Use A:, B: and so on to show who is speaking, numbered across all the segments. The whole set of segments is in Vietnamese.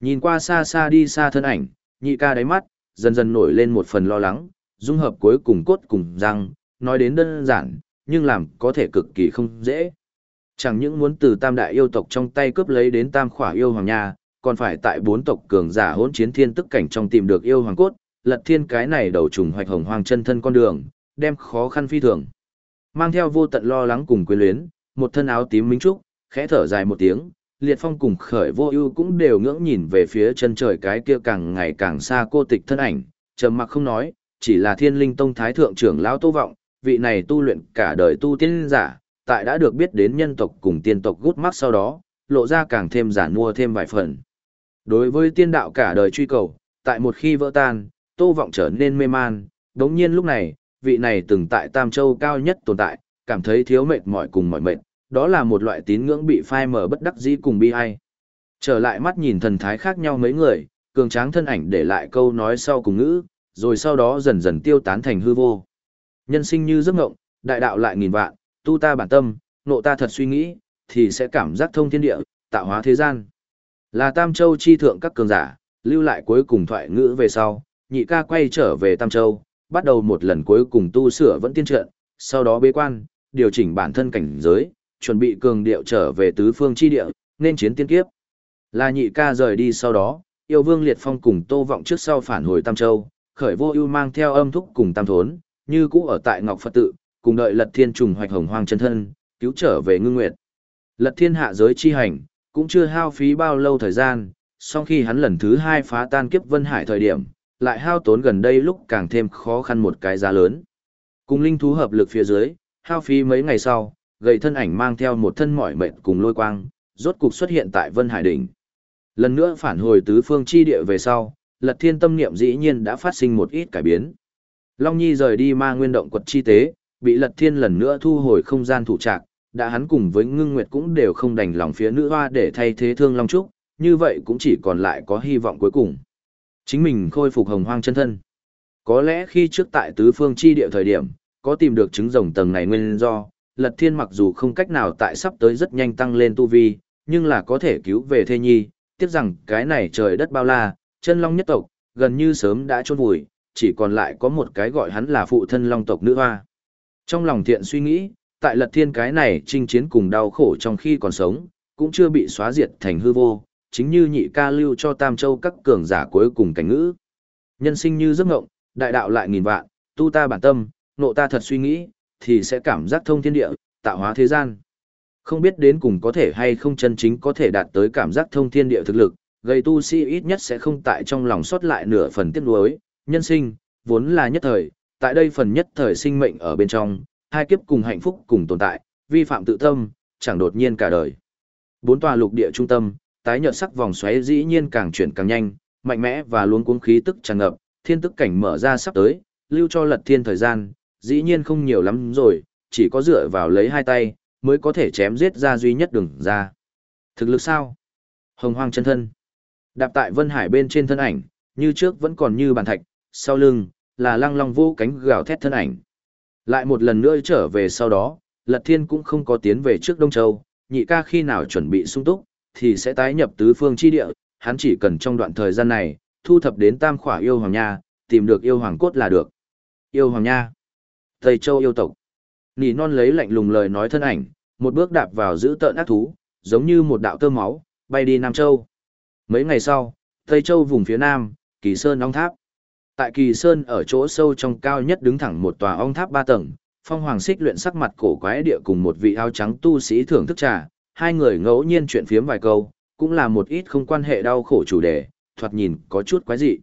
A: Nhìn qua xa xa đi xa thân ảnh, nhị ca đáy mắt, dần dần nổi lên một phần lo lắng, dung hợp cuối cùng cốt cùng răng, nói đến đơn giản, nhưng làm có thể cực kỳ không dễ. Chẳng những muốn từ tam đại yêu tộc trong tay cướp lấy đến tam khỏa yêu hoàng nha, còn phải tại bốn tộc cường giả hỗn chiến thiên tức cảnh trong tìm được yêu hoàng cốt, lật thiên cái này đầu trùng hoạch hồng hoàng chân thân con đường, đem khó khăn phi thường. Mang theo vô tận lo lắng cùng quyến luyến, một thân áo tím minh trúc, khẽ thở dài một tiếng, liệt phong cùng khởi vô ưu cũng đều ngưỡng nhìn về phía chân trời cái kia càng ngày càng xa cô tịch thân ảnh, trầm mặc không nói, chỉ là thiên linh tông thái thượng trưởng lão tô vọng, vị này tu luyện cả đời tu tiên giả, tại đã được biết đến nhân tộc cùng tiên tộc gút mắt sau đó, lộ ra càng thêm giả mua thêm vài phần. Đối với tiên đạo cả đời truy cầu, tại một khi vỡ tan, tô vọng trở nên mê man, đống nhiên lúc này, vị này từng tại Tam Châu cao nhất tồn tại, cảm thấy thiếu mệt mỏi cùng mỏi mệt, đó là một loại tín ngưỡng bị phai mờ bất đắc dĩ cùng bi ai. Trở lại mắt nhìn thần thái khác nhau mấy người, cường tráng thân ảnh để lại câu nói sau cùng ngữ, rồi sau đó dần dần tiêu tán thành hư vô. Nhân sinh như giấc ngộng, đại đạo lại nghìn vạn, tu ta bản tâm, nộ ta thật suy nghĩ, thì sẽ cảm giác thông thiên địa, tạo hóa thế gian. Là Tam Châu chi thượng các cường giả, lưu lại cuối cùng thoại ngữ về sau, nhị ca quay trở về Tam Châu, bắt đầu một lần cuối cùng tu sửa vẫn tiên trận, sau đó bế quan, điều chỉnh bản thân cảnh giới, chuẩn bị cường điệu trở về tứ phương chi địa, nên chiến tiên kiếp. Là nhị ca rời đi sau đó, yêu vương liệt phong cùng tô vọng trước sau phản hồi Tam Châu, khởi vô ưu mang theo âm thúc cùng Tam Thốn, như cũ ở tại Ngọc Phật Tự, cùng đợi lật thiên trùng hoạch hồng hoang chân thân, cứu trở về ngưng nguyệt. Lật thiên hạ giới chi hành, cũng chưa hao phí bao lâu thời gian, sau khi hắn lần thứ hai phá tan kiếp vân hải thời điểm, lại hao tốn gần đây lúc càng thêm khó khăn một cái giá lớn. Cùng linh thú hợp lực phía dưới, hao phí mấy ngày sau, gầy thân ảnh mang theo một thân mỏi mệt cùng lôi quang, rốt cục xuất hiện tại Vân Hải đỉnh. Lần nữa phản hồi tứ phương chi địa về sau, Lật Thiên tâm niệm dĩ nhiên đã phát sinh một ít cải biến. Long Nhi rời đi ma nguyên động quật chi tế, bị Lật Thiên lần nữa thu hồi không gian thủ trạc, đã hắn cùng với Ngưng Nguyệt cũng đều không đành lòng phía nữ hoa để thay thế thương Long Trúc, như vậy cũng chỉ còn lại có hy vọng cuối cùng. Chính mình khôi phục hồng hoang chân thân. Có lẽ khi trước tại tứ phương chi địa thời điểm, có tìm được trứng rồng tầng này nguyên do, Lật Thiên mặc dù không cách nào tại sắp tới rất nhanh tăng lên tu vi, nhưng là có thể cứu về thê nhi, tiếc rằng cái này trời đất bao la, chân long nhất tộc, gần như sớm đã chôn vùi, chỉ còn lại có một cái gọi hắn là phụ thân long tộc nữ hoa. Trong lòng thiện suy nghĩ, tại Lật Thiên cái này chinh chiến cùng đau khổ trong khi còn sống, cũng chưa bị xóa diệt thành hư vô, chính như nhị ca lưu cho Tam Châu các cường giả cuối cùng cảnh ngữ. Nhân sinh như giấc ngộng, đại đạo lại nghìn vạn, tu ta bản tâm, nộ ta thật suy nghĩ, thì sẽ cảm giác thông thiên địa, tạo hóa thế gian. Không biết đến cùng có thể hay không chân chính có thể đạt tới cảm giác thông thiên địa thực lực, gây tu sĩ ít nhất sẽ không tại trong lòng sót lại nửa phần tiếc nuối, nhân sinh, vốn là nhất thời, tại đây phần nhất thời sinh mệnh ở bên trong, hai kiếp cùng hạnh phúc cùng tồn tại, vi phạm tự tâm, chẳng đột nhiên cả đời. Bốn tòa lục địa trung tâm, tái nhợt sắc vòng xoáy dĩ nhiên càng chuyển càng nhanh, mạnh mẽ và luôn cuống khí tức tràn ngập, thiên tức cảnh mở ra sắp tới, lưu cho lật thiên thời gian, dĩ nhiên không nhiều lắm rồi, chỉ có dựa vào lấy hai tay, mới có thể chém giết ra duy nhất đường ra. Thực lực sao? Hồng hoang chân thân. Đạp tại Vân Hải bên trên thân ảnh, như trước vẫn còn như bàn thạch, sau lưng, là lăng long vô cánh gào thét thân ảnh. Lại một lần nữa trở về sau đó, Lật Thiên cũng không có tiến về trước Đông Châu, nhị ca khi nào chuẩn bị sung túc, thì sẽ tái nhập tứ phương chi địa, hắn chỉ cần trong đoạn thời gian này, thu thập đến tam khỏa yêu hoàng nha, tìm được yêu hoàng cốt là được. Yêu hoàng nha. Tây Châu yêu tộc. Nỉ non lấy lạnh lùng lời nói thân ảnh, một bước đạp vào giữ tợn ác thú, giống như một đạo tơ máu, bay đi Nam Châu. Mấy ngày sau, Tây Châu vùng phía Nam, Kỳ Sơn Ong Tháp. Tại Kỳ Sơn ở chỗ sâu trong cao nhất đứng thẳng một tòa ong tháp ba tầng, phong hoàng xích luyện sắc mặt cổ quái địa cùng một vị áo trắng tu sĩ thưởng thức trà, hai người ngẫu nhiên chuyện phiếm vài câu, cũng là một ít không quan hệ đau khổ chủ đề, thoạt nhìn có chút quái dị.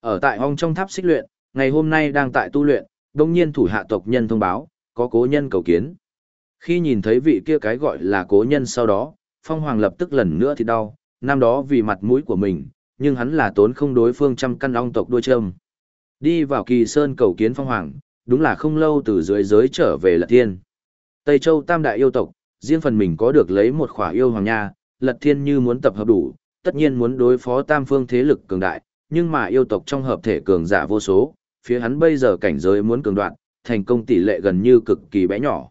A: Ở tại ong trong tháp xích luyện, ngày hôm nay đang tại tu luyện, đông nhiên thủ hạ tộc nhân thông báo, có cố nhân cầu kiến. Khi nhìn thấy vị kia cái gọi là cố nhân sau đó, Phong Hoàng lập tức lần nữa thì đau, năm đó vì mặt mũi của mình, nhưng hắn là tốn không đối phương trăm căn ong tộc đuôi châm. Đi vào kỳ sơn cầu kiến Phong Hoàng, đúng là không lâu từ dưới giới trở về Lật Thiên. Tây Châu Tam Đại yêu tộc, riêng phần mình có được lấy một khỏa yêu hoàng nha, Lật Thiên như muốn tập hợp đủ, tất nhiên muốn đối phó tam phương thế lực cường đại, nhưng mà yêu tộc trong hợp thể cường giả vô số, phía hắn bây giờ cảnh giới muốn cường đoạn, thành công tỷ lệ gần như cực kỳ bé nhỏ.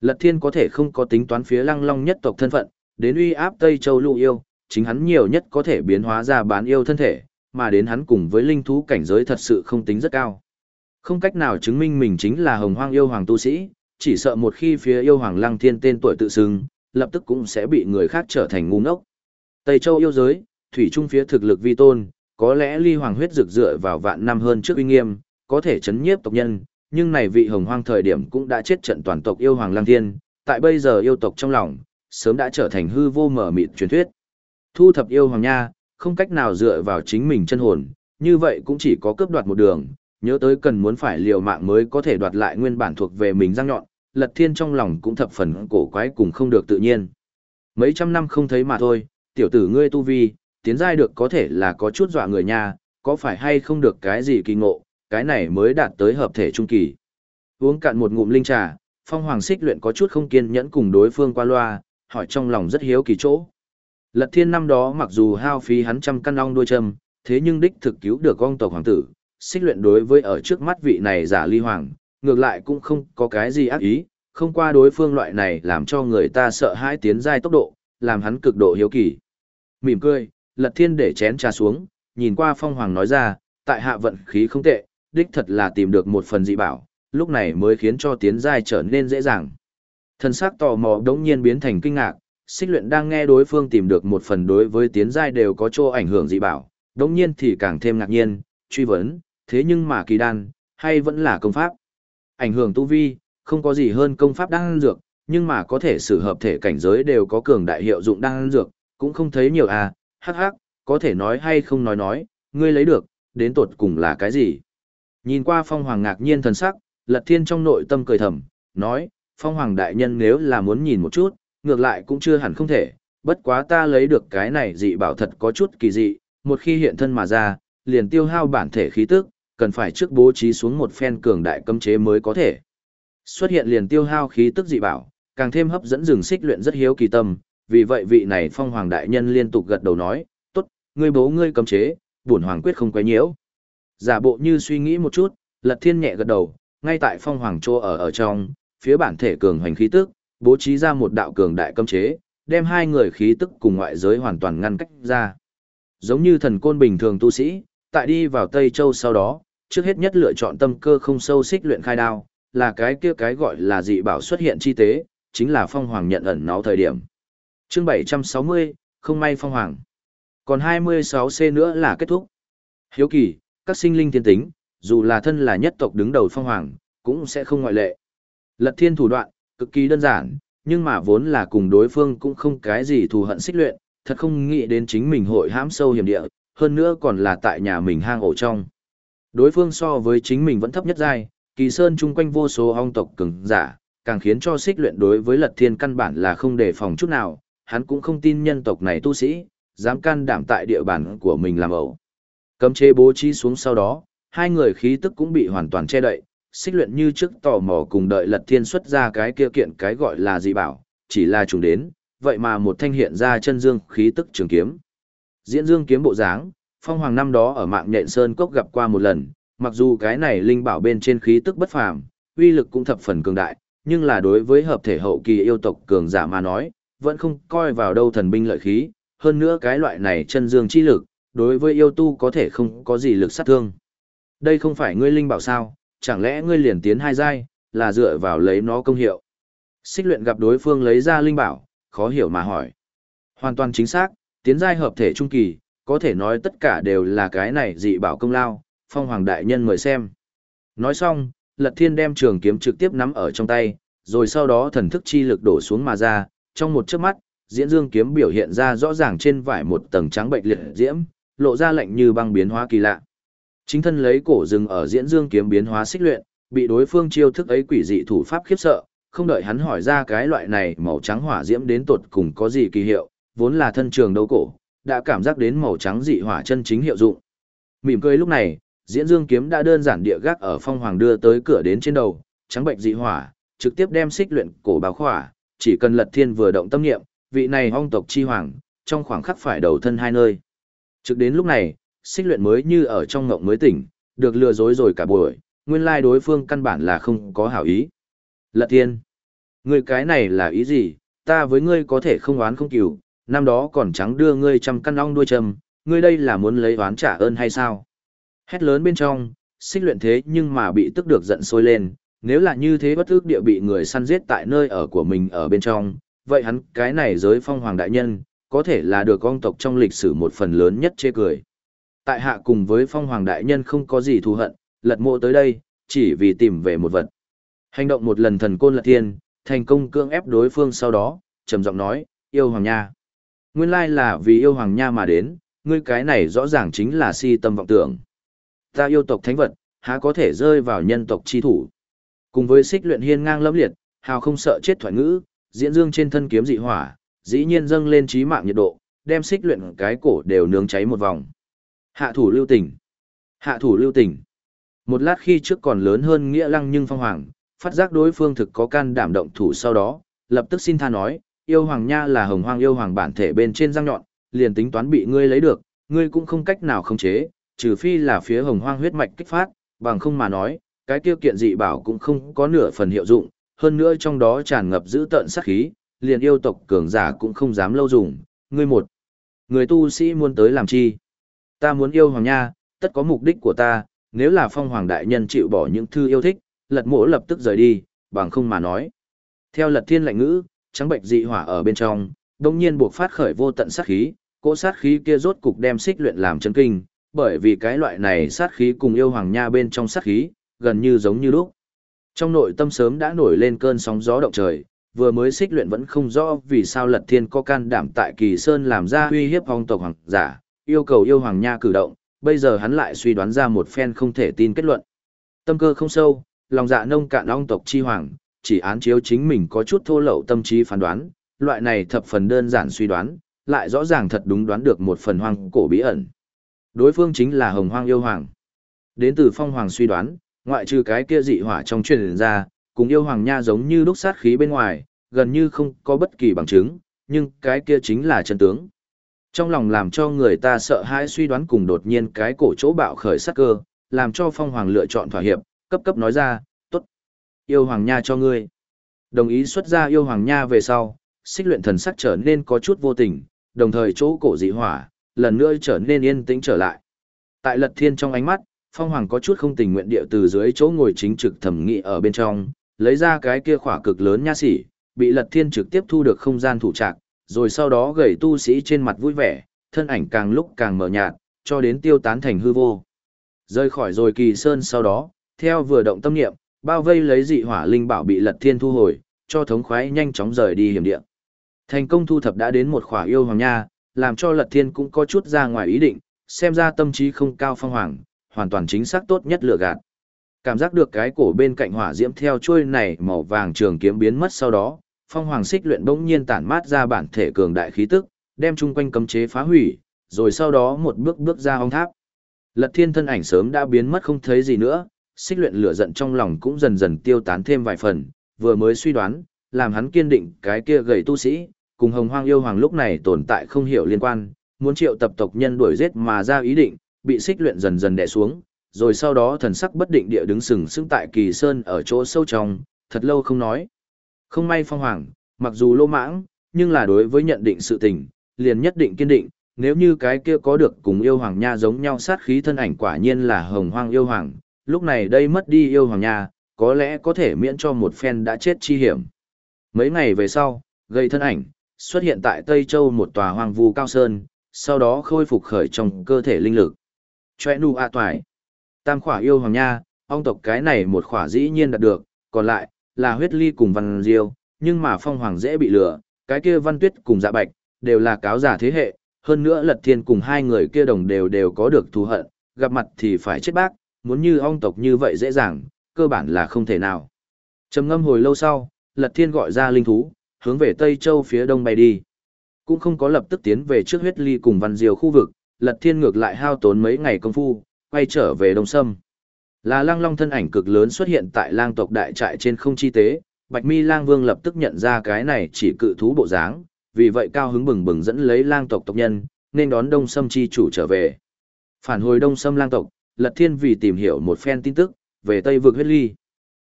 A: Lật Thiên có thể không có tính toán phía Lăng Long nhất tộc thân phận, đến uy áp Tây Châu Lũ yêu, chính hắn nhiều nhất có thể biến hóa ra bán yêu thân thể, mà đến hắn cùng với linh thú cảnh giới thật sự không tính rất cao. Không cách nào chứng minh mình chính là hồng hoang yêu hoàng tu sĩ, chỉ sợ một khi phía yêu hoàng lăng thiên tên tuổi tự xưng, lập tức cũng sẽ bị người khác trở thành ngu ngốc. Tây Châu yêu giới, thủy trung phía thực lực vi tôn, có lẽ ly hoàng huyết rực dựa vào vạn năm hơn trước uy nghiêm, có thể chấn nhiếp tộc nhân, nhưng này vị hồng hoang thời điểm cũng đã chết trận toàn tộc yêu hoàng lang thiên, tại bây giờ yêu tộc trong lòng, sớm đã trở thành hư vô mở mịt truyền thuyết. Thu thập yêu hoàng nha, không cách nào dựa vào chính mình chân hồn, như vậy cũng chỉ có cướp đoạt một đường, nhớ tới cần muốn phải liều mạng mới có thể đoạt lại nguyên bản thuộc về mình răng nhọn, lật thiên trong lòng cũng thập phần cổ quái cùng không được tự nhiên. Mấy trăm năm không thấy mà thôi, tiểu tử ngươi tu vi, tiến giai được có thể là có chút dọa người nha, có phải hay không được cái gì kỳ ngộ, cái này mới đạt tới hợp thể trung kỳ. Uống cạn một ngụm linh trà, phong hoàng xích luyện có chút không kiên nhẫn cùng đối phương qua loa, hỏi trong lòng rất hiếu kỳ chỗ. Lật thiên năm đó mặc dù hao phí hắn trăm căn ong đuôi châm, thế nhưng đích thực cứu được con tộc hoàng tử, xích luyện đối với ở trước mắt vị này giả ly hoàng, ngược lại cũng không có cái gì ác ý, không qua đối phương loại này làm cho người ta sợ hãi tiến giai tốc độ, làm hắn cực độ hiếu kỳ. Mỉm cười, lật thiên để chén trà xuống, nhìn qua phong hoàng nói ra, tại hạ vận khí không tệ, đích thật là tìm được một phần dị bảo, lúc này mới khiến cho tiến giai trở nên dễ dàng. thần sắc tò mò đống nhiên biến thành kinh ngạc, xích luyện đang nghe đối phương tìm được một phần đối với tiến giai đều có chỗ ảnh hưởng dị bảo, đống nhiên thì càng thêm ngạc nhiên, truy vấn, thế nhưng mà kỳ đan, hay vẫn là công pháp? Ảnh hưởng tu vi, không có gì hơn công pháp đang dược, nhưng mà có thể sử hợp thể cảnh giới đều có cường đại hiệu dụng đang dược, cũng không thấy nhiều à, hắc hắc, có thể nói hay không nói nói, ngươi lấy được, đến tột cùng là cái gì? Nhìn qua phong hoàng ngạc nhiên thần sắc, lật thiên trong nội tâm cười thầm, nói, phong hoàng đại nhân nếu là muốn nhìn một chút, ngược lại cũng chưa hẳn không thể, bất quá ta lấy được cái này dị bảo thật có chút kỳ dị, một khi hiện thân mà ra, liền tiêu hao bản thể khí tức, cần phải trước bố trí xuống một phen cường đại cấm chế mới có thể. Xuất hiện liền tiêu hao khí tức dị bảo, càng thêm hấp dẫn rừng xích luyện rất hiếu kỳ tâm, vì vậy vị này phong hoàng đại nhân liên tục gật đầu nói, tốt, ngươi bố ngươi cấm chế, bổn hoàng quyết không quấy nhiễu. Giả bộ như suy nghĩ một chút, lật thiên nhẹ gật đầu, ngay tại phong hoàng trô ở ở trong, phía bản thể cường hoành khí tức, bố trí ra một đạo cường đại cấm chế, đem hai người khí tức cùng ngoại giới hoàn toàn ngăn cách ra. Giống như thần côn bình thường tu sĩ, tại đi vào Tây Châu sau đó, trước hết nhất lựa chọn tâm cơ không sâu xích luyện khai đao, là cái kia cái gọi là dị bảo xuất hiện chi tế, chính là phong hoàng nhận ẩn nó thời điểm. Chương 760, không may phong hoàng. Còn 26C nữa là kết thúc. Hiếu kỳ, các sinh linh tiên tính, dù là thân là nhất tộc đứng đầu phong hoàng, cũng sẽ không ngoại lệ. Lật thiên thủ đoạn, cực kỳ đơn giản, nhưng mà vốn là cùng đối phương cũng không cái gì thù hận xích luyện, thật không nghĩ đến chính mình hội hãm sâu hiểm địa, hơn nữa còn là tại nhà mình hang ổ trong. Đối phương so với chính mình vẫn thấp nhất giai, kỳ sơn chung quanh vô số ong tộc cứng giả, càng khiến cho xích luyện đối với lật thiên căn bản là không đề phòng chút nào, hắn cũng không tin nhân tộc này tu sĩ, dám can đảm tại địa bàn của mình làm ẩu. Cấm chế bố trí xuống sau đó, hai người khí tức cũng bị hoàn toàn che đậy, xích luyện như trước tò mò cùng đợi lật thiên xuất ra cái kia kiện cái gọi là dị bảo, chỉ là trùng đến, vậy mà một thanh hiện ra chân dương khí tức trường kiếm. Diễn dương kiếm bộ dáng, phong hoàng năm đó ở mạng nhện sơn cốc gặp qua một lần, mặc dù cái này linh bảo bên trên khí tức bất phàm, uy lực cũng thập phần cường đại, nhưng là đối với hợp thể hậu kỳ yêu tộc cường giả mà nói, vẫn không coi vào đâu thần binh lợi khí, hơn nữa cái loại này chân dương chi lực, đối với yêu tu có thể không có gì lực sát thương. Đây không phải ngươi linh bảo sao, chẳng lẽ ngươi liền tiến hai giai, là dựa vào lấy nó công hiệu. Xích luyện gặp đối phương lấy ra linh bảo, khó hiểu mà hỏi. Hoàn toàn chính xác, tiến giai hợp thể trung kỳ, có thể nói tất cả đều là cái này dị bảo công lao, phong hoàng đại nhân mời xem. Nói xong, lật thiên đem trường kiếm trực tiếp nắm ở trong tay, rồi sau đó thần thức chi lực đổ xuống mà ra, trong một chớp mắt, diễn dương kiếm biểu hiện ra rõ ràng trên vải một tầng trắng bệnh liệt diễm, lộ ra lạnh như băng biến hóa kỳ lạ. Chính thân lấy cổ rừng ở diễn dương kiếm biến hóa xích luyện, bị đối phương chiêu thức ấy quỷ dị thủ pháp khiếp sợ, không đợi hắn hỏi ra cái loại này màu trắng hỏa diễm đến tột cùng có gì kỳ hiệu, vốn là thân trường đấu cổ, đã cảm giác đến màu trắng dị hỏa chân chính hiệu dụng. Mỉm cười lúc này, diễn dương kiếm đã đơn giản địa gác ở phong hoàng đưa tới cửa đến trên đầu, trắng bệnh dị hỏa, trực tiếp đem xích luyện cổ báo khỏa, chỉ cần lật thiên vừa động tâm niệm, vị này hong tộc chi hoàng, trong khoảng khắc phải đầu thân hai nơi. Trực đến lúc này, xích luyện mới như ở trong ngộng mới tỉnh, được lừa dối rồi cả buổi, nguyên lai đối phương căn bản là không có hảo ý. Lật thiên, người cái này là ý gì, ta với ngươi có thể không oán không cửu, năm đó còn trắng đưa ngươi trăm căn ong đuôi trầm, ngươi đây là muốn lấy oán trả ơn hay sao? Hét lớn bên trong, xích luyện thế nhưng mà bị tức được giận sôi lên, nếu là như thế bất ước địa bị người săn giết tại nơi ở của mình ở bên trong, vậy hắn cái này giới phong hoàng đại nhân, có thể là được con tộc trong lịch sử một phần lớn nhất chê cười. Tại hạ cùng với phong hoàng đại nhân không có gì thù hận, lật mộ tới đây, chỉ vì tìm về một vật. Hành động một lần thần côn lật thiên, thành công cưỡng ép đối phương sau đó, trầm giọng nói, yêu hoàng nha. Nguyên lai là vì yêu hoàng nha mà đến, ngươi cái này rõ ràng chính là si tâm vọng tưởng. Ta yêu tộc thánh vật, há có thể rơi vào nhân tộc chi thủ. Cùng với xích luyện hiên ngang lâm liệt, hào không sợ chết thoại ngữ, diễn dương trên thân kiếm dị hỏa, dĩ nhiên dâng lên trí mạng nhiệt độ, đem xích luyện cái cổ đều nướng cháy một vòng. Hạ thủ lưu tình. Hạ thủ lưu tình. Một lát khi trước còn lớn hơn nghĩa lăng nhưng phong hoàng, phát giác đối phương thực có can đảm động thủ sau đó, lập tức xin tha nói, yêu hoàng nha là hồng hoang yêu hoàng bản thể bên trên răng nhọn, liền tính toán bị ngươi lấy được, ngươi cũng không cách nào khống chế, trừ phi là phía hồng hoang huyết mạch kích phát, bằng không mà nói, cái tiêu kiện dị bảo cũng không có nửa phần hiệu dụng, hơn nữa trong đó tràn ngập giữ tận sát khí, liền yêu tộc cường giả cũng không dám lâu dùng, ngươi một. Người tu sĩ muốn tới làm chi? Ta muốn yêu hoàng nha, tất có mục đích của ta, nếu là phong hoàng đại nhân chịu bỏ những thư yêu thích, lật mỗ lập tức rời đi, bằng không mà nói. Theo lật thiên lạnh ngữ, trắng bệnh dị hỏa ở bên trong, đồng nhiên buộc phát khởi vô tận sát khí, cỗ sát khí kia rốt cục đem xích luyện làm chân kinh, bởi vì cái loại này sát khí cùng yêu hoàng nha bên trong sát khí, gần như giống như lúc. Trong nội tâm sớm đã nổi lên cơn sóng gió động trời, vừa mới xích luyện vẫn không rõ vì sao lật thiên có can đảm tại kỳ sơn làm ra uy hiếp phong tộc hoàng giả, yêu cầu yêu hoàng nha cử động, bây giờ hắn lại suy đoán ra một phen không thể tin kết luận. Tâm cơ không sâu, lòng dạ nông cạn ong tộc chi hoàng, chỉ án chiếu chính mình có chút thô lậu tâm trí phán đoán, loại này thập phần đơn giản suy đoán, lại rõ ràng thật đúng đoán được một phần hoang cổ bí ẩn. Đối phương chính là hồng hoang yêu hoàng. Đến từ phong hoàng suy đoán, ngoại trừ cái kia dị hỏa trong truyền ra, cùng yêu hoàng nha giống như đúc sát khí bên ngoài, gần như không có bất kỳ bằng chứng, nhưng cái kia chính là chân tướng. Trong lòng làm cho người ta sợ hãi suy đoán cùng đột nhiên cái cổ chỗ bạo khởi sát cơ, làm cho phong hoàng lựa chọn thỏa hiệp, cấp cấp nói ra, tốt, yêu hoàng nha cho ngươi. Đồng ý xuất ra yêu hoàng nha về sau, xích luyện thần sắc trở nên có chút vô tình, đồng thời chỗ cổ dị hỏa, lần nữa trở nên yên tĩnh trở lại. Tại lật thiên trong ánh mắt, phong hoàng có chút không tình nguyện địa từ dưới chỗ ngồi chính trực thẩm nghị ở bên trong, lấy ra cái kia khỏa cực lớn nha sỉ, bị lật thiên trực tiếp thu được không gian thủ trạc, rồi sau đó gầy tu sĩ trên mặt vui vẻ, thân ảnh càng lúc càng mờ nhạt, cho đến tiêu tán thành hư vô. Rơi khỏi rồi kỳ sơn sau đó, theo vừa động tâm niệm, bao vây lấy dị hỏa linh bảo bị lật thiên thu hồi, cho thống khoái nhanh chóng rời đi hiểm địa. Thành công thu thập đã đến một khỏa yêu hoàng nha, làm cho lật thiên cũng có chút ra ngoài ý định, xem ra tâm trí không cao phong hoàng, hoàn toàn chính xác tốt nhất lựa gạt. Cảm giác được cái cổ bên cạnh hỏa diễm theo chuôi này màu vàng trường kiếm biến mất sau đó, phong hoàng xích luyện bỗng nhiên tản mát ra bản thể cường đại khí tức, đem chung quanh cấm chế phá hủy, rồi sau đó một bước bước ra hong tháp. Lật thiên thân ảnh sớm đã biến mất không thấy gì nữa, xích luyện lửa giận trong lòng cũng dần dần tiêu tán thêm vài phần, vừa mới suy đoán, làm hắn kiên định cái kia gầy tu sĩ, cùng hồng hoang yêu hoàng lúc này tồn tại không hiểu liên quan, muốn triệu tập tộc nhân đuổi giết mà ra ý định, bị xích luyện dần dần đè xuống, rồi sau đó thần sắc bất định địa đứng sừng sững tại kỳ sơn ở chỗ sâu trong, thật lâu không nói. Không may phong hoàng, mặc dù lô mãng, nhưng là đối với nhận định sự tình, liền nhất định kiên định, nếu như cái kia có được cùng yêu hoàng nha giống nhau sát khí thân ảnh quả nhiên là hồng hoang yêu hoàng, lúc này đây mất đi yêu hoàng nha, có lẽ có thể miễn cho một phen đã chết chi hiểm. Mấy ngày về sau, gây thân ảnh, xuất hiện tại Tây Châu một tòa hoang vu cao sơn, sau đó khôi phục khởi trong cơ thể linh lực. Chòe nu a toài. Tam khỏa yêu hoàng nha, ong tộc cái này một khỏa dĩ nhiên đạt được, còn lại, là huyết ly cùng văn diêu, nhưng mà phong hoàng dễ bị lừa, cái kia văn tuyết cùng dạ bạch, đều là cáo giả thế hệ, hơn nữa lật thiên cùng hai người kia đồng đều đều có được thù hận, gặp mặt thì phải chết bác, muốn như ong tộc như vậy dễ dàng, cơ bản là không thể nào. trầm ngâm hồi lâu sau, lật thiên gọi ra linh thú, hướng về Tây Châu phía đông bay đi. Cũng không có lập tức tiến về trước huyết ly cùng văn diều khu vực, lật thiên ngược lại hao tốn mấy ngày công phu, quay trở về đông sâm. Là lang long thân ảnh cực lớn xuất hiện tại lang tộc đại trại trên không chi tế, Bạch Mi lang vương lập tức nhận ra cái này chỉ cự thú bộ dáng, vì vậy cao hứng bừng bừng dẫn lấy lang tộc tộc nhân, nên đón đông sâm chi chủ trở về. Phản hồi đông sâm lang tộc, lật thiên vì tìm hiểu một phen tin tức, về Tây vực huyết ly.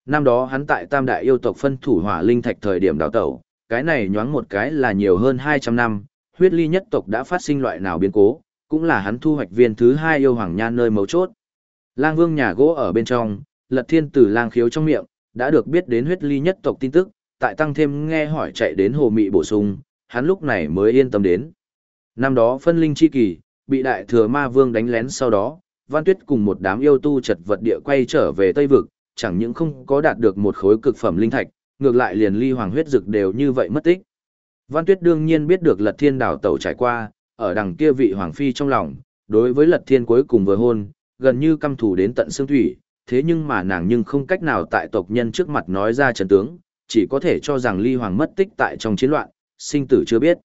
A: Năm đó hắn tại tam đại yêu tộc phân thủ hỏa linh thạch thời điểm đào tẩu, cái này nhoáng một cái là nhiều hơn 200 năm, huyết ly nhất tộc đã phát sinh loại nào biến cố, cũng là hắn thu hoạch viên thứ hai yêu hoàng nha nơi mấu chốt. Lang Vương nhà gỗ ở bên trong, Lật Thiên từ lang khiếu trong miệng, đã được biết đến huyết ly nhất tộc tin tức, tại tăng thêm nghe hỏi chạy đến hồ mị bổ sung, hắn lúc này mới yên tâm đến. Năm đó phân linh chi kỳ, bị đại thừa ma vương đánh lén sau đó, Văn Tuyết cùng một đám yêu tu chật vật địa quay trở về Tây Vực, chẳng những không có đạt được một khối cực phẩm linh thạch, ngược lại liền ly hoàng huyết dực đều như vậy mất tích. Văn Tuyết đương nhiên biết được Lật Thiên đảo tẩu trải qua, ở đằng kia vị hoàng phi trong lòng, đối với Lật Thiên cuối cùng vừa hôn, gần như căm thù đến tận xương thủy, thế nhưng mà nàng nhưng không cách nào tại tộc nhân trước mặt nói ra trận tướng, chỉ có thể cho rằng ly hoàng mất tích tại trong chiến loạn, sinh tử chưa biết.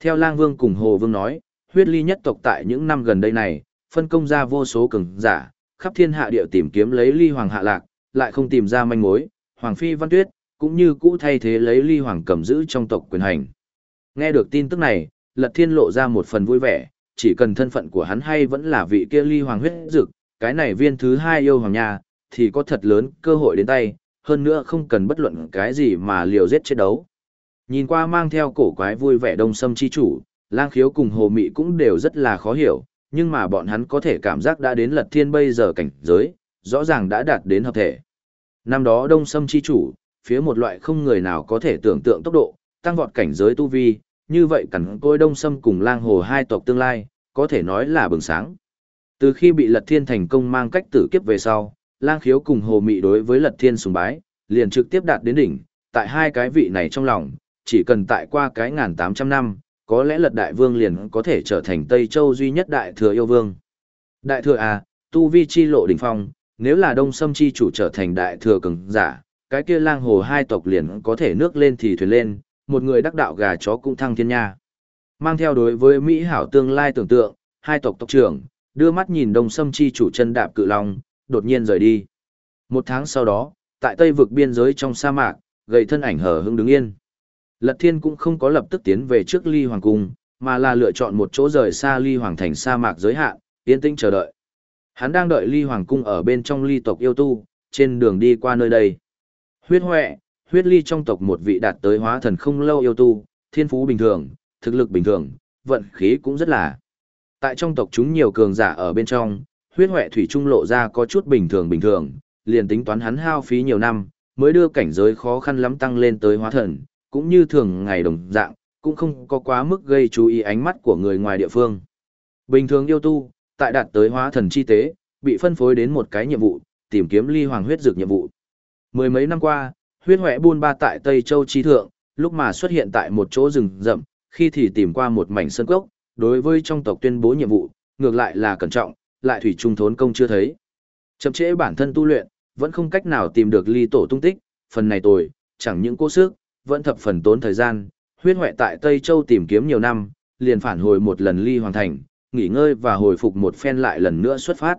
A: Theo Lang Vương cùng Hồ Vương nói, huyết ly nhất tộc tại những năm gần đây này, phân công ra vô số cường giả, khắp thiên hạ địa tìm kiếm lấy ly hoàng hạ lạc, lại không tìm ra manh mối, hoàng phi văn tuyết, cũng như cũ thay thế lấy ly hoàng cầm giữ trong tộc quyền hành. Nghe được tin tức này, Lật Thiên lộ ra một phần vui vẻ, chỉ cần thân phận của hắn hay vẫn là vị kia ly hoàng huyết dực, cái này viên thứ hai yêu hoàng nha, thì có thật lớn cơ hội đến tay, hơn nữa không cần bất luận cái gì mà liều giết chết đấu. Nhìn qua mang theo cổ quái vui vẻ đông sâm chi chủ, lang khiếu cùng hồ mị cũng đều rất là khó hiểu, nhưng mà bọn hắn có thể cảm giác đã đến lật thiên bây giờ cảnh giới, rõ ràng đã đạt đến hợp thể. Năm đó đông sâm chi chủ, phía một loại không người nào có thể tưởng tượng tốc độ, tăng vọt cảnh giới tu vi, như vậy cẩn côi đông sâm cùng lang hồ hai tộc tương lai, có thể nói là bừng sáng. Từ khi bị lật thiên thành công mang cách tử kiếp về sau, lang khiếu cùng hồ mị đối với lật thiên sùng bái, liền trực tiếp đạt đến đỉnh, tại hai cái vị này trong lòng, chỉ cần tại qua cái ngàn tám trăm năm, có lẽ lật đại vương liền có thể trở thành Tây Châu duy nhất đại thừa yêu vương. Đại thừa à, tu vi chi lộ đỉnh phong, nếu là đông sâm chi chủ trở thành đại thừa cường giả, cái kia lang hồ hai tộc liền có thể nước lên thì thuyền lên, một người đắc đạo gà chó cũng thăng thiên nha. Mang theo đối với Mỹ hảo tương lai tưởng tượng, hai tộc tộc trưởng, đưa mắt nhìn đông sâm chi chủ chân đạp cự long, đột nhiên rời đi. Một tháng sau đó, tại tây vực biên giới trong sa mạc, gầy thân ảnh hở hững đứng yên. Lật Thiên cũng không có lập tức tiến về trước Ly Hoàng Cung, mà là lựa chọn một chỗ rời xa Ly Hoàng thành sa mạc giới hạn, yên tĩnh chờ đợi. Hắn đang đợi Ly Hoàng Cung ở bên trong ly tộc yêu tu, trên đường đi qua nơi đây. Huyết Huệ, huyết ly trong tộc một vị đạt tới hóa thần không lâu yêu tu, thiên phú bình thường, thực lực bình thường, vận khí cũng rất là. Tại trong tộc chúng nhiều cường giả ở bên trong, huyết Huệ thủy trung lộ ra có chút bình thường bình thường, liền tính toán hắn hao phí nhiều năm, mới đưa cảnh giới khó khăn lắm tăng lên tới hóa thần, cũng như thường ngày đồng dạng, cũng không có quá mức gây chú ý ánh mắt của người ngoài địa phương. Bình thường yêu tu, tại đạt tới hóa thần chi tế, bị phân phối đến một cái nhiệm vụ, tìm kiếm ly hoàng huyết dược nhiệm vụ. Mười mấy năm qua, huyết huệ buôn ba tại Tây Châu chi thượng, lúc mà xuất hiện tại một chỗ rừng rậm, khi thì tìm qua một mảnh sân cốc, đối với trong tộc tuyên bố nhiệm vụ, ngược lại là cẩn trọng, lại thủy trung thốn công chưa thấy. Chậm trễ bản thân tu luyện, vẫn không cách nào tìm được ly tổ tung tích, phần này tồi, chẳng những cố sức, vẫn thập phần tốn thời gian, huyết hoại tại Tây Châu tìm kiếm nhiều năm, liền phản hồi một lần ly hoàn thành, nghỉ ngơi và hồi phục một phen lại lần nữa xuất phát.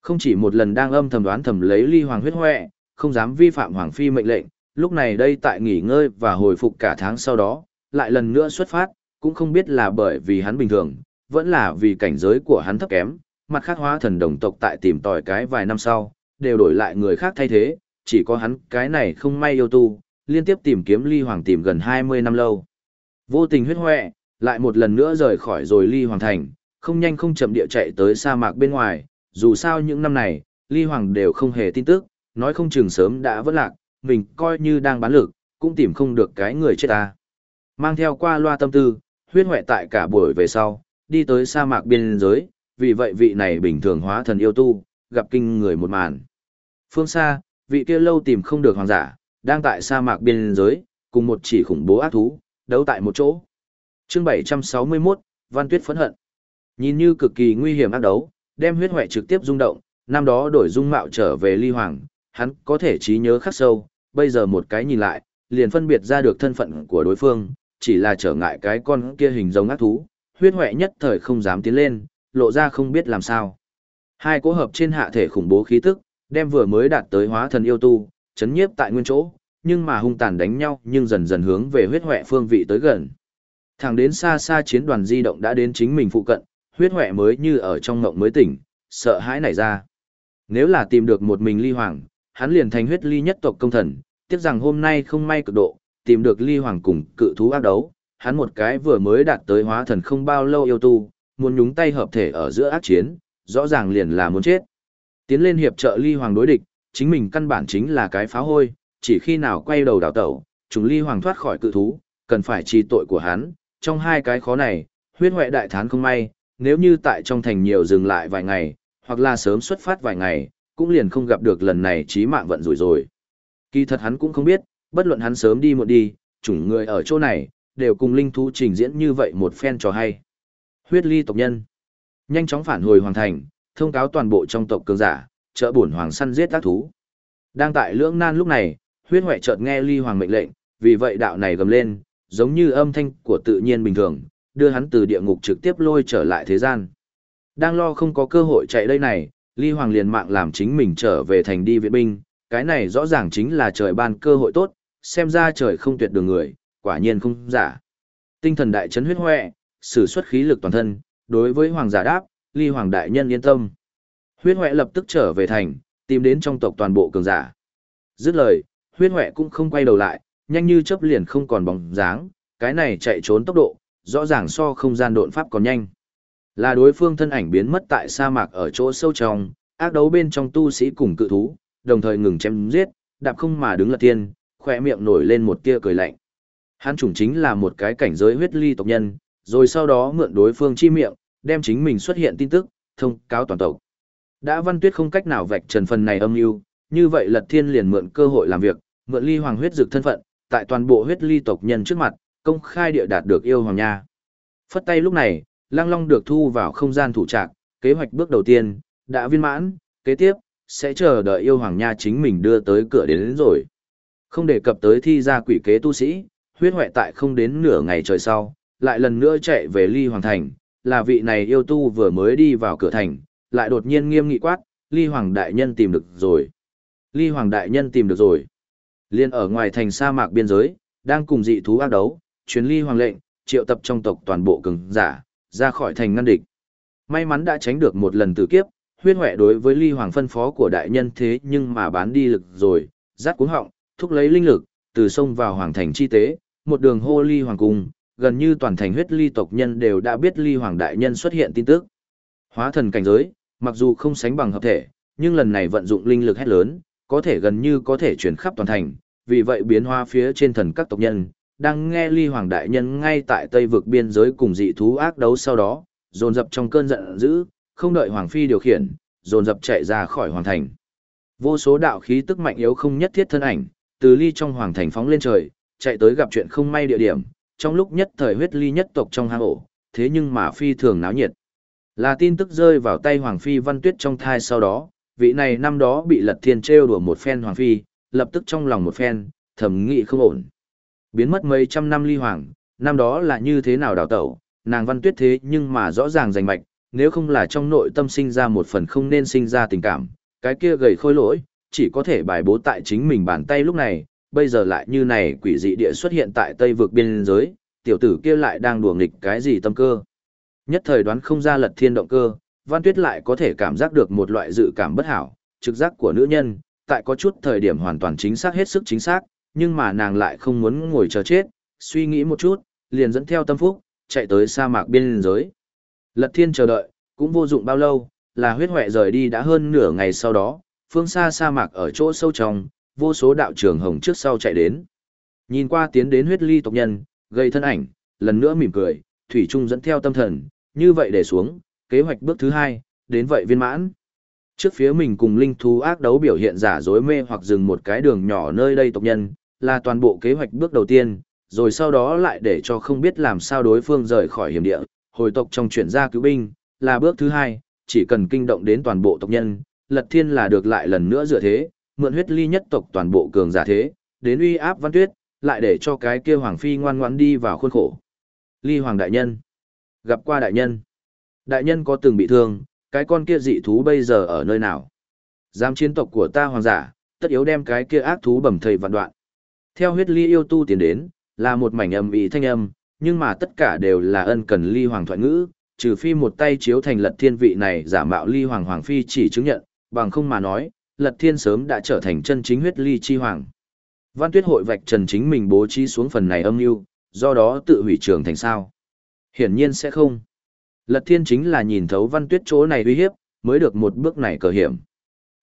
A: Không chỉ một lần đang âm thầm đoán thầm lấy ly hoàng huyết huệ, không dám vi phạm hoàng phi mệnh lệnh, lúc này đây tại nghỉ ngơi và hồi phục cả tháng sau đó, lại lần nữa xuất phát, cũng không biết là bởi vì hắn bình thường, vẫn là vì cảnh giới của hắn thấp kém, mặt khác hóa thần đồng tộc tại tìm tòi cái vài năm sau, đều đổi lại người khác thay thế, chỉ có hắn cái này không may yêu tu, liên tiếp tìm kiếm ly hoàng tìm gần 20 năm lâu. Vô tình huyết hoẹ, lại một lần nữa rời khỏi rồi ly hoàng thành, không nhanh không chậm địa chạy tới sa mạc bên ngoài, dù sao những năm này, ly hoàng đều không hề tin tức, nói không chừng sớm đã vất lạc, mình coi như đang bán lực, cũng tìm không được cái người chết ta. Mang theo qua loa tâm tư, huyết hoại tại cả buổi về sau, đi tới sa mạc biên giới, vì vậy vị này bình thường hóa thần yêu tu, gặp kinh người một màn. Phương xa, vị kia lâu tìm không được hoàng giả, đang tại sa mạc biên giới, cùng một chỉ khủng bố ác thú, đấu tại một chỗ. Chương 761, Văn Tuyết phẫn hận. Nhìn như cực kỳ nguy hiểm ác đấu, đem huyết hoại trực tiếp rung động, năm đó đổi dung mạo trở về ly hoàng, hắn có thể trí nhớ khắc sâu, bây giờ một cái nhìn lại, liền phân biệt ra được thân phận của đối phương, chỉ là trở ngại cái con kia hình giống ác thú, huyết hoẹ nhất thời không dám tiến lên, lộ ra không biết làm sao. Hai cỗ hợp trên hạ thể khủng bố khí tức, đem vừa mới đạt tới hóa thần yêu tu, chấn nhiếp tại nguyên chỗ, nhưng mà hung tàn đánh nhau nhưng dần dần hướng về huyết hoẹ phương vị tới gần. Thẳng đến xa xa chiến đoàn di động đã đến chính mình phụ cận, huyết hoẹ mới như ở trong ngộng mới tỉnh, sợ hãi nảy ra. Nếu là tìm được một mình ly hoàng, hắn liền thành huyết ly nhất tộc công thần, tiếc rằng hôm nay không may cực độ, tìm được ly hoàng cùng cự thú ác đấu, hắn một cái vừa mới đạt tới hóa thần không bao lâu yêu tu, muốn nhúng tay hợp thể ở giữa ác chiến, rõ ràng liền là muốn chết. Tiến lên hiệp trợ ly hoàng đối địch, chính mình căn bản chính là cái phá hôi, chỉ khi nào quay đầu đào tẩu, chúng ly hoàng thoát khỏi cự thú, cần phải trì tội của hắn, trong hai cái khó này, huyết hoại đại thán không may, nếu như tại trong thành nhiều dừng lại vài ngày, hoặc là sớm xuất phát vài ngày, cũng liền không gặp được lần này chí mạng vận rủi rồi. Kỳ thật hắn cũng không biết, bất luận hắn sớm đi muộn đi, chủng người ở chỗ này, đều cùng linh thú trình diễn như vậy một phen trò hay. Huyết ly tộc nhân. Nhanh chóng phản hồi hoàng thành, thông cáo toàn bộ trong tộc cường giả, trợ bổn hoàng săn giết các thú. Đang tại lưỡng nan lúc này, huyết hoại chợt nghe ly hoàng mệnh lệnh, vì vậy đạo này gầm lên, giống như âm thanh của tự nhiên bình thường, đưa hắn từ địa ngục trực tiếp lôi trở lại thế gian. Đang lo không có cơ hội chạy đây này, ly hoàng liền mạng làm chính mình trở về thành đi viện binh, cái này rõ ràng chính là trời ban cơ hội tốt, xem ra trời không tuyệt đường người, quả nhiên không giả. Tinh thần đại chấn huyết hoẹ, sử xuất khí lực toàn thân, đối với hoàng giả đáp, ly hoàng đại nhân yên tâm. Huyết hoẹ lập tức trở về thành, tìm đến trong tộc toàn bộ cường giả. Dứt lời, huyết hoẹ cũng không quay đầu lại, nhanh như chớp liền không còn bóng dáng, cái này chạy trốn tốc độ, rõ ràng so không gian độn pháp còn nhanh. Là đối phương thân ảnh biến mất tại sa mạc ở chỗ sâu trong, ác đấu bên trong tu sĩ cùng cự thú, đồng thời ngừng chém giết, đạp không mà đứng là tiên, khỏe miệng nổi lên một tia cười lạnh. Hắn chủng chính là một cái cảnh giới huyết ly tộc nhân, rồi sau đó mượn đối phương chi miệng, đem chính mình xuất hiện tin tức, thông cáo toàn tộc. Đã văn tuyết không cách nào vạch trần phần này âm mưu, như vậy Lật Thiên liền mượn cơ hội làm việc, mượn ly hoàng huyết dược thân phận, tại toàn bộ huyết ly tộc nhân trước mặt, công khai địa đạt được yêu hoàng nha. Phất tay lúc này, Lang Long được thu vào không gian thủ trạc, kế hoạch bước đầu tiên, đã viên mãn, kế tiếp, sẽ chờ đợi yêu hoàng nha chính mình đưa tới cửa đến, đến rồi. Không đề cập tới thi ra quỷ kế tu sĩ, huyết hoại tại không đến nửa ngày trời sau, lại lần nữa chạy về ly hoàng thành, là vị này yêu tu vừa mới đi vào cửa thành, lại đột nhiên nghiêm nghị quát, ly hoàng đại nhân tìm được rồi. Ly hoàng đại nhân tìm được rồi. Liên ở ngoài thành sa mạc biên giới, đang cùng dị thú ác đấu, chuyến ly hoàng lệnh, triệu tập trong tộc toàn bộ cường giả, ra khỏi thành ngăn địch. May mắn đã tránh được một lần tử kiếp, huyết hoẹ đối với ly hoàng phân phó của đại nhân thế nhưng mà bán đi lực rồi, rát cuống họng, thúc lấy linh lực, từ sông vào hoàng thành chi tế, một đường hô ly hoàng cung, gần như toàn thành huyết ly tộc nhân đều đã biết ly hoàng đại nhân xuất hiện tin tức. Hóa thần cảnh giới, mặc dù không sánh bằng hợp thể, nhưng lần này vận dụng linh lực hết lớn, có thể gần như có thể chuyển khắp toàn thành, vì vậy biến hóa phía trên thần các tộc nhân, đang nghe ly hoàng đại nhân ngay tại tây vực biên giới cùng dị thú ác đấu sau đó, dồn dập trong cơn giận dữ, không đợi hoàng phi điều khiển, dồn dập chạy ra khỏi hoàng thành. Vô số đạo khí tức mạnh yếu không nhất thiết thân ảnh, từ ly trong hoàng thành phóng lên trời, chạy tới gặp chuyện không may địa điểm, trong lúc nhất thời huyết ly nhất tộc trong hang ổ, thế nhưng mà phi thường náo nhiệt. Là tin tức rơi vào tay Hoàng Phi Văn Tuyết trong thai sau đó, vị này năm đó bị lật thiên trêu đùa một phen Hoàng Phi, lập tức trong lòng một phen, thầm nghị không ổn. Biến mất mấy trăm năm ly hoàng, năm đó là như thế nào đào tẩu, nàng Văn Tuyết thế nhưng mà rõ ràng rành mạch, nếu không là trong nội tâm sinh ra một phần không nên sinh ra tình cảm, cái kia gầy khôi lỗi, chỉ có thể bài bố tại chính mình bàn tay lúc này, bây giờ lại như này quỷ dị địa xuất hiện tại tây vực biên giới, tiểu tử kia lại đang đùa nghịch cái gì tâm cơ. Nhất thời đoán không ra lật thiên động cơ, Văn Tuyết lại có thể cảm giác được một loại dự cảm bất hảo, trực giác của nữ nhân, tại có chút thời điểm hoàn toàn chính xác hết sức chính xác, nhưng mà nàng lại không muốn ngồi chờ chết, suy nghĩ một chút, liền dẫn theo tâm phúc, chạy tới sa mạc biên giới. Lật thiên chờ đợi, cũng vô dụng bao lâu, là huyết hoẹ rời đi đã hơn nửa ngày sau đó, phương xa sa mạc ở chỗ sâu trong, vô số đạo trường hồng trước sau chạy đến. Nhìn qua tiến đến huyết ly tộc nhân, gây thân ảnh, lần nữa mỉm cười, Thủy Trung dẫn theo tâm thần, như vậy để xuống, kế hoạch bước thứ hai, đến vậy viên mãn. Trước phía mình cùng linh thú ác đấu biểu hiện giả dối mê hoặc dừng một cái đường nhỏ nơi đây tộc nhân, là toàn bộ kế hoạch bước đầu tiên, rồi sau đó lại để cho không biết làm sao đối phương rời khỏi hiểm địa, hồi tộc trong chuyển gia cứu binh, là bước thứ hai, chỉ cần kinh động đến toàn bộ tộc nhân, lật thiên là được lại lần nữa dựa thế, mượn huyết ly nhất tộc toàn bộ cường giả thế, đến uy áp văn tuyết, lại để cho cái kia hoàng phi ngoan ngoãn đi vào khuôn khổ. Ly hoàng đại nhân, gặp qua đại nhân. Đại nhân có từng bị thương, cái con kia dị thú bây giờ ở nơi nào? Giám chiến tộc của ta hoàng giả, tất yếu đem cái kia ác thú bẩm thầy vạn đoạn. Theo huyết ly yêu tu tiến đến, là một mảnh âm ý thanh âm, nhưng mà tất cả đều là ân cần ly hoàng thoại ngữ, trừ phi một tay chiếu thành lật thiên vị này giả mạo ly hoàng hoàng phi chỉ chứng nhận, bằng không mà nói, lật thiên sớm đã trở thành chân chính huyết ly chi hoàng. Văn tuyết hội vạch trần chính mình bố trí xuống phần này âm mưu do đó tự hủy trường thành sao? Hiển nhiên sẽ không. Lật thiên chính là nhìn thấu văn tuyết chỗ này uy hiếp, mới được một bước này cờ hiểm.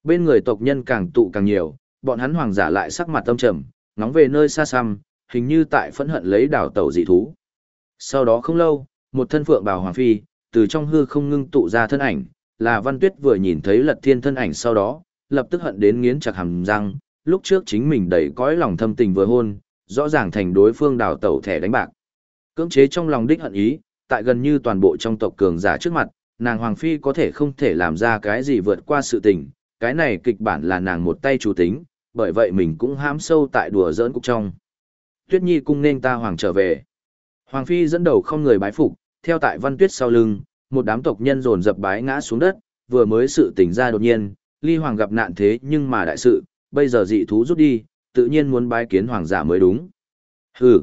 A: Bên người tộc nhân càng tụ càng nhiều, bọn hắn hoàng giả lại sắc mặt tâm trầm, ngóng về nơi xa xăm, hình như tại phẫn hận lấy đảo tàu dị thú. Sau đó không lâu, một thân phượng bào hoàng phi, từ trong hư không ngưng tụ ra thân ảnh, là văn tuyết vừa nhìn thấy lật thiên thân ảnh sau đó, lập tức hận đến nghiến chặt hàm răng, lúc trước chính mình đầy cõi lòng thâm tình vừa hôn, rõ ràng thành đối phương đào tẩu thẻ đánh bạc. Cưỡng chế trong lòng đích hận ý, tại gần như toàn bộ trong tộc cường giả trước mặt, nàng Hoàng Phi có thể không thể làm ra cái gì vượt qua sự tình, cái này kịch bản là nàng một tay chủ tính, bởi vậy mình cũng hãm sâu tại đùa giỡn cục trong. Tuyết Nhi cung nên ta Hoàng trở về. Hoàng Phi dẫn đầu không người bái phục, theo tại văn tuyết sau lưng, một đám tộc nhân dồn dập bái ngã xuống đất, vừa mới sự tỉnh ra đột nhiên, ly hoàng gặp nạn thế nhưng mà đại sự, bây giờ dị thú rút đi, tự nhiên muốn bái kiến hoàng giả mới đúng. Hừ,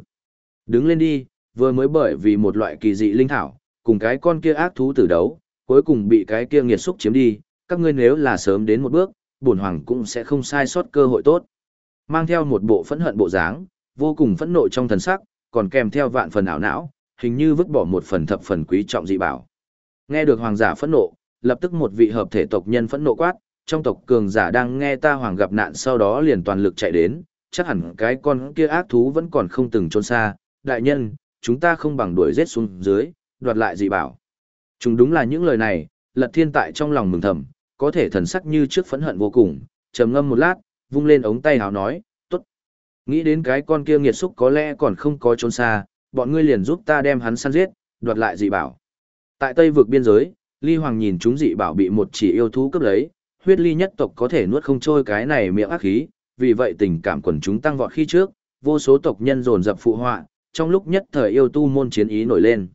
A: đứng lên đi, vừa mới bởi vì một loại kỳ dị linh thảo, cùng cái con kia ác thú tử đấu, cuối cùng bị cái kia nghiệt xúc chiếm đi, các ngươi nếu là sớm đến một bước, bổn hoàng cũng sẽ không sai sót cơ hội tốt. Mang theo một bộ phẫn hận bộ dáng, vô cùng phẫn nộ trong thần sắc, còn kèm theo vạn phần ảo não, hình như vứt bỏ một phần thập phần quý trọng dị bảo. Nghe được hoàng giả phẫn nộ, lập tức một vị hợp thể tộc nhân phẫn nộ quát, trong tộc cường giả đang nghe ta hoàng gặp nạn sau đó liền toàn lực chạy đến, chắc hẳn cái con kia ác thú vẫn còn không từng trốn xa, đại nhân, chúng ta không bằng đuổi giết xuống dưới, đoạt lại dị bảo. Chúng đúng là những lời này, lật thiên tại trong lòng mừng thầm, có thể thần sắc như trước phẫn hận vô cùng, trầm ngâm một lát, vung lên ống tay hào nói, tốt. Nghĩ đến cái con kia nghiệt xúc có lẽ còn không có trốn xa, bọn ngươi liền giúp ta đem hắn săn giết, đoạt lại dị bảo. Tại Tây vực biên giới, Ly Hoàng nhìn chúng dị bảo bị một chỉ yêu thú cướp lấy, huyết ly nhất tộc có thể nuốt không trôi cái này miệng ác khí, vì vậy tình cảm quần chúng tăng vọt khi trước, vô số tộc nhân dồn dập phụ họa, trong lúc nhất thời yêu tu môn chiến ý nổi lên.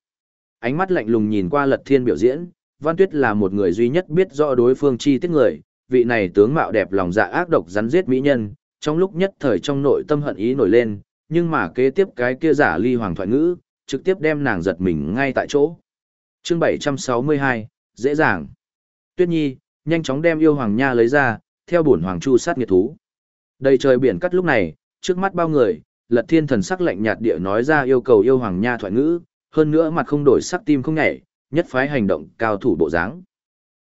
A: Ánh mắt lạnh lùng nhìn qua Lật Thiên biểu diễn, Văn Tuyết là một người duy nhất biết rõ đối phương chi tiết người, vị này tướng mạo đẹp lòng dạ ác độc rắn giết mỹ nhân, trong lúc nhất thời trong nội tâm hận ý nổi lên, nhưng mà kế tiếp cái kia giả ly hoàng thoại ngữ, trực tiếp đem nàng giật mình ngay tại chỗ. Chương 762, dễ dàng. Tuyết Nhi, nhanh chóng đem yêu hoàng nha lấy ra, theo bổn hoàng chu sát nghiệt thú. Đầy trời biển cắt lúc này, trước mắt bao người, Lật Thiên thần sắc lạnh nhạt địa nói ra yêu cầu yêu hoàng nha thoại ngữ, hơn nữa mặt không đổi sắc tim không nhảy, nhất phái hành động cao thủ bộ dáng.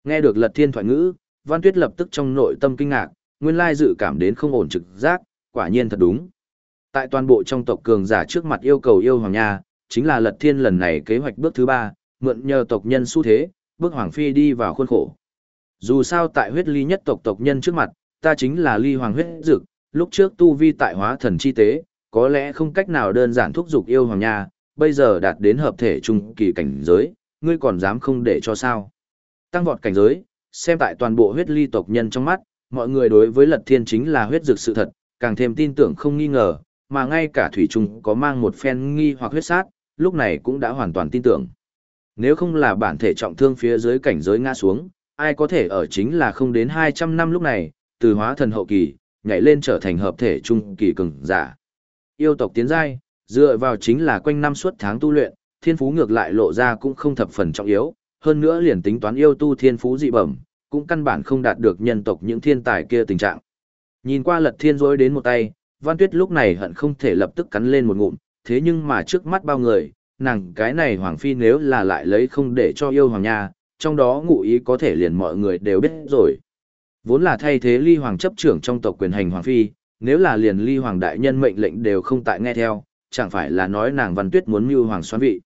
A: Nghe được Lật Thiên thoại ngữ, Văn Tuyết lập tức trong nội tâm kinh ngạc, nguyên lai dự cảm đến không ổn trực giác, quả nhiên thật đúng. Tại toàn bộ trong tộc cường giả trước mặt yêu cầu yêu hoàng nha, chính là Lật Thiên lần này kế hoạch bước thứ ba, mượn nhờ tộc nhân xu thế, bước hoàng phi đi vào khuôn khổ. Dù sao tại huyết ly nhất tộc tộc nhân trước mặt, ta chính là ly hoàng huyết dực, lúc trước tu vi tại hóa thần chi tế, có lẽ không cách nào đơn giản thúc giục yêu hoàng nha, bây giờ đạt đến hợp thể trung kỳ cảnh giới, ngươi còn dám không để cho sao. Tăng vọt cảnh giới, xem tại toàn bộ huyết ly tộc nhân trong mắt, mọi người đối với lật thiên chính là huyết dực sự thật, càng thêm tin tưởng không nghi ngờ, mà ngay cả thủy trung có mang một phen nghi hoặc huyết sát, lúc này cũng đã hoàn toàn tin tưởng. Nếu không là bản thể trọng thương phía dưới cảnh giới ngã xuống, ai có thể ở chính là không đến 200 năm lúc này, từ hóa thần hậu kỳ, nhảy lên trở thành hợp thể trung kỳ cường giả. Yêu tộc tiến giai, dựa vào chính là quanh năm suốt tháng tu luyện, thiên phú ngược lại lộ ra cũng không thập phần trọng yếu, hơn nữa liền tính toán yêu tu thiên phú dị bẩm, cũng căn bản không đạt được nhân tộc những thiên tài kia tình trạng. Nhìn qua lật thiên rối đến một tay, Văn Tuyết lúc này hận không thể lập tức cắn lên một ngụm, thế nhưng mà trước mắt bao người, nàng cái này hoàng phi nếu là lại lấy không để cho yêu hoàng nha, trong đó ngụ ý có thể liền mọi người đều biết rồi. Vốn là thay thế ly hoàng chấp trưởng trong tộc quyền hành hoàng phi, nếu là liền ly hoàng đại nhân mệnh lệnh đều không tại nghe theo, chẳng phải là nói nàng văn tuyết muốn mưu hoàng xoán vị.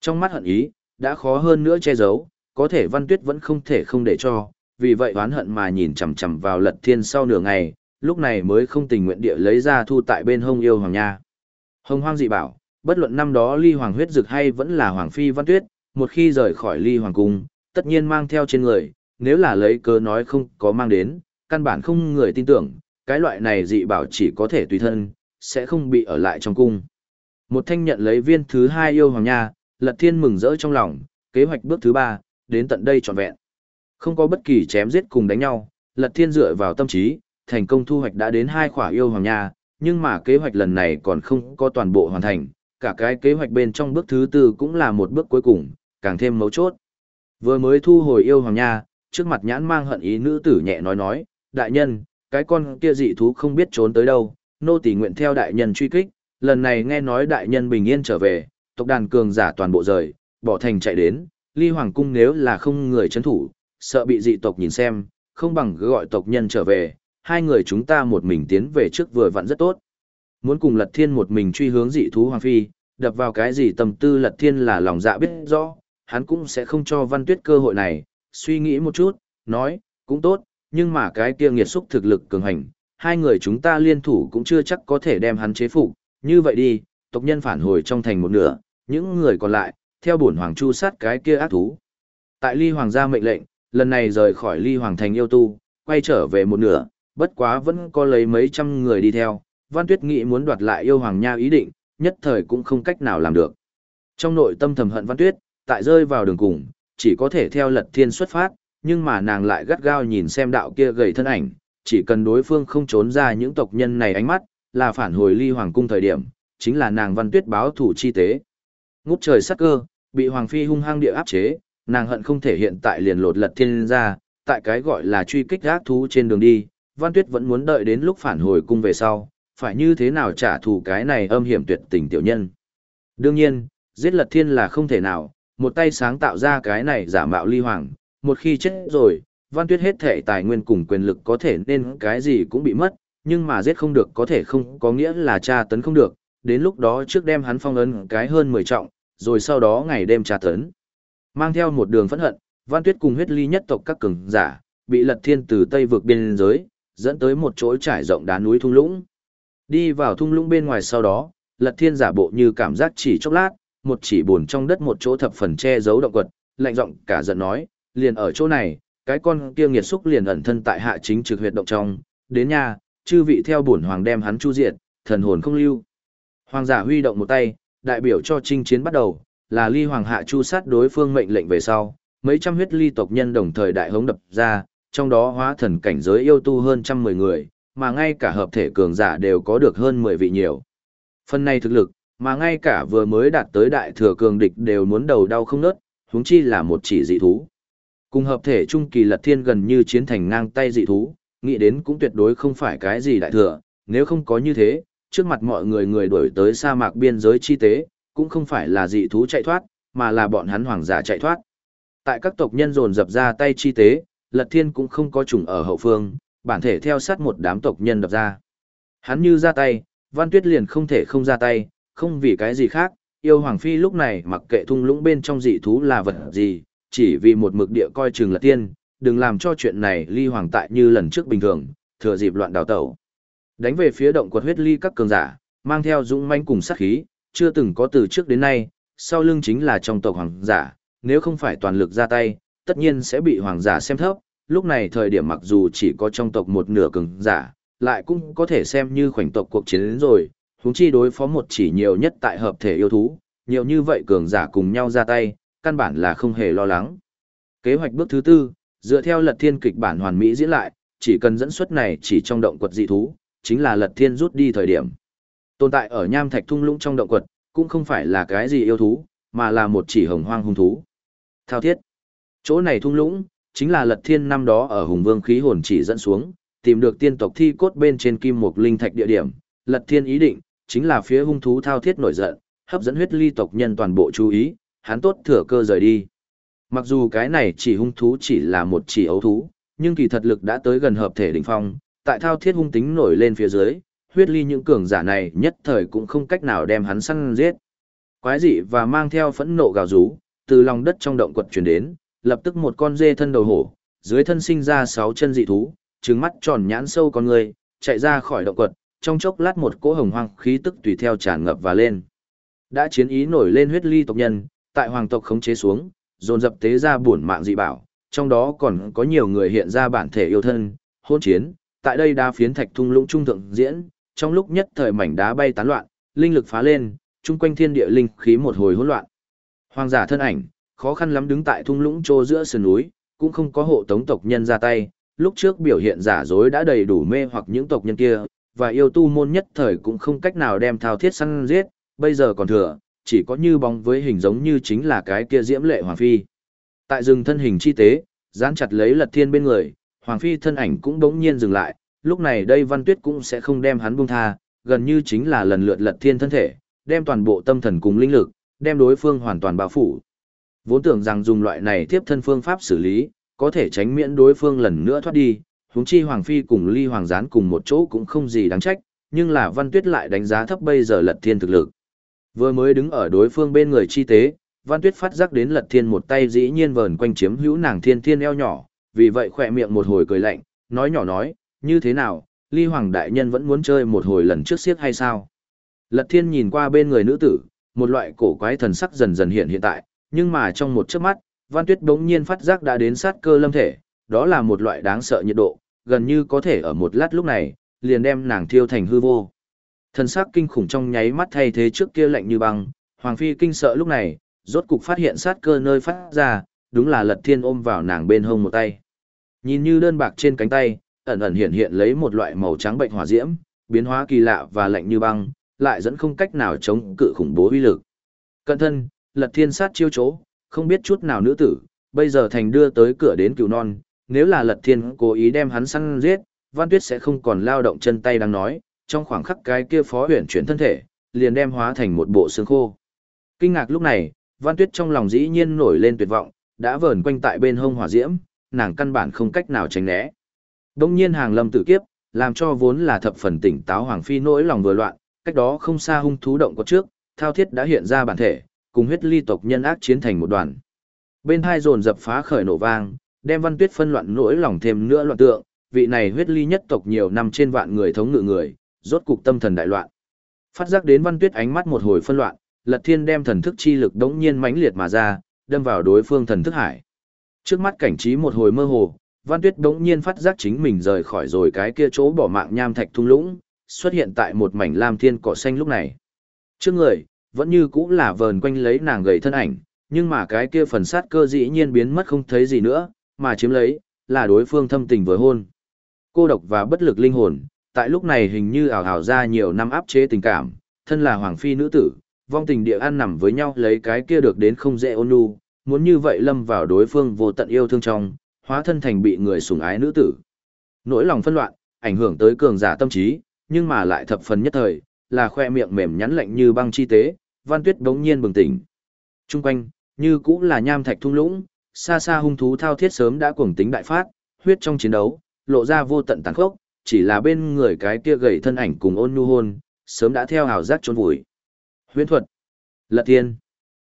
A: Trong mắt hận ý, đã khó hơn nữa che giấu, có thể văn tuyết vẫn không thể không để cho, vì vậy oán hận mà nhìn chằm chằm vào lật thiên sau nửa ngày, lúc này mới không tình nguyện địa lấy ra thu tại bên hông yêu hoàng nha. Hồng hoang dị bảo, bất luận năm đó ly hoàng huyết dực hay vẫn là hoàng phi văn tuyết, một khi rời khỏi ly hoàng cung, tất nhiên mang theo trên người, nếu là lấy cớ nói không có mang đến, căn bản không người tin tưởng, cái loại này dị bảo chỉ có thể tùy thân, sẽ không bị ở lại trong cung. Một thanh nhận lấy viên thứ hai yêu hoàng nha, lật thiên mừng rỡ trong lòng, kế hoạch bước thứ ba, đến tận đây trọn vẹn. Không có bất kỳ chém giết cùng đánh nhau, lật thiên dựa vào tâm trí, thành công thu hoạch đã đến hai khỏa yêu hoàng nha, nhưng mà kế hoạch lần này còn không có toàn bộ hoàn thành, cả cái kế hoạch bên trong bước thứ tư cũng là một bước cuối cùng, càng thêm mấu chốt. Vừa mới thu hồi yêu hoàng nha, trước mặt nhãn mang hận ý nữ tử nhẹ nói nói, đại nhân, cái con kia dị thú không biết trốn tới đâu, nô tỳ nguyện theo đại nhân truy kích, Lần này nghe nói đại nhân bình yên trở về, tộc đàn cường giả toàn bộ rời, bỏ thành chạy đến, ly hoàng cung nếu là không người chấn thủ, sợ bị dị tộc nhìn xem, không bằng gọi tộc nhân trở về, hai người chúng ta một mình tiến về trước vừa vặn rất tốt. Muốn cùng lật thiên một mình truy hướng dị thú hoàng phi, đập vào cái gì tầm tư lật thiên là lòng dạ biết rõ, hắn cũng sẽ không cho văn tuyết cơ hội này, suy nghĩ một chút, nói, cũng tốt, nhưng mà cái kia nghiệt xúc thực lực cường hành, hai người chúng ta liên thủ cũng chưa chắc có thể đem hắn chế phục, như vậy đi, tộc nhân phản hồi trong thành một nửa, những người còn lại, theo bổn hoàng chu sát cái kia ác thú. Tại ly hoàng gia mệnh lệnh, lần này rời khỏi ly hoàng thành yêu tu, quay trở về một nửa, bất quá vẫn có lấy mấy trăm người đi theo, văn tuyết nghĩ muốn đoạt lại yêu hoàng nha ý định, nhất thời cũng không cách nào làm được. Trong nội tâm thầm hận văn tuyết, tại rơi vào đường cùng, chỉ có thể theo lật thiên xuất phát, nhưng mà nàng lại gắt gao nhìn xem đạo kia gầy thân ảnh, chỉ cần đối phương không trốn ra những tộc nhân này ánh mắt, là phản hồi ly hoàng cung thời điểm, chính là nàng văn tuyết báo thủ chi tế. Ngút trời sắc cơ, bị hoàng phi hung hăng địa áp chế, nàng hận không thể hiện tại liền lột lật thiên ra, tại cái gọi là truy kích ác thú trên đường đi, văn tuyết vẫn muốn đợi đến lúc phản hồi cung về sau, phải như thế nào trả thù cái này âm hiểm tuyệt tình tiểu nhân. Đương nhiên, giết lật thiên là không thể nào, một tay sáng tạo ra cái này giả mạo ly hoàng, một khi chết rồi, văn tuyết hết thể tài nguyên cùng quyền lực có thể nên cái gì cũng bị mất, nhưng mà giết không được có thể không có nghĩa là tra tấn không được, đến lúc đó trước đem hắn phong ấn cái hơn 10 trọng, rồi sau đó ngày đêm tra tấn. Mang theo một đường phẫn hận, văn tuyết cùng huyết ly nhất tộc các cường giả, bị lật thiên từ tây vực biên giới, dẫn tới một chỗ trải rộng đá núi thung lũng. Đi vào thung lũng bên ngoài sau đó, lật thiên giả bộ như cảm giác chỉ chốc lát, một chỉ buồn trong đất một chỗ thập phần che giấu động quật, lạnh giọng cả giận nói, liền ở chỗ này, cái con kia nghiệt xúc liền ẩn thân tại hạ chính trực huyệt động trong, đến nhà, chư vị theo bổn hoàng đem hắn chu diệt, thần hồn không lưu. Hoàng giả huy động một tay, đại biểu cho chinh chiến bắt đầu, là ly hoàng hạ chu sát đối phương mệnh lệnh về sau, mấy trăm huyết ly tộc nhân đồng thời đại hống đập ra, trong đó hóa thần cảnh giới yêu tu hơn trăm mười người, mà ngay cả hợp thể cường giả đều có được hơn mười vị nhiều. Phần này thực lực, mà ngay cả vừa mới đạt tới đại thừa cường địch đều muốn đầu đau không nớt, huống chi là một chỉ dị thú. Cùng hợp thể trung kỳ lật thiên gần như chiến thành ngang tay dị thú, nghĩ đến cũng tuyệt đối không phải cái gì đại thừa, nếu không có như thế, trước mặt mọi người người đuổi tới sa mạc biên giới chi tế, cũng không phải là dị thú chạy thoát, mà là bọn hắn hoàng giả chạy thoát. Tại các tộc nhân dồn dập ra tay chi tế, Lật Thiên cũng không có trùng ở hậu phương, bản thể theo sát một đám tộc nhân đập ra. Hắn như ra tay, Văn Tuyết liền không thể không ra tay, không vì cái gì khác, yêu Hoàng Phi lúc này mặc kệ thung lũng bên trong dị thú là vật gì, chỉ vì một mực địa coi chừng Lật Thiên, đừng làm cho chuyện này ly hoàng tại như lần trước bình thường, thừa dịp loạn đào tẩu. Đánh về phía động quật huyết ly các cường giả, mang theo dũng manh cùng sát khí, chưa từng có từ trước đến nay, sau lưng chính là trong tộc hoàng giả, nếu không phải toàn lực ra tay, tất nhiên sẽ bị hoàng giả xem thấp, lúc này thời điểm mặc dù chỉ có trong tộc một nửa cường giả, lại cũng có thể xem như khoảnh tộc cuộc chiến đến rồi, huống chi đối phó một chỉ nhiều nhất tại hợp thể yêu thú, nhiều như vậy cường giả cùng nhau ra tay, căn bản là không hề lo lắng. Kế hoạch bước thứ tư, dựa theo lật thiên kịch bản hoàn mỹ diễn lại, chỉ cần dẫn xuất này chỉ trong động quật dị thú, chính là lật thiên rút đi thời điểm. Tồn tại ở nham thạch thung lũng trong động quật, cũng không phải là cái gì yêu thú, mà là một chỉ hồng hoang hung thú. Thao thiết. Chỗ này thung lũng, chính là lật thiên năm đó ở hùng vương khí hồn chỉ dẫn xuống, tìm được tiên tộc thi cốt bên trên kim mục linh thạch địa điểm. Lật thiên ý định, chính là phía hung thú thao thiết nổi giận, hấp dẫn huyết ly tộc nhân toàn bộ chú ý, hắn tốt thừa cơ rời đi. Mặc dù cái này chỉ hung thú chỉ là một chỉ ấu thú, nhưng kỳ thật lực đã tới gần hợp thể đỉnh phong, tại thao thiết hung tính nổi lên phía dưới, huyết ly những cường giả này nhất thời cũng không cách nào đem hắn săn giết. Quái dị và mang theo phẫn nộ gào rú, từ lòng đất trong động quật truyền đến, lập tức một con dê thân đầu hổ, dưới thân sinh ra sáu chân dị thú, trừng mắt tròn nhãn sâu con người, chạy ra khỏi động quật, trong chốc lát một cỗ hồng hoang khí tức tùy theo tràn ngập và lên. Đã chiến ý nổi lên huyết ly tộc nhân, tại hoàng tộc khống chế xuống, dồn dập tế ra buồn mạng dị bảo, trong đó còn có nhiều người hiện ra bản thể yêu thân, hôn chiến, tại đây đá phiến thạch thung lũng trung thượng diễn, trong lúc nhất thời mảnh đá bay tán loạn, linh lực phá lên, chung quanh thiên địa linh khí một hồi hỗn loạn. Hoàng giả thân ảnh, khó khăn lắm đứng tại thung lũng trô giữa sườn núi, cũng không có hộ tống tộc nhân ra tay, lúc trước biểu hiện giả dối đã đầy đủ mê hoặc những tộc nhân kia, và yêu tu môn nhất thời cũng không cách nào đem thao thiết săn giết, bây giờ còn thừa, chỉ có như bóng với hình giống như chính là cái kia diễm lệ hoàng phi. Tại rừng thân hình chi tế, dán chặt lấy lật thiên bên người, hoàng phi thân ảnh cũng đống nhiên dừng lại, lúc này đây văn tuyết cũng sẽ không đem hắn buông tha, gần như chính là lần lượt lật thiên thân thể, đem toàn bộ tâm thần cùng linh lực, đem đối phương hoàn toàn bao phủ. Vốn tưởng rằng dùng loại này tiếp thân phương pháp xử lý, có thể tránh miễn đối phương lần nữa thoát đi, huống chi Hoàng Phi cùng Ly Hoàng Gián cùng một chỗ cũng không gì đáng trách, nhưng là Văn Tuyết lại đánh giá thấp bây giờ lật thiên thực lực. Vừa mới đứng ở đối phương bên người chi tế, Văn Tuyết phát giác đến lật thiên một tay dĩ nhiên vờn quanh chiếm hữu nàng thiên thiên eo nhỏ, vì vậy khỏe miệng một hồi cười lạnh, nói nhỏ nói, như thế nào, ly hoàng đại nhân vẫn muốn chơi một hồi lần trước siết hay sao? Lật thiên nhìn qua bên người nữ tử, một loại cổ quái thần sắc dần dần hiện hiện tại, nhưng mà trong một chớp mắt, Văn Tuyết đống nhiên phát giác đã đến sát cơ lâm thể, đó là một loại đáng sợ nhiệt độ, gần như có thể ở một lát lúc này, liền đem nàng thiêu thành hư vô. Thần sắc kinh khủng trong nháy mắt thay thế trước kia lạnh như băng, Hoàng Phi kinh sợ lúc này, rốt cục phát hiện sát cơ nơi phát ra, đúng là lật thiên ôm vào nàng bên hông một tay. Nhìn như đơn bạc trên cánh tay, ẩn ẩn hiện hiện lấy một loại màu trắng bệnh hỏa diễm, biến hóa kỳ lạ và lạnh như băng, lại dẫn không cách nào chống cự khủng bố uy lực. Cẩn thân, lật thiên sát chiêu chỗ, không biết chút nào nữ tử, bây giờ thành đưa tới cửa đến cửu non, nếu là lật thiên cố ý đem hắn săn giết, Văn Tuyết sẽ không còn lao động chân tay đang nói, trong khoảng khắc cái kia phó huyền chuyển thân thể, liền đem hóa thành một bộ xương khô. Kinh ngạc lúc này, Văn Tuyết trong lòng dĩ nhiên nổi lên tuyệt vọng, đã vờn quanh tại bên hông hỏa diễm, nàng căn bản không cách nào tránh né. Đông nhiên hàng lâm tử kiếp, làm cho vốn là thập phần tỉnh táo Hoàng Phi nỗi lòng vừa loạn, cách đó không xa hung thú động có trước, thao thiết đã hiện ra bản thể, cùng huyết ly tộc nhân ác chiến thành một đoàn. Bên hai dồn dập phá khởi nổ vang, đem văn tuyết phân loạn nỗi lòng thêm nữa loạn tượng, vị này huyết ly nhất tộc nhiều năm trên vạn người thống ngự người, rốt cục tâm thần đại loạn. Phát giác đến văn tuyết ánh mắt một hồi phân loạn, lật thiên đem thần thức chi lực đống nhiên mãnh liệt mà ra, đâm vào đối phương thần thức hải. Trước mắt cảnh trí một hồi mơ hồ, Văn Tuyết đống nhiên phát giác chính mình rời khỏi rồi cái kia chỗ bỏ mạng nham thạch thung lũng, xuất hiện tại một mảnh lam thiên cỏ xanh lúc này. Trước người, vẫn như cũ là vờn quanh lấy nàng gầy thân ảnh, nhưng mà cái kia phần sát cơ dĩ nhiên biến mất không thấy gì nữa, mà chiếm lấy, là đối phương thâm tình với hôn. Cô độc và bất lực linh hồn, tại lúc này hình như ảo ảo ra nhiều năm áp chế tình cảm, thân là hoàng phi nữ tử, vong tình địa an nằm với nhau lấy cái kia được đến không dễ ôn nhu, muốn như vậy lâm vào đối phương vô tận yêu thương trong, hóa thân thành bị người sủng ái nữ tử. Nỗi lòng phân loạn, ảnh hưởng tới cường giả tâm trí, nhưng mà lại thập phần nhất thời, là khoe miệng mềm nhắn lạnh như băng chi tế, Văn Tuyết bỗng nhiên bừng tỉnh. Trung quanh, như cũng là nham thạch thung lũng, xa xa hung thú thao thiết sớm đã cuồng tính đại phát, huyết trong chiến đấu, lộ ra vô tận tàn khốc, chỉ là bên người cái kia gầy thân ảnh cùng ôn nhu hôn, sớm đã theo hào giác trốn vùi. Huyễn thuật, Lật Thiên,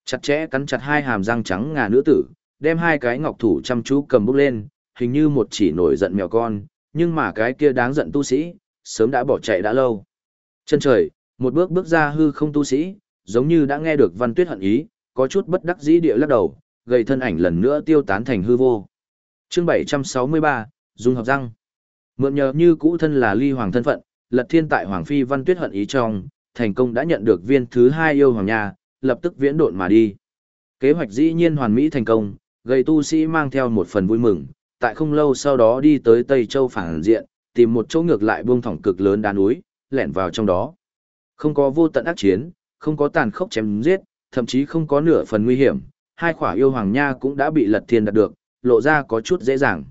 A: chặt chẽ cắn chặt hai hàm răng trắng ngà nữ tử, đem hai cái ngọc thủ chăm chú cầm bút lên, hình như một chỉ nổi giận mèo con, nhưng mà cái kia đáng giận tu sĩ, sớm đã bỏ chạy đã lâu. Chân trời, một bước bước ra hư không tu sĩ, giống như đã nghe được văn tuyết hận ý, có chút bất đắc dĩ địa lắc đầu, gầy thân ảnh lần nữa tiêu tán thành hư vô. Chương 763, Dung hợp răng. Mượn nhờ như cũ thân là ly hoàng thân phận, lật thiên tại hoàng phi văn tuyết hận ý trong, thành công đã nhận được viên thứ hai yêu hoàng nha lập tức viễn độn mà đi. Kế hoạch dĩ nhiên hoàn mỹ thành công, gây tu sĩ mang theo một phần vui mừng, tại không lâu sau đó đi tới Tây Châu phản diện, tìm một chỗ ngược lại buông thỏng cực lớn đá núi, lẻn vào trong đó. Không có vô tận ác chiến, không có tàn khốc chém giết, thậm chí không có nửa phần nguy hiểm, hai khỏa yêu hoàng nha cũng đã bị Lật Thiên đạt được, lộ ra có chút dễ dàng.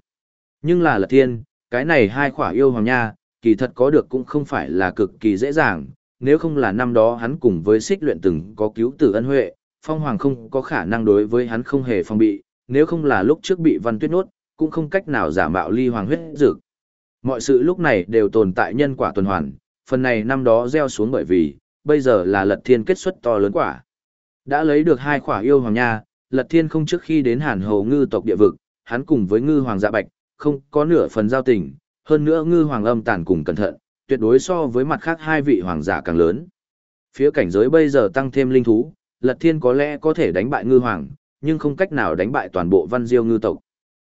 A: Nhưng là Lật Thiên, cái này hai khỏa yêu hoàng nha, kỳ thật có được cũng không phải là cực kỳ dễ dàng, nếu không là năm đó hắn cùng với xích luyện từng có cứu tử ân huệ, phong hoàng không có khả năng đối với hắn không hề phong bị, nếu không là lúc trước bị văn tuyết nốt, cũng không cách nào giả mạo ly hoàng huyết dược. Mọi sự lúc này đều tồn tại nhân quả tuần hoàn, phần này năm đó gieo xuống bởi vì, bây giờ là lật thiên kết xuất to lớn quả. Đã lấy được hai khỏa yêu hoàng nha, lật thiên không trước khi đến hàn hầu ngư tộc địa vực, hắn cùng với ngư hoàng dạ bạch, không có nửa phần giao tình, hơn nữa ngư hoàng âm tàn cùng cẩn thận, tuyệt đối so với mặt khác hai vị hoàng giả càng lớn. Phía cảnh giới bây giờ tăng thêm linh thú, lật thiên có lẽ có thể đánh bại ngư hoàng, nhưng không cách nào đánh bại toàn bộ văn diêu ngư tộc.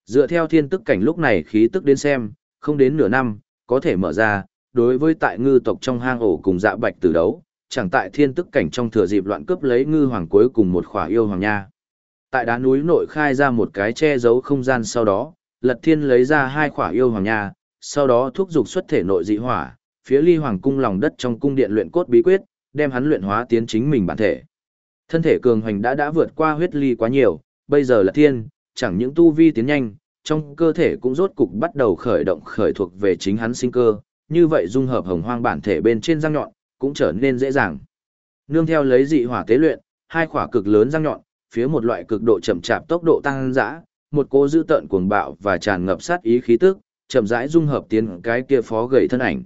A: Dựa theo thiên tức cảnh lúc này khí tức đến xem, không đến nửa năm, có thể mở ra, đối với tại ngư tộc trong hang ổ cùng dạ bạch tử đấu, chẳng tại thiên tức cảnh trong thừa dịp loạn cướp lấy ngư hoàng cuối cùng một khỏa yêu hoàng nha. Tại đá núi nội khai ra một cái che giấu không gian sau đó, lật thiên lấy ra hai khỏa yêu hoàng nha, sau đó thúc dục xuất thể nội dị hỏa, phía ly hoàng cung lòng đất trong cung điện luyện cốt bí quyết, đem hắn luyện hóa tiến chính mình bản thể. Thân thể cường hoành đã đã vượt qua huyết ly quá nhiều, bây giờ là thiên, chẳng những tu vi tiến nhanh, trong cơ thể cũng rốt cục bắt đầu khởi động khởi thuộc về chính hắn sinh cơ, như vậy dung hợp hồng hoang bản thể bên trên răng nhọn, cũng trở nên dễ dàng. Nương theo lấy dị hỏa tế luyện, hai khỏa cực lớn răng nhọn, phía một loại cực độ chậm chạp tốc độ tăng dã, một cô dữ tợn cuồng bạo và tràn ngập sát ý khí tức, chậm rãi dung hợp tiến cái kia phó gầy thân ảnh.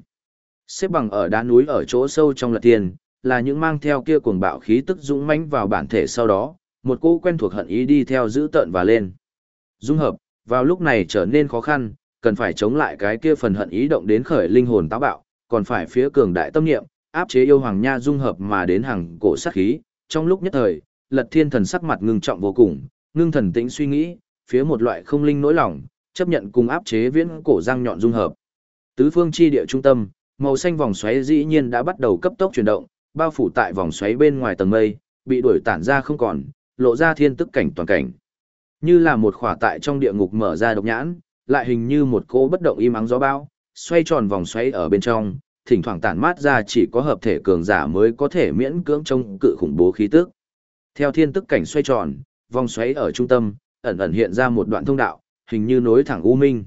A: Xếp bằng ở đá núi ở chỗ sâu trong lật tiền, là những mang theo kia cuồng bạo khí tức dũng mãnh vào bản thể sau đó, một cô quen thuộc hận ý đi theo giữ tợn và lên. Dung hợp, vào lúc này trở nên khó khăn, cần phải chống lại cái kia phần hận ý động đến khởi linh hồn táo bạo, còn phải phía cường đại tâm niệm, áp chế yêu hoàng nha dung hợp mà đến hàng cổ sát khí. Trong lúc nhất thời, Lật Thiên thần sắc mặt ngưng trọng vô cùng, ngưng thần tĩnh suy nghĩ, phía một loại không linh nỗi lòng, chấp nhận cùng áp chế viễn cổ răng nhọn dung hợp. Tứ phương chi địa trung tâm, màu xanh vòng xoáy dĩ nhiên đã bắt đầu cấp tốc chuyển động, bao phủ tại vòng xoáy bên ngoài tầng mây, bị đuổi tản ra không còn, lộ ra thiên tức cảnh toàn cảnh. Như là một khỏa tại trong địa ngục mở ra độc nhãn, lại hình như một cô bất động im ắng gió bão, xoay tròn vòng xoáy ở bên trong, thỉnh thoảng tản mát ra chỉ có hợp thể cường giả mới có thể miễn cưỡng trông cự khủng bố khí tức. Theo thiên tức cảnh xoay tròn, vòng xoáy ở trung tâm, ẩn ẩn hiện ra một đoạn thông đạo, hình như nối thẳng u minh.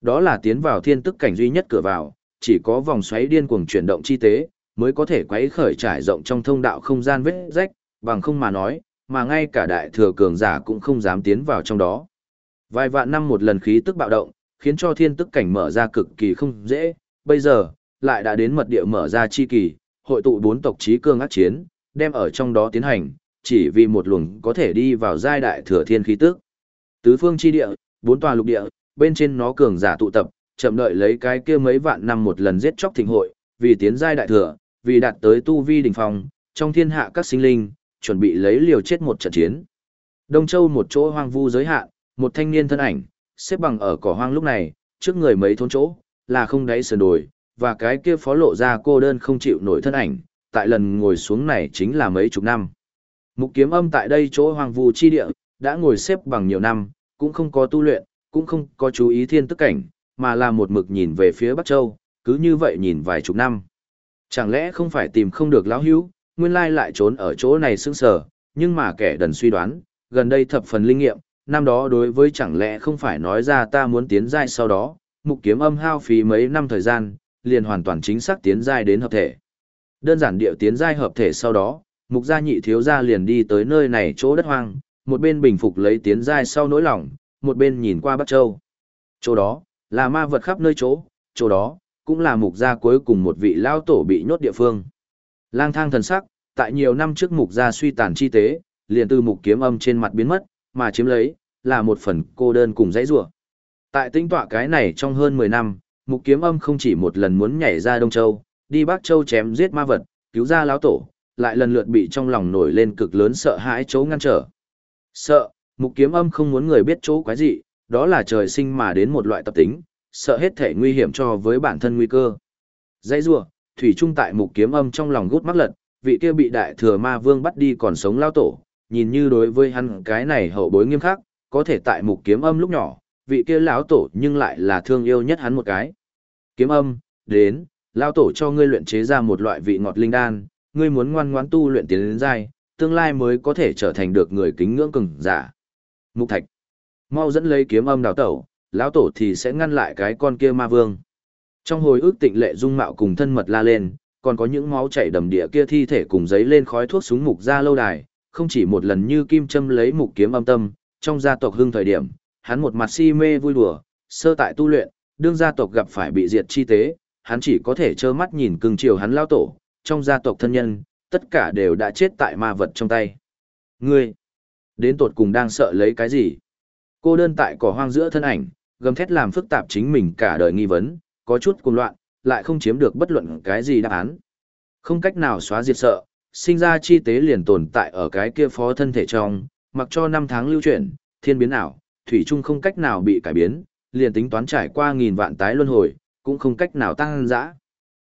A: Đó là tiến vào thiên tức cảnh duy nhất cửa vào, chỉ có vòng xoáy điên cuồng chuyển động chi tế, mới có thể quấy khởi trải rộng trong thông đạo không gian vết rách, bằng không mà nói, mà ngay cả đại thừa cường giả cũng không dám tiến vào trong đó. Vài vạn năm một lần khí tức bạo động, khiến cho thiên tức cảnh mở ra cực kỳ không dễ, bây giờ, lại đã đến mật địa mở ra chi kỳ, hội tụ bốn tộc trí cương ác chiến, đem ở trong đó tiến hành, chỉ vì một luồng có thể đi vào giai đại thừa thiên khí tức. Tứ phương chi địa, bốn tòa lục địa, bên trên nó cường giả tụ tập, chậm đợi lấy cái kia mấy vạn năm một lần giết chóc thịnh hội, vì tiến giai đại thừa, vì đạt tới tu vi đỉnh phong, trong thiên hạ các sinh linh, chuẩn bị lấy liều chết một trận chiến. Đông Châu một chỗ hoang vu giới hạn, một thanh niên thân ảnh, xếp bằng ở cỏ hoang lúc này, trước người mấy thôn chỗ, là không đáy sườn đồi, và cái kia phó lộ ra cô đơn không chịu nổi thân ảnh, tại lần ngồi xuống này chính là mấy chục năm. Mục kiếm âm tại đây chỗ hoang vu chi địa, đã ngồi xếp bằng nhiều năm, cũng không có tu luyện, cũng không có chú ý thiên tức cảnh, mà là một mực nhìn về phía Bắc Châu, cứ như vậy nhìn vài chục năm. Chẳng lẽ không phải tìm không được lão hữu, nguyên lai lại trốn ở chỗ này sững sờ, nhưng mà kẻ đần suy đoán, gần đây thập phần linh nghiệm, năm đó đối với chẳng lẽ không phải nói ra ta muốn tiến giai sau đó, mục kiếm âm hao phí mấy năm thời gian, liền hoàn toàn chính xác tiến giai đến hợp thể. Đơn giản điệu tiến giai hợp thể sau đó, mục gia nhị thiếu gia liền đi tới nơi này chỗ đất hoang, một bên bình phục lấy tiến giai sau nỗi lòng, một bên nhìn qua Bắc Châu. Chỗ đó, là ma vật khắp nơi chỗ, chỗ đó, cũng là mục gia cuối cùng một vị lao tổ bị nhốt địa phương. Lang thang thần sắc, tại nhiều năm trước mục gia suy tàn chi tế, liền từ mục kiếm âm trên mặt biến mất, mà chiếm lấy, là một phần cô đơn cùng dãy rủa. Tại tinh tọa cái này trong hơn 10 năm, mục kiếm âm không chỉ một lần muốn nhảy ra Đông Châu, đi Bắc Châu chém giết ma vật, cứu ra lão tổ, lại lần lượt bị trong lòng nổi lên cực lớn sợ hãi chỗ ngăn trở. Sợ, mục kiếm âm không muốn người biết chỗ quái gì, đó là trời sinh mà đến một loại tập tính, sợ hết thể nguy hiểm cho với bản thân nguy cơ. Dãy rủa, thủy trung tại mục kiếm âm trong lòng gút mắc lật, vị kia bị đại thừa ma vương bắt đi còn sống lao tổ, nhìn như đối với hắn cái này hậu bối nghiêm khắc, có thể tại mục kiếm âm lúc nhỏ, vị kia lão tổ nhưng lại là thương yêu nhất hắn một cái. Kiếm âm, đến, lao tổ cho ngươi luyện chế ra một loại vị ngọt linh đan, ngươi muốn ngoan ngoãn tu luyện tiến đến giai, tương lai mới có thể trở thành được người kính ngưỡng cường giả. Mục Thạch, mau dẫn lấy kiếm âm đào tẩu, lão tổ thì sẽ ngăn lại cái con kia ma vương. Trong hồi ức tịnh lệ dung mạo cùng thân mật la lên, còn có những máu chảy đầm địa kia thi thể cùng giấy lên khói thuốc súng mục ra lâu đài, không chỉ một lần như kim châm lấy mục kiếm âm tâm, trong gia tộc hưng thời điểm, hắn một mặt si mê vui đùa, sơ tại tu luyện, đương gia tộc gặp phải bị diệt chi tế, hắn chỉ có thể trơ mắt nhìn cưng chiều hắn lao tổ, trong gia tộc thân nhân, tất cả đều đã chết tại ma vật trong tay. Ngươi, đến tột cùng đang sợ lấy cái gì? Cô đơn tại cỏ hoang giữa thân ảnh, gầm thét làm phức tạp chính mình cả đời nghi vấn, có chút cuồng loạn, lại không chiếm được bất luận cái gì đáp án. Không cách nào xóa diệt sợ, sinh ra chi tế liền tồn tại ở cái kia phó thân thể trong, mặc cho năm tháng lưu chuyển, thiên biến ảo, thủy chung không cách nào bị cải biến, liền tính toán trải qua nghìn vạn tái luân hồi, cũng không cách nào tăng dã.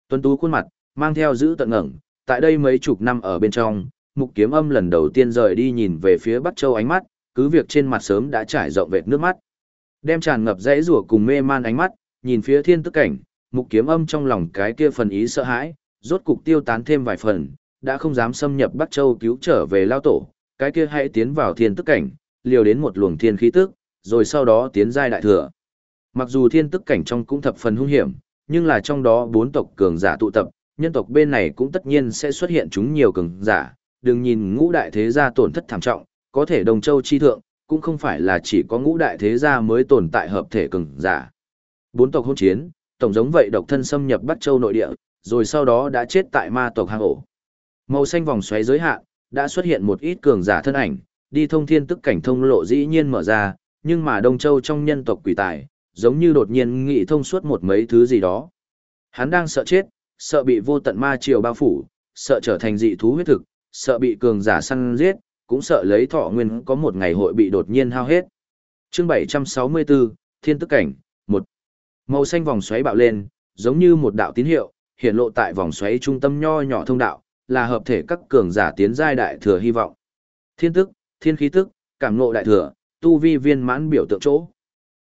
A: Tuấn tú khuôn mặt, mang theo giữ tận ngẩng, tại đây mấy chục năm ở bên trong, mục kiếm âm lần đầu tiên rời đi nhìn về phía Bắc Châu ánh mắt, cứ việc trên mặt sớm đã trải rộng vệt nước mắt. Đem tràn ngập dãy rủa cùng mê man ánh mắt, nhìn phía thiên tức cảnh, mục kiếm âm trong lòng cái kia phần ý sợ hãi, rốt cục tiêu tán thêm vài phần, đã không dám xâm nhập Bắc Châu cứu trở về lao tổ, cái kia hãy tiến vào thiên tức cảnh, liều đến một luồng thiên khí tức, rồi sau đó tiến giai đại thừa. Mặc dù thiên tức cảnh trong cũng thập phần hung hiểm, nhưng là trong đó bốn tộc cường giả tụ tập, nhân tộc bên này cũng tất nhiên sẽ xuất hiện chúng nhiều cường giả, đừng nhìn ngũ đại thế gia tổn thất thảm trọng, có thể đồng châu chi thượng, cũng không phải là chỉ có ngũ đại thế gia mới tồn tại hợp thể cường giả. Bốn tộc hôn chiến, tổng giống vậy độc thân xâm nhập Bắc Châu nội địa, rồi sau đó đã chết tại ma tộc hang ổ. Màu xanh vòng xoáy giới hạn, đã xuất hiện một ít cường giả thân ảnh, đi thông thiên tức cảnh thông lộ dĩ nhiên mở ra, nhưng mà Đông Châu trong nhân tộc quỷ tài, giống như đột nhiên nghĩ thông suốt một mấy thứ gì đó. Hắn đang sợ chết, sợ bị vô tận ma triều bao phủ, sợ trở thành dị thú huyết thực, sợ bị cường giả săn giết, cũng sợ lấy thọ nguyên có một ngày hội bị đột nhiên hao hết. Chương 764, Thiên Tức Cảnh, 1. Màu xanh vòng xoáy bạo lên, giống như một đạo tín hiệu, hiện lộ tại vòng xoáy trung tâm nho nhỏ thông đạo, là hợp thể các cường giả tiến giai đại thừa hy vọng. Thiên tức, thiên khí tức, cảm ngộ đại thừa, tu vi viên mãn biểu tượng chỗ.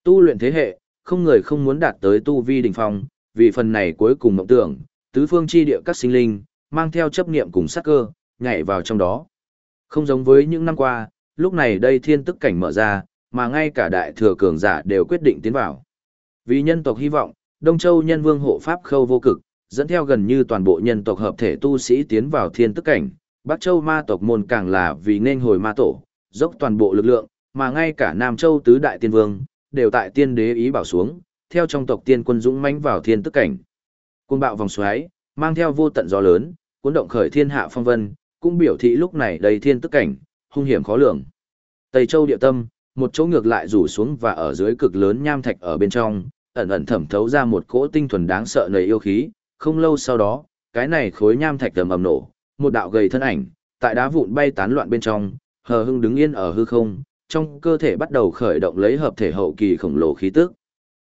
A: Tu luyện thế hệ, không người không muốn đạt tới tu vi đỉnh phong, vì phần này cuối cùng mộng tưởng, tứ phương chi địa các sinh linh, mang theo chấp niệm cùng sắc cơ, nhảy vào trong đó. Không giống với những năm qua, lúc này đây thiên tức cảnh mở ra, mà ngay cả đại thừa cường giả đều quyết định tiến vào. Vì nhân tộc hy vọng, Đông Châu nhân vương hộ pháp khâu vô cực, dẫn theo gần như toàn bộ nhân tộc hợp thể tu sĩ tiến vào thiên tức cảnh, Bắc Châu ma tộc môn càng là vì nên hồi ma tổ, dốc toàn bộ lực lượng, mà ngay cả Nam Châu tứ đại tiên vương, đều tại tiên đế ý bảo xuống, theo trong tộc tiên quân dũng mãnh vào thiên tức cảnh. Cuồng bạo vòng xoáy, mang theo vô tận gió lớn, cuốn động khởi thiên hạ phong vân, cũng biểu thị lúc này đầy thiên tức cảnh, hung hiểm khó lường. Tây Châu địa tâm, một chỗ ngược lại rủ xuống và ở dưới cực lớn nham thạch ở bên trong, ẩn ẩn thẩm thấu ra một cỗ tinh thuần đáng sợ nầy yêu khí, không lâu sau đó, cái này khối nham thạch ầm ầm nổ, một đạo gầy thân ảnh, tại đá vụn bay tán loạn bên trong, hờ hưng đứng yên ở hư không, trong cơ thể bắt đầu khởi động lấy hợp thể hậu kỳ khổng lồ khí tức.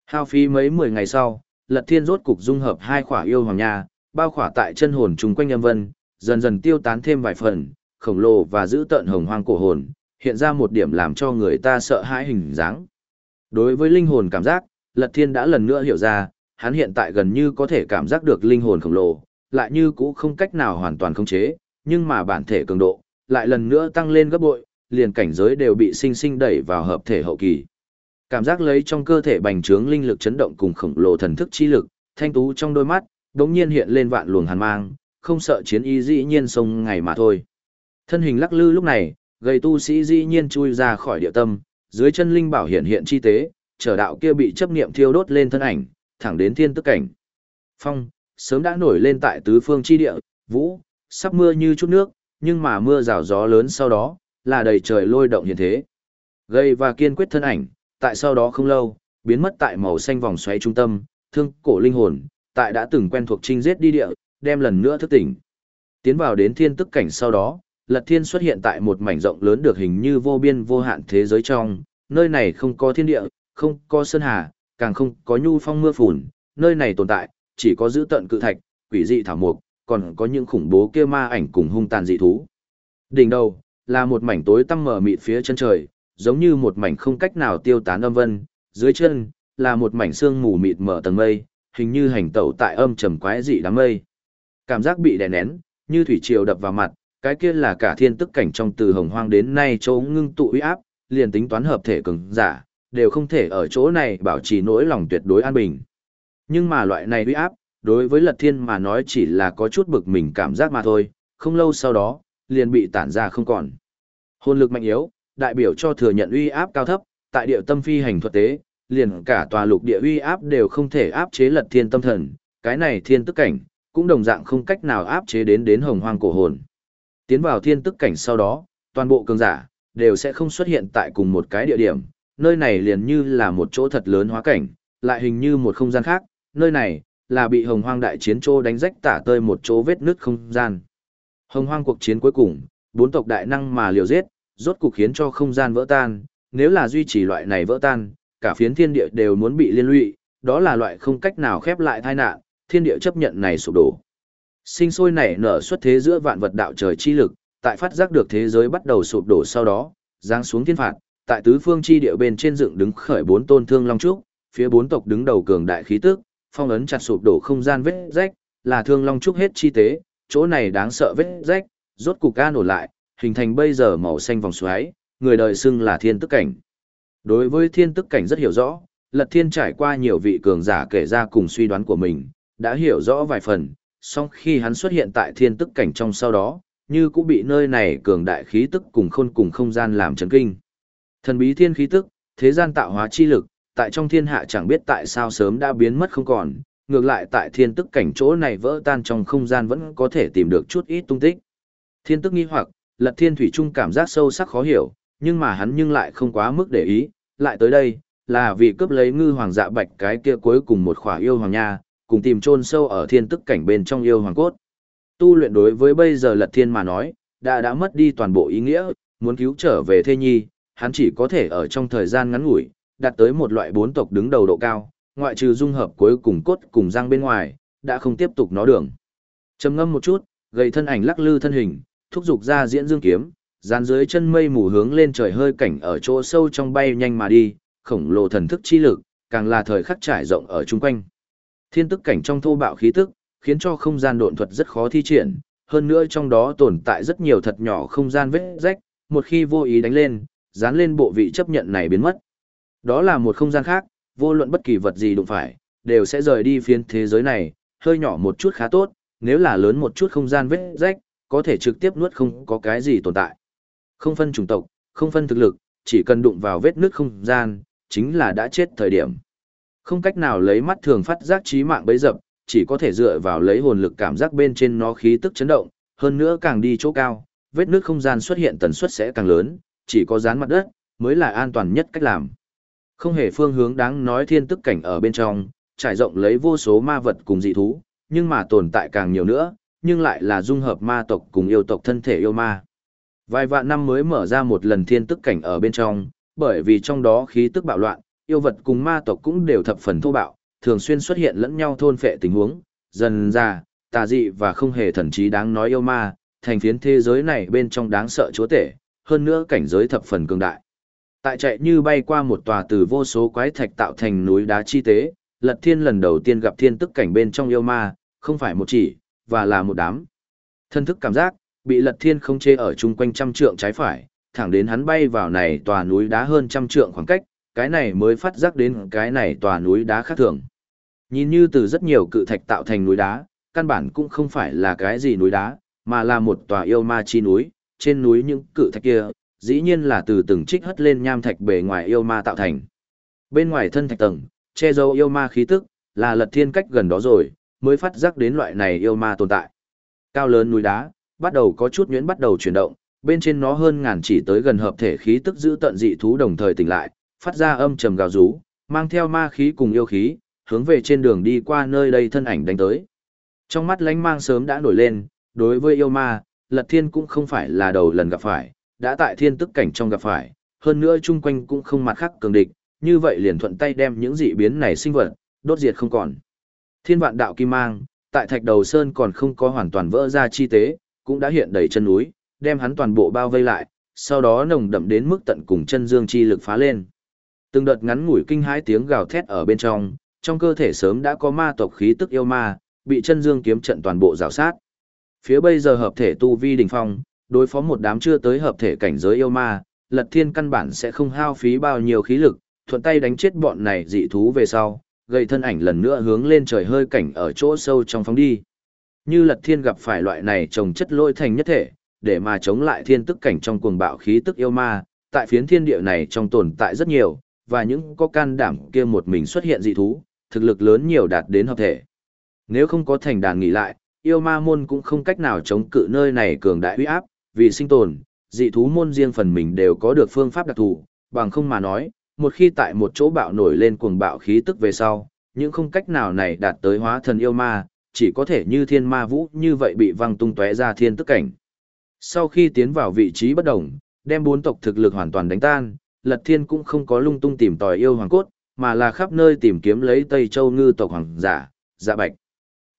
A: Hao phí mấy mười ngày sau, Lật Thiên rốt cục dung hợp hai khỏa yêu hoàng nha, bao khỏa tại chân hồn trùng quanh âm vân, dần dần tiêu tán thêm vài phần, khổng lồ và giữ tận hồng hoang cổ hồn, hiện ra một điểm làm cho người ta sợ hãi hình dáng. Đối với linh hồn cảm giác, Lật Thiên đã lần nữa hiểu ra, hắn hiện tại gần như có thể cảm giác được linh hồn khổng lồ, lại như cũ không cách nào hoàn toàn khống chế, nhưng mà bản thể cường độ, lại lần nữa tăng lên gấp bội, liền cảnh giới đều bị sinh sinh đẩy vào hợp thể hậu kỳ. Cảm giác lấy trong cơ thể bành trướng linh lực chấn động cùng khổng lồ thần thức chi lực, thanh tú trong đôi mắt, đống nhiên hiện lên vạn luồng hàn mang, không sợ chiến y dĩ nhiên sông ngày mà thôi. Thân hình lắc lư lúc này, gầy tu sĩ dĩ nhiên chui ra khỏi địa tâm, dưới chân linh bảo hiện hiện chi tế, trở đạo kia bị chấp niệm thiêu đốt lên thân ảnh, thẳng đến thiên tức cảnh. Phong, sớm đã nổi lên tại tứ phương chi địa, vũ, sắp mưa như chút nước, nhưng mà mưa rào gió lớn sau đó, là đầy trời lôi động hiện thế. Gây và kiên quyết thân ảnh, tại sau đó không lâu, biến mất tại màu xanh vòng xoáy trung tâm, thương cổ linh hồn, tại đã từng quen thuộc trinh giết đi địa, đem lần nữa thức tỉnh. Tiến vào đến thiên tức cảnh sau đó, Lật Thiên xuất hiện tại một mảnh rộng lớn được hình như vô biên vô hạn thế giới trong, nơi này không có thiên địa, không có sơn hà, càng không có nhu phong mưa phùn, nơi này tồn tại, chỉ có giữ tận cự thạch, quỷ dị thảo mục, còn có những khủng bố kia ma ảnh cùng hung tàn dị thú. Đỉnh đầu, là một mảnh tối tăm mở mịt phía chân trời, giống như một mảnh không cách nào tiêu tán âm vân, dưới chân, là một mảnh sương mù mịt mở tầng mây, hình như hành tẩu tại âm trầm quái dị đám mây. Cảm giác bị đè nén, như thủy triều đập vào mặt, cái kia là cả thiên tức cảnh trong từ hồng hoang đến nay chỗ ngưng tụ uy áp, liền tính toán hợp thể cường giả, đều không thể ở chỗ này bảo trì nỗi lòng tuyệt đối an bình. Nhưng mà loại này uy áp, đối với lật thiên mà nói chỉ là có chút bực mình cảm giác mà thôi, không lâu sau đó, liền bị tản ra không còn. Hồn lực mạnh yếu, đại biểu cho thừa nhận uy áp cao thấp, tại địa tâm phi hành thuật tế, liền cả tòa lục địa uy áp đều không thể áp chế lật thiên tâm thần, cái này thiên tức cảnh, cũng đồng dạng không cách nào áp chế đến đến hồng hoang cổ hồn. Tiến vào thiên tức cảnh sau đó, toàn bộ cường giả, đều sẽ không xuất hiện tại cùng một cái địa điểm, nơi này liền như là một chỗ thật lớn hóa cảnh, lại hình như một không gian khác, nơi này, là bị hồng hoang đại chiến trô đánh rách tả tơi một chỗ vết nứt không gian. Hồng hoang cuộc chiến cuối cùng, bốn tộc đại năng mà liều giết, rốt cục khiến cho không gian vỡ tan, nếu là duy trì loại này vỡ tan, cả phiến thiên địa đều muốn bị liên lụy, đó là loại không cách nào khép lại tai nạn, thiên địa chấp nhận này sụp đổ. Sinh sôi nảy nở xuất thế giữa vạn vật đạo trời chi lực, tại phát giác được thế giới bắt đầu sụp đổ sau đó, giáng xuống thiên phạt, tại tứ phương chi địa bên trên dựng đứng khởi bốn tôn thương long trúc, phía bốn tộc đứng đầu cường đại khí tức, phong ấn chặt sụp đổ không gian vết rách, là thương long trúc hết chi tế, chỗ này đáng sợ vết rách, rốt cục ca nổ lại, hình thành bây giờ màu xanh vòng xoáy, người đời xưng là thiên tức cảnh. Đối với thiên tức cảnh rất hiểu rõ, Lật Thiên trải qua nhiều vị cường giả kể ra cùng suy đoán của mình, đã hiểu rõ vài phần, song khi hắn xuất hiện tại thiên tức cảnh trong sau đó, như cũng bị nơi này cường đại khí tức cùng khôn cùng không gian làm chấn kinh. Thần bí thiên khí tức, thế gian tạo hóa chi lực, tại trong thiên hạ chẳng biết tại sao sớm đã biến mất không còn, ngược lại tại thiên tức cảnh chỗ này vỡ tan trong không gian vẫn có thể tìm được chút ít tung tích. Thiên tức nghi hoặc, lật thiên thủy trung cảm giác sâu sắc khó hiểu, nhưng mà hắn nhưng lại không quá mức để ý, lại tới đây, là vì cướp lấy ngư hoàng dạ bạch cái kia cuối cùng một khỏa yêu hoàng nha, cùng tìm chôn sâu ở thiên tức cảnh bên trong yêu hoàng cốt. Tu luyện đối với bây giờ lật thiên mà nói, đã đã mất đi toàn bộ ý nghĩa, muốn cứu trở về thê nhi, hắn chỉ có thể ở trong thời gian ngắn ngủi, đạt tới một loại bốn tộc đứng đầu độ cao, ngoại trừ dung hợp cuối cùng cốt cùng răng bên ngoài, đã không tiếp tục nó đường. Trầm ngâm một chút, gầy thân ảnh lắc lư thân hình, thúc dục ra diễn dương kiếm, dàn dưới chân mây mù hướng lên trời hơi cảnh ở chỗ sâu trong bay nhanh mà đi, khổng lồ thần thức chi lực, càng là thời khắc trải rộng ở chung quanh. Thiên tức cảnh trong thô bạo khí tức, khiến cho không gian độn thuật rất khó thi triển, hơn nữa trong đó tồn tại rất nhiều thật nhỏ không gian vết rách, một khi vô ý đánh lên, dán lên bộ vị chấp nhận này biến mất. Đó là một không gian khác, vô luận bất kỳ vật gì đụng phải, đều sẽ rời đi phiến thế giới này, hơi nhỏ một chút khá tốt, nếu là lớn một chút không gian vết rách, có thể trực tiếp nuốt không có cái gì tồn tại. Không phân chủng tộc, không phân thực lực, chỉ cần đụng vào vết nước không gian, chính là đã chết thời điểm. Không cách nào lấy mắt thường phát giác trí mạng bấy dập, chỉ có thể dựa vào lấy hồn lực cảm giác bên trên nó khí tức chấn động, hơn nữa càng đi chỗ cao, vết nước không gian xuất hiện tần suất sẽ càng lớn, chỉ có dán mặt đất, mới là an toàn nhất cách làm. Không hề phương hướng đáng nói thiên tức cảnh ở bên trong, trải rộng lấy vô số ma vật cùng dị thú, nhưng mà tồn tại càng nhiều nữa, nhưng lại là dung hợp ma tộc cùng yêu tộc thân thể yêu ma. Vài vạn năm mới mở ra một lần thiên tức cảnh ở bên trong, bởi vì trong đó khí tức bạo loạn, yêu vật cùng ma tộc cũng đều thập phần thô bạo, thường xuyên xuất hiện lẫn nhau thôn phệ tình huống, dần ra, tà dị và không hề thần trí đáng nói yêu ma, thành phiến thế giới này bên trong đáng sợ chúa tể, hơn nữa cảnh giới thập phần cường đại. Tại chạy như bay qua một tòa từ vô số quái thạch tạo thành núi đá chi tế, Lật Thiên lần đầu tiên gặp thiên tức cảnh bên trong yêu ma, không phải một chỉ, và là một đám. Thân thức cảm giác, bị Lật Thiên không chê ở chung quanh trăm trượng trái phải, thẳng đến hắn bay vào này tòa núi đá hơn trăm trượng khoảng cách, cái này mới phát giác đến cái này tòa núi đá khác thường. Nhìn như từ rất nhiều cự thạch tạo thành núi đá, căn bản cũng không phải là cái gì núi đá, mà là một tòa yêu ma chi núi, trên núi những cự thạch kia, dĩ nhiên là từ từng trích hất lên nham thạch bề ngoài yêu ma tạo thành. Bên ngoài thân thạch tầng, che giấu yêu ma khí tức, là lật thiên cách gần đó rồi, mới phát giác đến loại này yêu ma tồn tại. Cao lớn núi đá, bắt đầu có chút nhuyễn bắt đầu chuyển động, bên trên nó hơn ngàn chỉ tới gần hợp thể khí tức giữ tận dị thú đồng thời tỉnh lại, phát ra âm trầm gào rú, mang theo ma khí cùng yêu khí, hướng về trên đường đi qua nơi đây thân ảnh đánh tới. Trong mắt lánh mang sớm đã nổi lên, đối với yêu ma, Lật Thiên cũng không phải là đầu lần gặp phải, đã tại thiên tức cảnh trong gặp phải, hơn nữa chung quanh cũng không mặt khắc cường địch, như vậy liền thuận tay đem những dị biến này sinh vật, đốt diệt không còn. Thiên vạn đạo kim mang, tại thạch đầu sơn còn không có hoàn toàn vỡ ra chi tế, cũng đã hiện đầy chân núi, đem hắn toàn bộ bao vây lại, sau đó nồng đậm đến mức tận cùng chân dương chi lực phá lên. Từng đợt ngắn ngủi kinh hãi tiếng gào thét ở bên trong, trong cơ thể sớm đã có ma tộc khí tức yêu ma, bị chân dương kiếm trận toàn bộ rào sát. Phía bây giờ hợp thể tu vi đỉnh phong, đối phó một đám chưa tới hợp thể cảnh giới yêu ma, Lật Thiên căn bản sẽ không hao phí bao nhiêu khí lực, thuận tay đánh chết bọn này dị thú về sau, gây thân ảnh lần nữa hướng lên trời hơi cảnh ở chỗ sâu trong phóng đi. Như Lật Thiên gặp phải loại này trồng chất lôi thành nhất thể, để mà chống lại thiên tức cảnh trong cuồng bạo khí tức yêu ma, tại phiến thiên địa này trong tồn tại rất nhiều, và những có can đảm kia một mình xuất hiện dị thú, thực lực lớn nhiều đạt đến hợp thể. Nếu không có thành đàn nghỉ lại, yêu ma môn cũng không cách nào chống cự nơi này cường đại uy áp, vì sinh tồn, dị thú môn riêng phần mình đều có được phương pháp đặc thù, bằng không mà nói, một khi tại một chỗ bạo nổi lên cuồng bạo khí tức về sau, những không cách nào này đạt tới hóa thần yêu ma, chỉ có thể như thiên ma vũ như vậy bị văng tung tóe ra thiên tức cảnh. Sau khi tiến vào vị trí bất đồng, đem bốn tộc thực lực hoàn toàn đánh tan, Lật Thiên cũng không có lung tung tìm tòi yêu hoàng cốt, mà là khắp nơi tìm kiếm lấy Tây Châu ngư tộc hoàng giả, dạ bạch.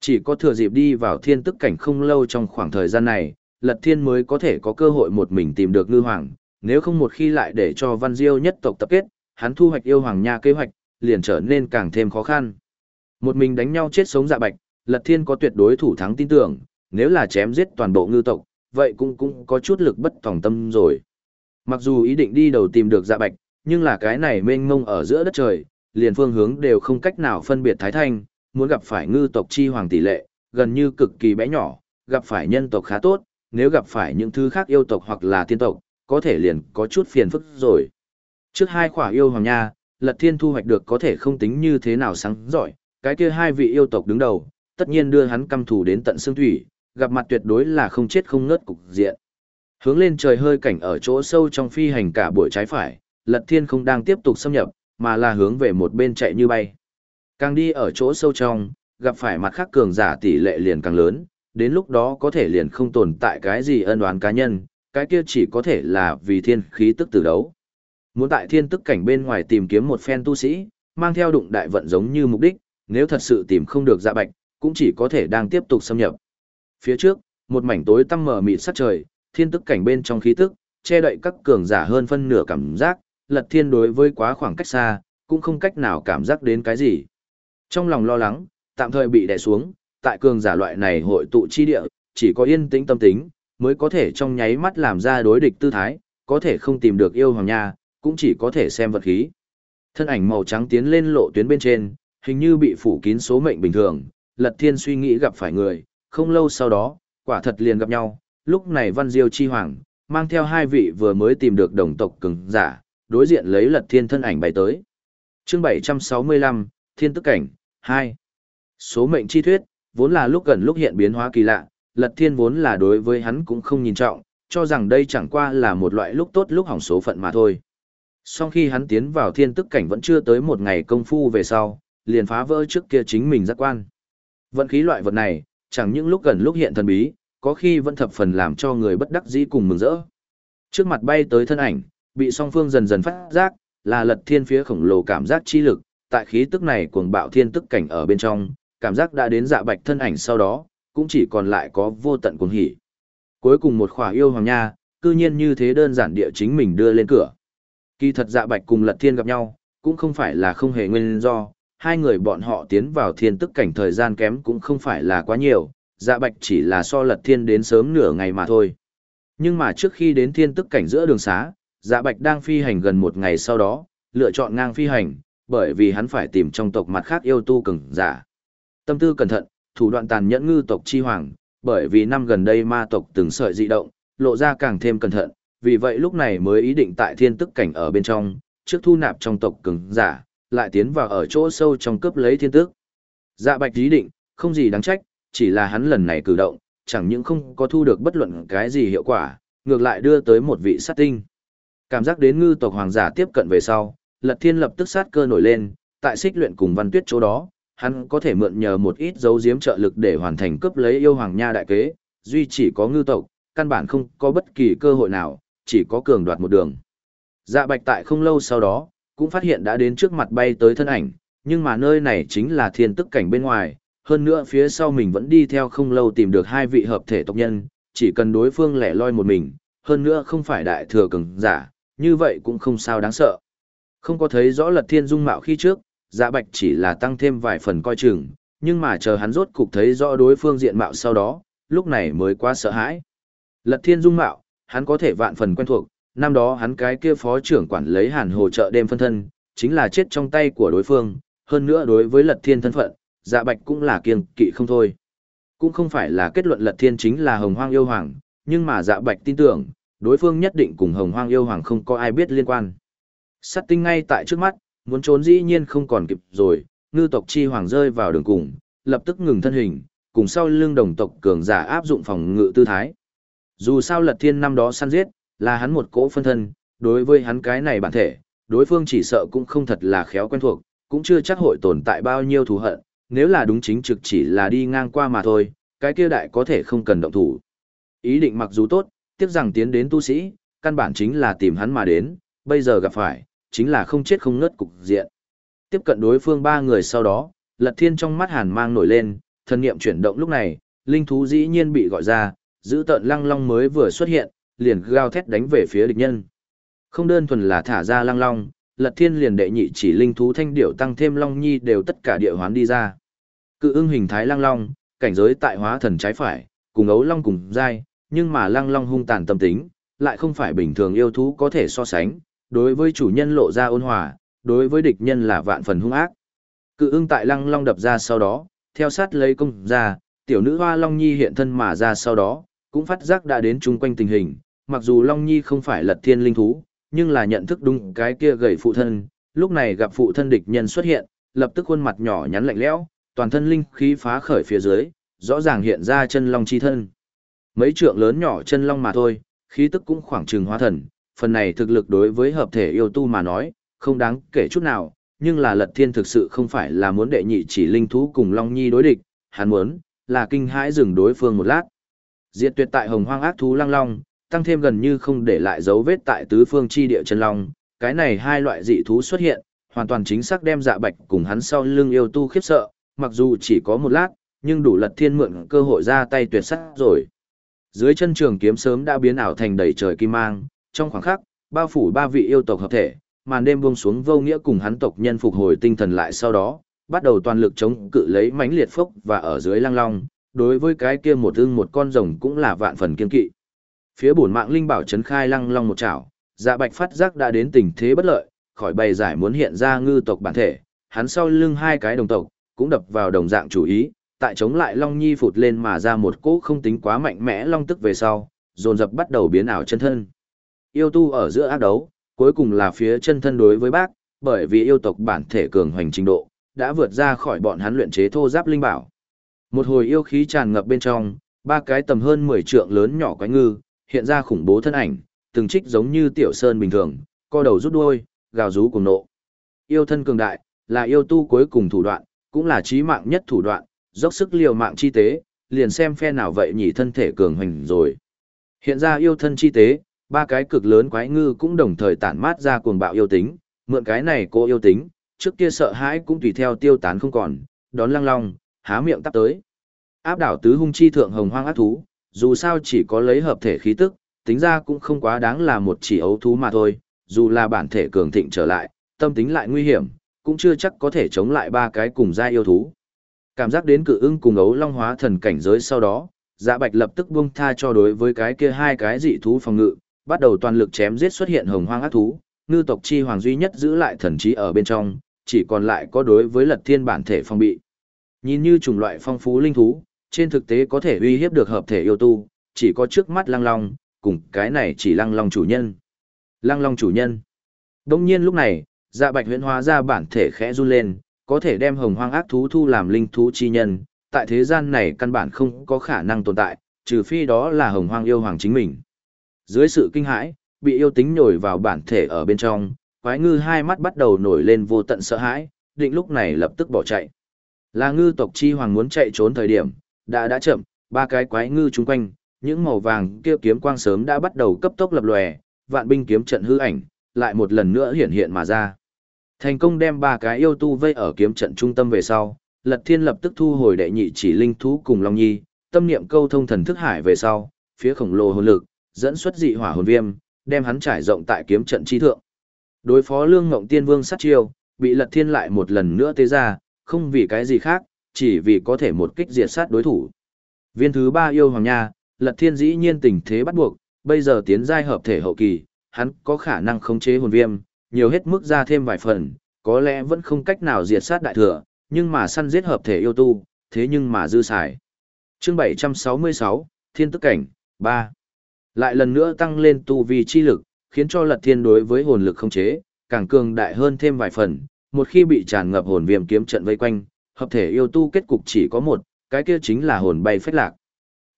A: Chỉ có thừa dịp đi vào thiên tức cảnh không lâu trong khoảng thời gian này, Lật Thiên mới có thể có cơ hội một mình tìm được ngư hoàng, nếu không một khi lại để cho Văn Diêu nhất tộc tập kết, hắn thu hoạch yêu hoàng nha kế hoạch, liền trở nên càng thêm khó khăn. Một mình đánh nhau chết sống dạ bạch, Lật Thiên có tuyệt đối thủ thắng tin tưởng, nếu là chém giết toàn bộ ngư tộc, vậy cũng cũng có chút lực bất tòng tâm rồi. Mặc dù ý định đi đầu tìm được dạ bạch, nhưng là cái này mênh mông ở giữa đất trời, liền phương hướng đều không cách nào phân biệt thái thanh, muốn gặp phải ngư tộc chi hoàng tỷ lệ, gần như cực kỳ bé nhỏ, gặp phải nhân tộc khá tốt, nếu gặp phải những thứ khác yêu tộc hoặc là tiên tộc, có thể liền có chút phiền phức rồi. Trước hai khỏa yêu hoàng nha, Lật Thiên thu hoạch được có thể không tính như thế nào sáng giỏi, cái kia hai vị yêu tộc đứng đầu, tất nhiên đưa hắn căm thù đến tận xương thủy, gặp mặt tuyệt đối là không chết không ngớt cục diện. Hướng lên trời hơi cảnh ở chỗ sâu trong phi hành cả buổi trái phải, Lật Thiên không đang tiếp tục xâm nhập, mà là hướng về một bên chạy như bay. Càng đi ở chỗ sâu trong, gặp phải mặt khác cường giả tỷ lệ liền càng lớn, đến lúc đó có thể liền không tồn tại cái gì ân oán cá nhân, cái kia chỉ có thể là vì thiên khí tức tử đấu. Muốn tại thiên tức cảnh bên ngoài tìm kiếm một phen tu sĩ, mang theo đụng đại vận giống như mục đích, nếu thật sự tìm không được dạ bạch, cũng chỉ có thể đang tiếp tục xâm nhập. Phía trước, một mảnh tối tăm mờ mịt sát trời, thiên tức cảnh bên trong khí tức, che đậy các cường giả hơn phân nửa cảm giác, lật thiên đối với quá khoảng cách xa, cũng không cách nào cảm giác đến cái gì. Trong lòng lo lắng, tạm thời bị đè xuống, tại cường giả loại này hội tụ chi địa, chỉ có yên tĩnh tâm tính, mới có thể trong nháy mắt làm ra đối địch tư thái, có thể không tìm được yêu hoàng nha, cũng chỉ có thể xem vật khí. Thân ảnh màu trắng tiến lên lộ tuyến bên trên, hình như bị phủ kín số mệnh bình thường, Lật Thiên suy nghĩ gặp phải người, không lâu sau đó, quả thật liền gặp nhau, lúc này Văn Diêu Chi Hoàng, mang theo hai vị vừa mới tìm được đồng tộc cường giả, đối diện lấy Lật Thiên thân ảnh bày tới. Chương 765, Thiên Tức Cảnh, 2. Số mệnh chi thuyết, vốn là lúc gần lúc hiện biến hóa kỳ lạ, Lật Thiên vốn là đối với hắn cũng không nhìn trọng, cho rằng đây chẳng qua là một loại lúc tốt lúc hỏng số phận mà thôi. Sau khi hắn tiến vào thiên tức cảnh vẫn chưa tới một ngày công phu về sau, liền phá vỡ trước kia chính mình giác quan. Vận khí loại vật này, chẳng những lúc gần lúc hiện thần bí, có khi vẫn thập phần làm cho người bất đắc dĩ cùng mừng rỡ. Trước mặt bay tới thân ảnh, bị song phương dần dần phát giác, là lật thiên phía khổng lồ cảm giác chi lực, tại khí tức này cuồng bạo thiên tức cảnh ở bên trong, cảm giác đã đến dạ bạch thân ảnh sau đó, cũng chỉ còn lại có vô tận cuồng hỉ. Cuối cùng một khỏa yêu hoàng nha, cư nhiên như thế đơn giản địa chính mình đưa lên cửa. Kỳ thật dạ bạch cùng lật thiên gặp nhau, cũng không phải là không hề nguyên do, hai người bọn họ tiến vào thiên tức cảnh thời gian kém cũng không phải là quá nhiều, dạ bạch chỉ là so lật thiên đến sớm nửa ngày mà thôi. Nhưng mà trước khi đến thiên tức cảnh giữa đường xá, dạ bạch đang phi hành gần một ngày sau đó, lựa chọn ngang phi hành, bởi vì hắn phải tìm trong tộc mặt khác yêu tu cường giả. Tâm tư cẩn thận, thủ đoạn tàn nhẫn ngư tộc chi hoàng, bởi vì năm gần đây ma tộc từng sợi dị động, lộ ra càng thêm cẩn thận, vì vậy lúc này mới ý định tại thiên tức cảnh ở bên trong, trước thu nạp trong tộc cường giả, lại tiến vào ở chỗ sâu trong cướp lấy thiên tức. Dạ bạch ý định, không gì đáng trách, chỉ là hắn lần này cử động, chẳng những không có thu được bất luận cái gì hiệu quả, ngược lại đưa tới một vị sát tinh. Cảm giác đến ngư tộc hoàng giả tiếp cận về sau, Lật Thiên lập tức sát cơ nổi lên, tại xích luyện cùng văn tuyết chỗ đó, hắn có thể mượn nhờ một ít dấu diếm trợ lực để hoàn thành cướp lấy yêu hoàng nha đại kế, duy chỉ có ngư tộc, căn bản không có bất kỳ cơ hội nào, chỉ có cường đoạt một đường. Dạ bạch tại không lâu sau đó, cũng phát hiện đã đến trước mặt bay tới thân ảnh, nhưng mà nơi này chính là thiên tức cảnh bên ngoài, hơn nữa phía sau mình vẫn đi theo không lâu tìm được hai vị hợp thể tộc nhân, chỉ cần đối phương lẻ loi một mình, hơn nữa không phải đại thừa cường giả, như vậy cũng không sao đáng sợ. Không có thấy rõ lật thiên dung mạo khi trước, dạ bạch chỉ là tăng thêm vài phần coi chừng, nhưng mà chờ hắn rốt cục thấy rõ đối phương diện mạo sau đó, lúc này mới quá sợ hãi. Lật thiên dung mạo, hắn có thể vạn phần quen thuộc, năm đó hắn cái kia phó trưởng quản lấy hàn hồ trợ đêm phân thân, chính là chết trong tay của đối phương, hơn nữa đối với lật thiên thân phận, dạ bạch cũng là kiêng kỵ không thôi. Cũng không phải là kết luận lật thiên chính là hồng hoang yêu hoàng, nhưng mà dạ bạch tin tưởng, đối phương nhất định cùng hồng hoang yêu hoàng không có ai biết liên quan. Sắt tinh ngay tại trước mắt, muốn trốn dĩ nhiên không còn kịp rồi, ngư tộc chi hoàng rơi vào đường cùng, lập tức ngừng thân hình, cùng sau lưng đồng tộc cường giả áp dụng phòng ngự tư thái. Dù sao lật thiên năm đó săn giết, là hắn một cỗ phân thân, đối với hắn cái này bản thể, đối phương chỉ sợ cũng không thật là khéo quen thuộc, cũng chưa chắc hội tồn tại bao nhiêu thù hận, nếu là đúng chính trực chỉ là đi ngang qua mà thôi, cái kia đại có thể không cần động thủ. Ý định mặc dù tốt, tiếc rằng tiến đến tu sĩ, căn bản chính là tìm hắn mà đến, bây giờ gặp phải, chính là không chết không ngất cục diện. Tiếp cận đối phương ba người sau đó, Lật Thiên trong mắt hàn mang nổi lên, thần niệm chuyển động lúc này, linh thú dĩ nhiên bị gọi ra, giữ tợn lăng long mới vừa xuất hiện, liền gào thét đánh về phía địch nhân. Không đơn thuần là thả ra lăng long, Lật Thiên liền đệ nhị chỉ linh thú thanh điểu tăng thêm long nhi đều tất cả địa hoán đi ra. Cự ưng hình thái Lang long, cảnh giới tại hóa thần trái phải, cùng ấu long cùng dai, nhưng mà Lang long hung tàn tâm tính, lại không phải bình thường yêu thú có thể so sánh, đối với chủ nhân lộ ra ôn hòa, đối với địch nhân là vạn phần hung ác. Cự ưng tại lăng long đập ra sau đó, theo sát lấy công ra, tiểu nữ hoa Long Nhi hiện thân mà ra sau đó, cũng phát giác đã đến chung quanh tình hình, mặc dù Long Nhi không phải lật thiên linh thú, nhưng là nhận thức đúng cái kia gầy phụ thân, lúc này gặp phụ thân địch nhân xuất hiện, lập tức khuôn mặt nhỏ nhắn lạnh lẽo, toàn thân linh khí phá khởi phía dưới, rõ ràng hiện ra chân long chi thân. Mấy trượng lớn nhỏ chân long mà thôi, khí tức cũng khoảng chừng hóa thần, phần này thực lực đối với hợp thể yêu tu mà nói, không đáng kể chút nào, nhưng là lật thiên thực sự không phải là muốn đệ nhị chỉ linh thú cùng long nhi đối địch, hắn muốn, là kinh hãi dừng đối phương một lát. Diệt tuyệt tại hồng hoang ác thú lăng long, tăng thêm gần như không để lại dấu vết tại tứ phương chi địa chân long, cái này hai loại dị thú xuất hiện, hoàn toàn chính xác đem dạ bạch cùng hắn sau lưng yêu tu khiếp sợ, mặc dù chỉ có một lát, nhưng đủ lật thiên mượn cơ hội ra tay tuyệt sắc rồi. Dưới chân trường kiếm sớm đã biến ảo thành đầy trời kim mang, trong khoảng khắc, bao phủ ba vị yêu tộc hợp thể, màn đêm buông xuống vô nghĩa cùng hắn tộc nhân phục hồi tinh thần lại sau đó, bắt đầu toàn lực chống cự lấy mãnh liệt phốc và ở dưới lang long, đối với cái kia một ưng một con rồng cũng là vạn phần kiên kỵ. Phía bổn mạng linh bảo trấn khai lăng long một chảo, dạ bạch phát giác đã đến tình thế bất lợi, khỏi bày giải muốn hiện ra ngư tộc bản thể, hắn sau lưng hai cái đồng tộc, cũng đập vào đồng dạng chủ ý, tại chống lại long nhi phụt lên mà ra một cỗ không tính quá mạnh mẽ long tức về sau, dồn dập bắt đầu biến ảo chân thân. Yêu tu ở giữa ác đấu, cuối cùng là phía chân thân đối với bác, bởi vì yêu tộc bản thể cường hoành trình độ, đã vượt ra khỏi bọn hắn luyện chế thô giáp linh bảo. Một hồi yêu khí tràn ngập bên trong, ba cái tầm hơn 10 trượng lớn nhỏ quái ngư, hiện ra khủng bố thân ảnh, từng trích giống như tiểu sơn bình thường, co đầu rút đuôi, gào rú cùng nộ. Yêu thân cường đại, là yêu tu cuối cùng thủ đoạn, cũng là chí mạng nhất thủ đoạn, dốc sức liều mạng chi tế, liền xem phe nào vậy nhỉ thân thể cường hình rồi. Hiện ra yêu thân chi tế, ba cái cực lớn quái ngư cũng đồng thời tản mát ra cuồng bạo yêu tính, mượn cái này cô yêu tính, trước kia sợ hãi cũng tùy theo tiêu tán không còn, đón lăng long, há miệng tắp tới. Áp đảo tứ hung chi thượng hồng hoang ác thú, dù sao chỉ có lấy hợp thể khí tức, tính ra cũng không quá đáng là một chỉ ấu thú mà thôi, dù là bản thể cường thịnh trở lại, tâm tính lại nguy hiểm, cũng chưa chắc có thể chống lại ba cái cùng gia yêu thú. Cảm giác đến cự ưng cùng ấu long hóa thần cảnh giới sau đó, dạ bạch lập tức buông tha cho đối với cái kia hai cái dị thú phòng ngự, bắt đầu toàn lực chém giết xuất hiện hồng hoang ác thú, ngư tộc chi hoàng duy nhất giữ lại thần trí ở bên trong, chỉ còn lại có đối với lật thiên bản thể phong bị. Nhìn như chủng loại phong phú linh thú, trên thực tế có thể uy hiếp được hợp thể yêu tu, chỉ có trước mắt lăng long, cùng cái này chỉ lăng long chủ nhân. Lăng long chủ nhân. Đông nhiên lúc này, dạ bạch huyễn hóa ra bản thể khẽ run lên, có thể đem hồng hoang ác thú thu làm linh thú chi nhân, tại thế gian này căn bản không có khả năng tồn tại, trừ phi đó là hồng hoang yêu hoàng chính mình. Dưới sự kinh hãi, bị yêu tính nhồi vào bản thể ở bên trong, quái ngư hai mắt bắt đầu nổi lên vô tận sợ hãi, định lúc này lập tức bỏ chạy. Là ngư tộc chi hoàng muốn chạy trốn thời điểm, đã đã chậm, ba cái quái ngư chung quanh, những màu vàng kia kiếm quang sớm đã bắt đầu cấp tốc lập lòe, vạn binh kiếm trận hư ảnh, lại một lần nữa hiện hiện mà ra. Thành công đem ba cái yêu tu vây ở kiếm trận trung tâm về sau, Lật Thiên lập tức thu hồi đệ nhị chỉ linh thú cùng Long Nhi, tâm niệm câu thông thần thức hải về sau, phía khổng lồ hồn lực, dẫn xuất dị hỏa hồn viêm, đem hắn trải rộng tại kiếm trận chi thượng. Đối phó Lương Ngộng Tiên Vương sát chiêu, bị Lật Thiên lại một lần nữa tế ra, không vì cái gì khác, chỉ vì có thể một kích diệt sát đối thủ. Viên thứ ba yêu hoàng nha, Lật Thiên dĩ nhiên tình thế bắt buộc, bây giờ tiến giai hợp thể hậu kỳ, hắn có khả năng khống chế hồn viêm, nhiều hết mức ra thêm vài phần, có lẽ vẫn không cách nào diệt sát đại thừa, nhưng mà săn giết hợp thể yêu tu, thế nhưng mà dư xài. Chương 766, Thiên Tức Cảnh, 3. Lại lần nữa tăng lên tu vi chi lực, khiến cho Lật Thiên đối với hồn lực khống chế, càng cường đại hơn thêm vài phần, một khi bị tràn ngập hồn viêm kiếm trận vây quanh, hợp thể yêu tu kết cục chỉ có một, cái kia chính là hồn bay phách lạc.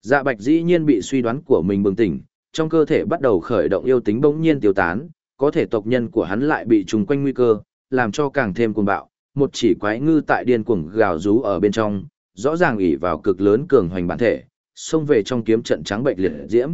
A: Dạ Bạch dĩ nhiên bị suy đoán của mình bừng tỉnh, trong cơ thể bắt đầu khởi động yêu tính bỗng nhiên tiêu tán, có thể tộc nhân của hắn lại bị trùng quanh nguy cơ, làm cho càng thêm cuồng bạo, một chỉ quái ngư tại điên cuồng gào rú ở bên trong, rõ ràng ỷ vào cực lớn cường hoành bản thể, xông về trong kiếm trận trắng bệnh liệt diễm.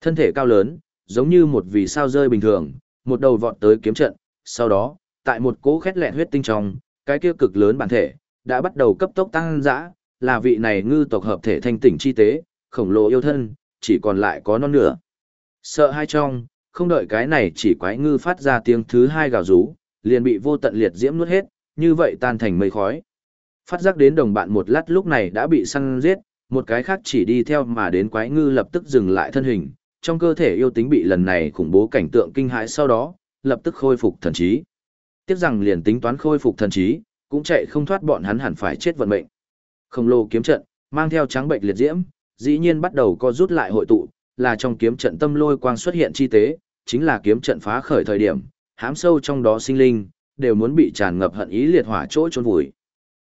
A: Thân thể cao lớn, giống như một vì sao rơi bình thường, một đầu vọt tới kiếm trận, sau đó, tại một cỗ khét lẹn huyết tinh trong, cái kia cực lớn bản thể đã bắt đầu cấp tốc tăng dã, là vị này ngư tộc hợp thể thanh tỉnh chi tế, khổng lồ yêu thân, chỉ còn lại có non nửa. Sợ hai trong, không đợi cái này chỉ quái ngư phát ra tiếng thứ hai gào rú, liền bị vô tận liệt diễm nuốt hết, như vậy tan thành mây khói. Phát giác đến đồng bạn một lát lúc này đã bị săn giết, một cái khác chỉ đi theo mà đến quái ngư lập tức dừng lại thân hình, trong cơ thể yêu tính bị lần này khủng bố cảnh tượng kinh hãi sau đó, lập tức khôi phục thần trí. Tiếc rằng liền tính toán khôi phục thần trí, cũng chạy không thoát bọn hắn hẳn phải chết vận mệnh. Khổng lồ kiếm trận, mang theo trắng bệnh liệt diễm, dĩ nhiên bắt đầu co rút lại hội tụ, là trong kiếm trận tâm lôi quang xuất hiện chi tế, chính là kiếm trận phá khởi thời điểm, hám sâu trong đó sinh linh, đều muốn bị tràn ngập hận ý liệt hỏa chỗ chôn vùi.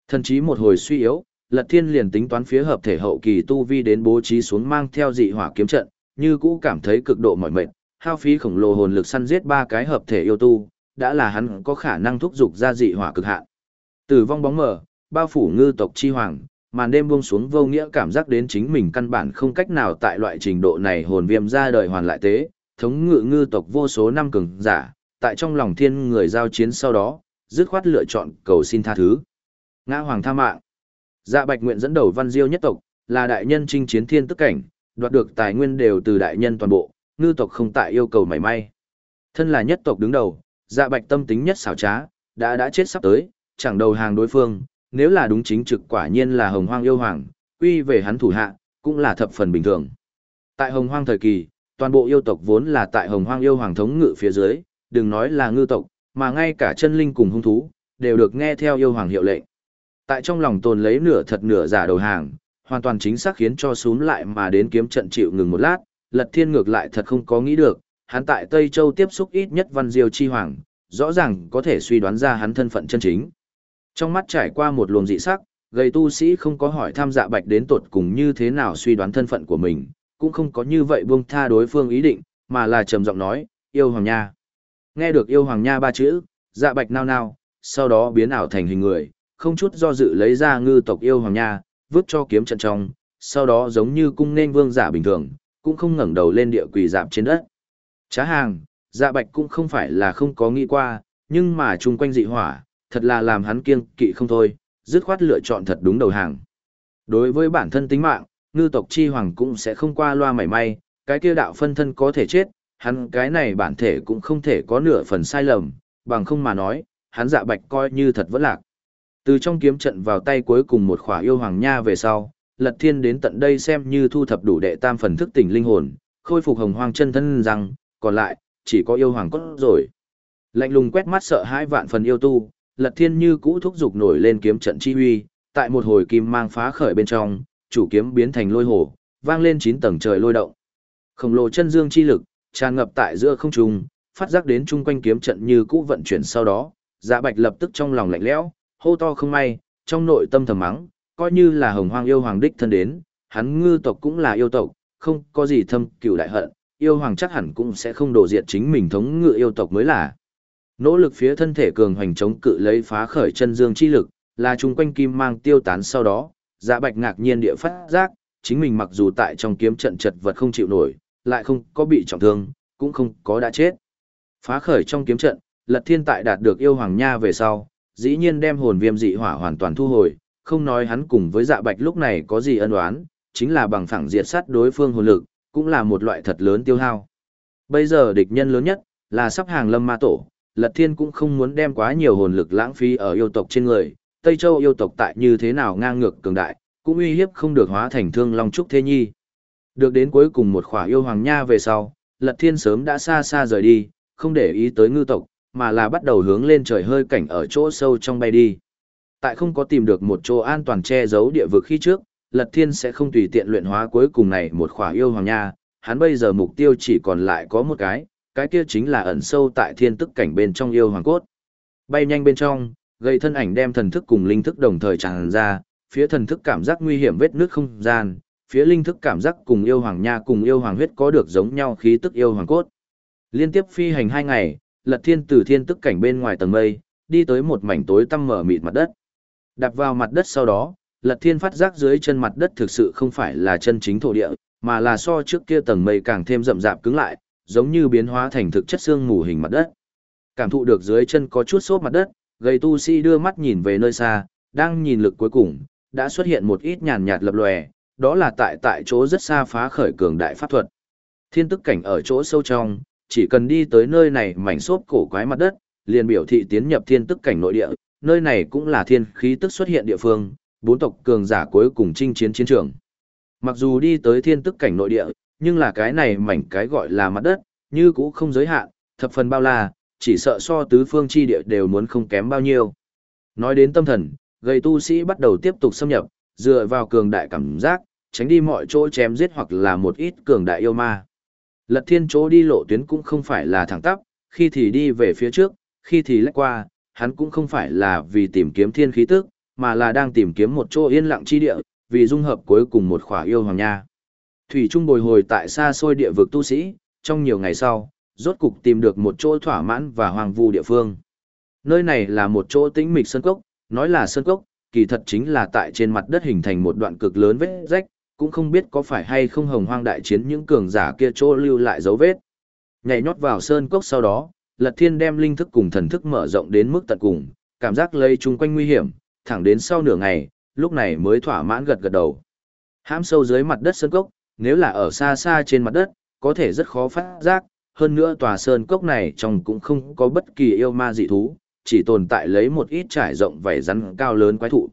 A: Thần trí một hồi suy yếu, Lật Thiên liền tính toán phía hợp thể hậu kỳ tu vi đến bố trí xuống mang theo dị hỏa kiếm trận, như cũ cảm thấy cực độ mỏi mệt, hao phí khổng lồ hồn lực săn giết ba cái hợp thể yêu tu, đã là hắn có khả năng thúc dục ra dị hỏa cực hạn. Tử vong bóng mờ, bao phủ ngư tộc chi hoàng, màn đêm buông xuống vô nghĩa cảm giác đến chính mình căn bản không cách nào tại loại trình độ này hồn viêm ra đời hoàn lại tế, thống ngự ngư tộc vô số năm cường giả, tại trong lòng thiên người giao chiến sau đó, dứt khoát lựa chọn cầu xin tha thứ. Ngã hoàng tha mạng. Dạ Bạch nguyện dẫn đầu Văn Diêu nhất tộc, là đại nhân chinh chiến thiên tức cảnh, đoạt được tài nguyên đều từ đại nhân toàn bộ, ngư tộc không tại yêu cầu mảy may. Thân là nhất tộc đứng đầu, Dạ Bạch tâm tính nhất xảo trá, đã đã chết sắp tới, chẳng đầu hàng đối phương, nếu là đúng chính trực quả nhiên là Hồng Hoang yêu hoàng, quy về hắn thủ hạ, cũng là thập phần bình thường. Tại Hồng Hoang thời kỳ, toàn bộ yêu tộc vốn là tại Hồng Hoang yêu hoàng thống ngự phía dưới, đừng nói là ngư tộc, mà ngay cả chân linh cùng hung thú, đều được nghe theo yêu hoàng hiệu lệnh. Tại trong lòng tồn lấy nửa thật nửa giả đầu hàng, hoàn toàn chính xác khiến cho xuống lại mà đến kiếm trận chịu ngừng một lát, lật thiên ngược lại thật không có nghĩ được, hắn tại Tây Châu tiếp xúc ít nhất văn diêu chi hoàng, rõ ràng có thể suy đoán ra hắn thân phận chân chính. Trong mắt trải qua một luồng dị sắc, gầy tu sĩ không có hỏi tham dạ bạch đến tột cùng như thế nào suy đoán thân phận của mình, cũng không có như vậy buông tha đối phương ý định, mà là trầm giọng nói, yêu hoàng nha. Nghe được yêu hoàng nha ba chữ, dạ bạch nao nao, sau đó biến ảo thành hình người, không chút do dự lấy ra ngư tộc yêu hoàng nha, vứt cho kiếm trận trong, sau đó giống như cung nên vương giả bình thường, cũng không ngẩng đầu lên địa quỳ dạp trên đất. Trá hàng, dạ bạch cũng không phải là không có nghĩ qua, nhưng mà chung quanh dị hỏa, thật là làm hắn kiêng kỵ không thôi, dứt khoát lựa chọn thật đúng đầu hàng. Đối với bản thân tính mạng, ngư tộc chi hoàng cũng sẽ không qua loa mảy may, cái kia đạo phân thân có thể chết, hắn cái này bản thể cũng không thể có nửa phần sai lầm, bằng không mà nói, hắn dạ bạch coi như thật vẫn lạc. Từ trong kiếm trận vào tay cuối cùng một khỏa yêu hoàng nha về sau, Lật Thiên đến tận đây xem như thu thập đủ đệ tam phần thức tỉnh linh hồn, khôi phục hồng hoang chân thân rằng, còn lại, chỉ có yêu hoàng cốt rồi. Lạnh lùng quét mắt sợ hai vạn phần yêu tu, Lật Thiên như cũ thúc giục nổi lên kiếm trận chi huy, tại một hồi kim mang phá khởi bên trong, chủ kiếm biến thành lôi hồ, vang lên chín tầng trời lôi động. Khổng lồ chân dương chi lực, tràn ngập tại giữa không trung, phát giác đến chung quanh kiếm trận như cũ vận chuyển sau đó, Dạ Bạch lập tức trong lòng lạnh lẽo, hô to không may, trong nội tâm thầm mắng, coi như là hồng hoang yêu hoàng đích thân đến, hắn ngư tộc cũng là yêu tộc, không có gì thâm cừu đại hận, yêu hoàng chắc hẳn cũng sẽ không đổ diệt chính mình thống ngự yêu tộc mới là. Nỗ lực phía thân thể cường hoành chống cự lấy phá khởi chân dương chi lực, là chung quanh kim mang tiêu tán sau đó, dạ bạch ngạc nhiên địa phát giác, chính mình mặc dù tại trong kiếm trận chật vật không chịu nổi, lại không có bị trọng thương, cũng không có đã chết. Phá khởi trong kiếm trận, lật thiên tại đạt được yêu hoàng nha về sau, dĩ nhiên đem hồn viêm dị hỏa hoàn toàn thu hồi, không nói hắn cùng với dạ bạch lúc này có gì ân oán, chính là bằng phẳng diệt sát đối phương hồn lực, cũng là một loại thật lớn tiêu hao. Bây giờ địch nhân lớn nhất, là sắp hàng lâm ma tổ, Lật Thiên cũng không muốn đem quá nhiều hồn lực lãng phí ở yêu tộc trên người, Tây Châu yêu tộc tại như thế nào ngang ngược cường đại, cũng uy hiếp không được hóa thành thương long trúc thế nhi. Được đến cuối cùng một khỏa yêu hoàng nha về sau, Lật Thiên sớm đã xa xa rời đi, không để ý tới ngư tộc, mà là bắt đầu hướng lên trời hơi cảnh ở chỗ sâu trong bay đi. Tại không có tìm được một chỗ an toàn che giấu địa vực khi trước, Lật Thiên sẽ không tùy tiện luyện hóa cuối cùng này một khỏa yêu hoàng nha, hắn bây giờ mục tiêu chỉ còn lại có một cái, cái kia chính là ẩn sâu tại thiên tức cảnh bên trong yêu hoàng cốt. Bay nhanh bên trong, gây thân ảnh đem thần thức cùng linh thức đồng thời tràn ra, phía thần thức cảm giác nguy hiểm vết nước không gian, phía linh thức cảm giác cùng yêu hoàng nha cùng yêu hoàng huyết có được giống nhau khí tức yêu hoàng cốt. Liên tiếp phi hành hai ngày, lật thiên từ thiên tức cảnh bên ngoài tầng mây, đi tới một mảnh tối tăm mở mịt mặt đất. Đạp vào mặt đất sau đó, lật thiên phát giác dưới chân mặt đất thực sự không phải là chân chính thổ địa, mà là so trước kia tầng mây càng thêm rậm rạp cứng lại, giống như biến hóa thành thực chất xương mù hình mặt đất. Cảm thụ được dưới chân có chút xốp mặt đất, gầy tu sĩ đưa mắt nhìn về nơi xa, đang nhìn lực cuối cùng, đã xuất hiện một ít nhàn nhạt lập lòe, đó là tại tại chỗ rất xa phá khởi cường đại pháp thuật. Thiên tức cảnh ở chỗ sâu trong, chỉ cần đi tới nơi này mảnh xốp cổ quái mặt đất, liền biểu thị tiến nhập thiên tức cảnh nội địa, nơi này cũng là thiên khí tức xuất hiện địa phương, bốn tộc cường giả cuối cùng chinh chiến chiến trường. Mặc dù đi tới thiên tức cảnh nội địa, nhưng là cái này mảnh cái gọi là mặt đất, như cũ không giới hạn, thập phần bao la, chỉ sợ so tứ phương chi địa đều muốn không kém bao nhiêu. Nói đến tâm thần, gây tu sĩ bắt đầu tiếp tục xâm nhập, dựa vào cường đại cảm giác, tránh đi mọi chỗ chém giết hoặc là một ít cường đại yêu ma. Lật thiên chỗ đi lộ tuyến cũng không phải là thẳng tắp, khi thì đi về phía trước, khi thì lách qua, hắn cũng không phải là vì tìm kiếm thiên khí tức, mà là đang tìm kiếm một chỗ yên lặng chi địa, vì dung hợp cuối cùng một khỏa yêu hoàng nha. Thủy Trung bồi hồi tại xa xôi địa vực tu sĩ, trong nhiều ngày sau, rốt cục tìm được một chỗ thỏa mãn và hoàng vu địa phương. Nơi này là một chỗ tĩnh mịch sơn cốc, nói là sơn cốc, kỳ thật chính là tại trên mặt đất hình thành một đoạn cực lớn vết rách, cũng không biết có phải hay không hồng hoang đại chiến những cường giả kia chỗ lưu lại dấu vết. Nhảy nhót vào sơn cốc sau đó, Lật Thiên đem linh thức cùng thần thức mở rộng đến mức tận cùng, cảm giác lây chung quanh nguy hiểm, thẳng đến sau nửa ngày, lúc này mới thỏa mãn gật gật đầu. Hãm sâu dưới mặt đất sơn cốc, nếu là ở xa xa trên mặt đất, có thể rất khó phát giác, hơn nữa tòa sơn cốc này trong cũng không có bất kỳ yêu ma dị thú, chỉ tồn tại lấy một ít trải rộng vảy rắn cao lớn quái thụ.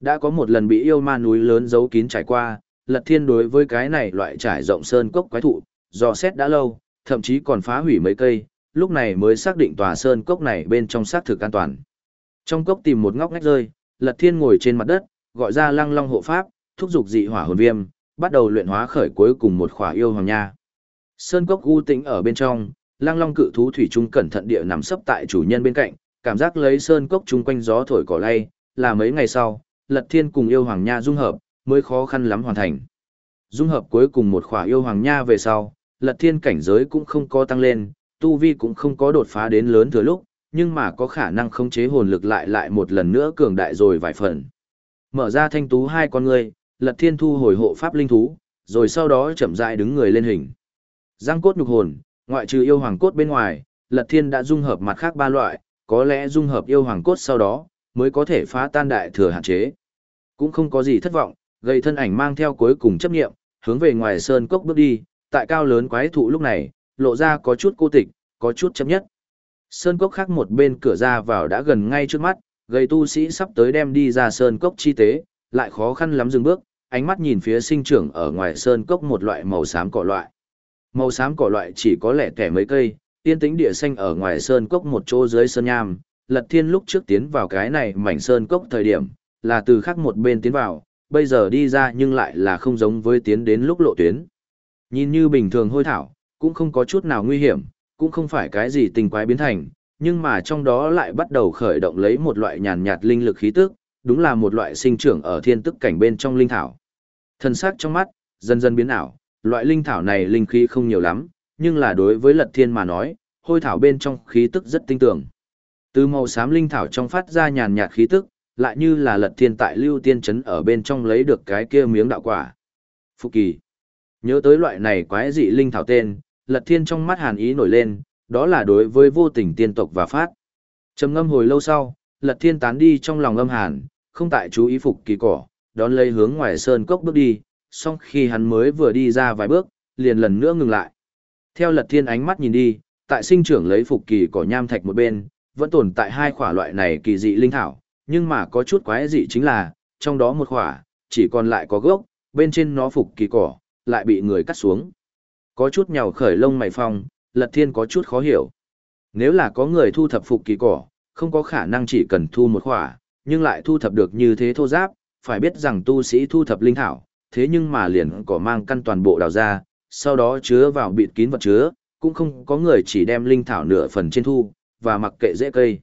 A: Đã có một lần bị yêu ma núi lớn giấu kín trải qua, Lật Thiên đối với cái này loại trải rộng sơn cốc quái thụ, dò xét đã lâu, thậm chí còn phá hủy mấy cây, lúc này mới xác định tòa sơn cốc này bên trong xác thực an toàn. Trong cốc tìm một ngóc ngách rơi, Lật Thiên ngồi trên mặt đất, gọi ra Lăng Long hộ pháp, thúc dục dị hỏa hồn viêm, bắt đầu luyện hóa khởi cuối cùng một khỏa yêu hoàng nha. Sơn cốc u tĩnh ở bên trong, lang Long cự thú thủy trung cẩn thận địa nằm sấp tại chủ nhân bên cạnh, cảm giác lấy sơn cốc chung quanh gió thổi cỏ lay, là mấy ngày sau, Lật Thiên cùng yêu hoàng nha dung hợp, mới khó khăn lắm hoàn thành. Dung hợp cuối cùng một khỏa yêu hoàng nha về sau, Lật Thiên cảnh giới cũng không có tăng lên, tu vi cũng không có đột phá đến lớn thừa lúc, nhưng mà có khả năng khống chế hồn lực lại lại một lần nữa cường đại rồi vài phần. Mở ra thanh tú hai con người, Lật Thiên thu hồi hộ pháp linh thú, rồi sau đó chậm rãi đứng người lên hình. Giang cốt nhục hồn, ngoại trừ yêu hoàng cốt bên ngoài, Lật Thiên đã dung hợp mặt khác ba loại, có lẽ dung hợp yêu hoàng cốt sau đó, mới có thể phá tan đại thừa hạn chế. Cũng không có gì thất vọng, gây thân ảnh mang theo cuối cùng chấp nghiệm, hướng về ngoài sơn cốc bước đi, tại cao lớn quái thụ lúc này, lộ ra có chút cô tịch, có chút chấp nhất. Sơn cốc khác một bên cửa ra vào đã gần ngay trước mắt, gây tu sĩ sắp tới đem đi ra sơn cốc chi tế, lại khó khăn lắm dừng bước, ánh mắt nhìn phía sinh trưởng ở ngoài sơn cốc một loại màu xám cỏ loại. Màu xám cỏ loại chỉ có lẻ tẻ mấy cây, tiên tĩnh địa xanh ở ngoài sơn cốc một chỗ dưới sơn nham, Lật Thiên lúc trước tiến vào cái này mảnh sơn cốc thời điểm, là từ khác một bên tiến vào, bây giờ đi ra nhưng lại là không giống với tiến đến lúc lộ tuyến. Nhìn như bình thường hôi thảo, cũng không có chút nào nguy hiểm, cũng không phải cái gì tình quái biến thành, nhưng mà trong đó lại bắt đầu khởi động lấy một loại nhàn nhạt linh lực khí tức, đúng là một loại sinh trưởng ở thiên tức cảnh bên trong linh thảo. Thân sắc trong mắt, dần dần biến ảo, loại linh thảo này linh khí không nhiều lắm, nhưng là đối với lật thiên mà nói, hôi thảo bên trong khí tức rất tinh tường. Từ màu xám linh thảo trong phát ra nhàn nhạt khí tức, lại như là lật thiên tại lưu tiên chấn ở bên trong lấy được cái kia miếng đạo quả. Phục kỳ. Nhớ tới loại này quái dị linh thảo tên, lật thiên trong mắt hàn ý nổi lên, đó là đối với vô tình tiên tộc và phát. trầm ngâm hồi lâu sau, lật thiên tán đi trong lòng âm hàn, không tại chú ý phục kỳ cỏ, đón lấy hướng ngoài sơn cốc bước đi, song khi hắn mới vừa đi ra vài bước, liền lần nữa ngừng lại. Theo lật thiên ánh mắt nhìn đi, tại sinh trưởng lấy phục kỳ cỏ nham thạch một bên, vẫn tồn tại hai khỏa loại này kỳ dị linh thảo, nhưng mà có chút quái dị chính là, trong đó một khỏa, chỉ còn lại có gốc, bên trên nó phục kỳ cỏ, lại bị người cắt xuống. Có chút nhào khởi lông mày phong, lật thiên có chút khó hiểu. Nếu là có người thu thập phục kỳ cỏ, không có khả năng chỉ cần thu một khỏa, nhưng lại thu thập được như thế thô giáp, phải biết rằng tu sĩ thu thập linh thảo, thế nhưng mà liền cỏ mang căn toàn bộ đào ra, sau đó chứa vào bịt kín vật chứa, cũng không có người chỉ đem linh thảo nửa phần trên thu, và mặc kệ dễ cây.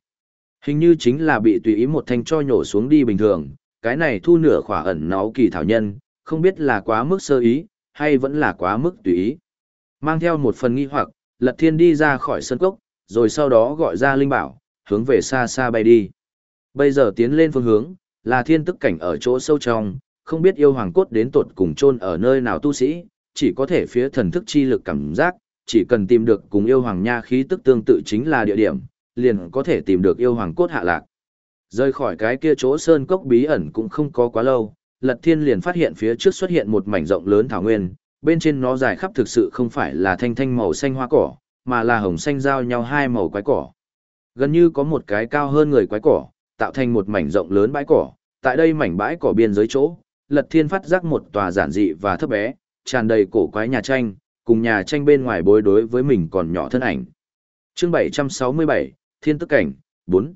A: Hình như chính là bị tùy ý một thanh cho nhổ xuống đi bình thường, cái này thu nửa khỏa ẩn náu kỳ thảo nhân, không biết là quá mức sơ ý, hay vẫn là quá mức tùy ý. Mang theo một phần nghi hoặc, Lật Thiên đi ra khỏi sân cốc, rồi sau đó gọi ra Linh Bảo, hướng về xa xa bay đi. Bây giờ tiến lên phương hướng, là thiên tức cảnh ở chỗ sâu trong, không biết yêu hoàng cốt đến tột cùng chôn ở nơi nào tu sĩ, chỉ có thể phía thần thức chi lực cảm giác, chỉ cần tìm được cùng yêu hoàng nha khí tức tương tự chính là địa điểm, liền có thể tìm được yêu hoàng cốt hạ lạc. Rơi khỏi cái kia chỗ sơn cốc bí ẩn cũng không có quá lâu, Lật Thiên liền phát hiện phía trước xuất hiện một mảnh rộng lớn thảo nguyên, bên trên nó dài khắp thực sự không phải là thanh thanh màu xanh hoa cỏ, mà là hồng xanh giao nhau hai màu quái cỏ. Gần như có một cái cao hơn người quái cỏ, tạo thành một mảnh rộng lớn bãi cỏ, tại đây mảnh bãi cỏ biên giới chỗ, Lật Thiên phát giác một tòa giản dị và thấp bé, tràn đầy cổ quái nhà tranh, cùng nhà tranh bên ngoài bối đối với mình còn nhỏ thân ảnh. chương 767, Thiên Tức Cảnh, 4.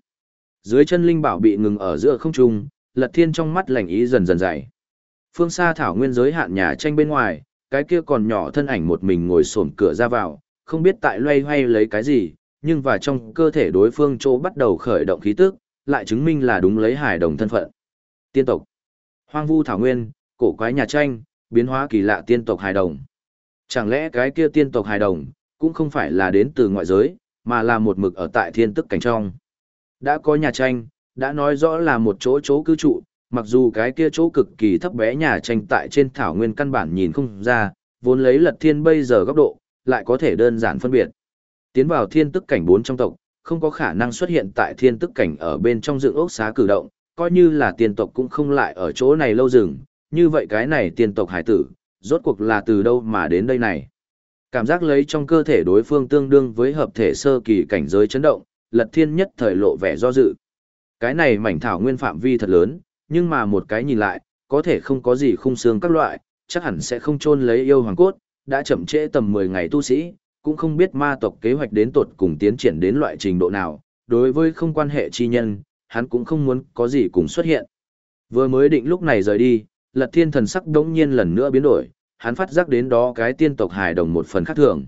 A: Dưới chân linh bảo bị ngừng ở giữa không trung, Lật Thiên trong mắt lạnh ý dần dần dày. Phương xa thảo nguyên giới hạn nhà tranh bên ngoài, cái kia còn nhỏ thân ảnh một mình ngồi xổm cửa ra vào, không biết tại loay hoay lấy cái gì, nhưng và trong cơ thể đối phương chỗ bắt đầu khởi động khí tức, lại chứng minh là đúng lấy hài đồng thân phận. Tiên tộc, hoang vu thảo nguyên, cổ quái nhà tranh, biến hóa kỳ lạ tiên tộc hài đồng. Chẳng lẽ cái kia tiên tộc hài đồng, cũng không phải là đến từ ngoại giới, mà là một mực ở tại thiên tức cảnh trong. Đã có nhà tranh, đã nói rõ là một chỗ chỗ cư trụ, mặc dù cái kia chỗ cực kỳ thấp bé nhà tranh tại trên thảo nguyên căn bản nhìn không ra, vốn lấy lật thiên bây giờ góc độ, lại có thể đơn giản phân biệt. Tiến vào thiên tức cảnh bốn trong tộc, không có khả năng xuất hiện tại thiên tức cảnh ở bên trong dựng ốc xá cử động, coi như là tiên tộc cũng không lại ở chỗ này lâu dừng, như vậy cái này tiên tộc hải tử, rốt cuộc là từ đâu mà đến đây này. Cảm giác lấy trong cơ thể đối phương tương đương với hợp thể sơ kỳ cảnh giới chấn động, lật thiên nhất thời lộ vẻ do dự. Cái này mảnh thảo nguyên phạm vi thật lớn, nhưng mà một cái nhìn lại, có thể không có gì khung xương các loại, chắc hẳn sẽ không chôn lấy yêu hoàng cốt, đã chậm trễ tầm 10 ngày tu sĩ, cũng không biết ma tộc kế hoạch đến tột cùng tiến triển đến loại trình độ nào, đối với không quan hệ chi nhân, hắn cũng không muốn có gì cùng xuất hiện. Vừa mới định lúc này rời đi, lật thiên thần sắc đống nhiên lần nữa biến đổi, hắn phát giác đến đó cái tiên tộc hài đồng một phần khác thường.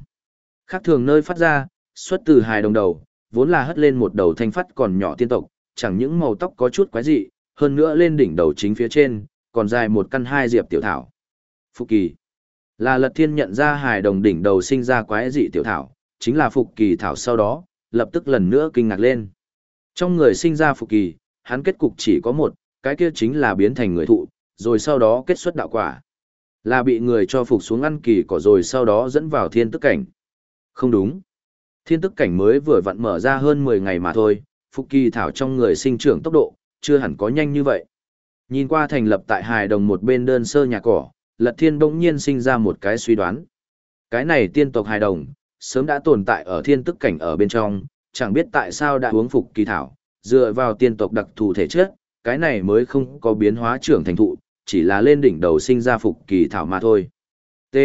A: Khác thường nơi phát ra, xuất từ hài đồng đầu, vốn là hất lên một đầu thanh phát còn nhỏ tiên tộc, chẳng những màu tóc có chút quái dị, hơn nữa lên đỉnh đầu chính phía trên, còn dài một căn hai diệp tiểu thảo. Phục kỳ. Là lật thiên nhận ra hài đồng đỉnh đầu sinh ra quái dị tiểu thảo, chính là phục kỳ thảo sau đó, lập tức lần nữa kinh ngạc lên. Trong người sinh ra phục kỳ, hắn kết cục chỉ có một, cái kia chính là biến thành người thụ, rồi sau đó kết xuất đạo quả. Là bị người cho phục xuống ăn kỳ cỏ rồi sau đó dẫn vào thiên tức cảnh. Không đúng. Thiên tức cảnh mới vừa vặn mở ra hơn 10 ngày mà thôi, phục kỳ thảo trong người sinh trưởng tốc độ, chưa hẳn có nhanh như vậy. Nhìn qua thành lập tại hài đồng một bên đơn sơ nhà cỏ, Lật Thiên bỗng nhiên sinh ra một cái suy đoán. Cái này tiên tộc hài đồng, sớm đã tồn tại ở thiên tức cảnh ở bên trong, chẳng biết tại sao đã uống phục kỳ thảo, dựa vào tiên tộc đặc thù thể chất, cái này mới không có biến hóa trưởng thành thụ, chỉ là lên đỉnh đầu sinh ra phục kỳ thảo mà thôi. T.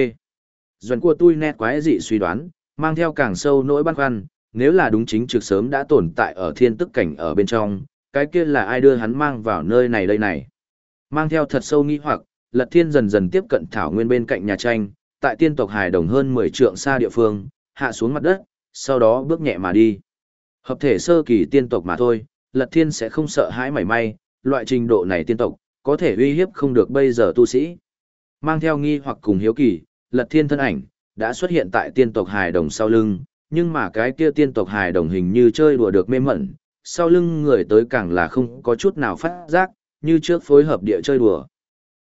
A: Duẩn của tôi nét quái dị suy đoán, mang theo càng sâu nỗi băn khoăn, nếu là đúng chính trực sớm đã tồn tại ở thiên tức cảnh ở bên trong, cái kia là ai đưa hắn mang vào nơi này đây này. Mang theo thật sâu nghi hoặc, Lật Thiên dần dần tiếp cận Thảo Nguyên bên cạnh nhà tranh, tại tiên tộc Hải Đồng hơn 10 trượng xa địa phương, hạ xuống mặt đất, sau đó bước nhẹ mà đi. Hợp thể sơ kỳ tiên tộc mà thôi, Lật Thiên sẽ không sợ hãi mảy may, loại trình độ này tiên tộc, có thể uy hiếp không được bây giờ tu sĩ. Mang theo nghi hoặc cùng hiếu kỳ, Lật Thiên thân ảnh, đã xuất hiện tại tiên tộc Hải Đồng sau lưng, nhưng mà cái kia tiên tộc Hải Đồng hình như chơi đùa được mê mẩn, sau lưng người tới càng là không có chút nào phát giác, như trước phối hợp địa chơi đùa.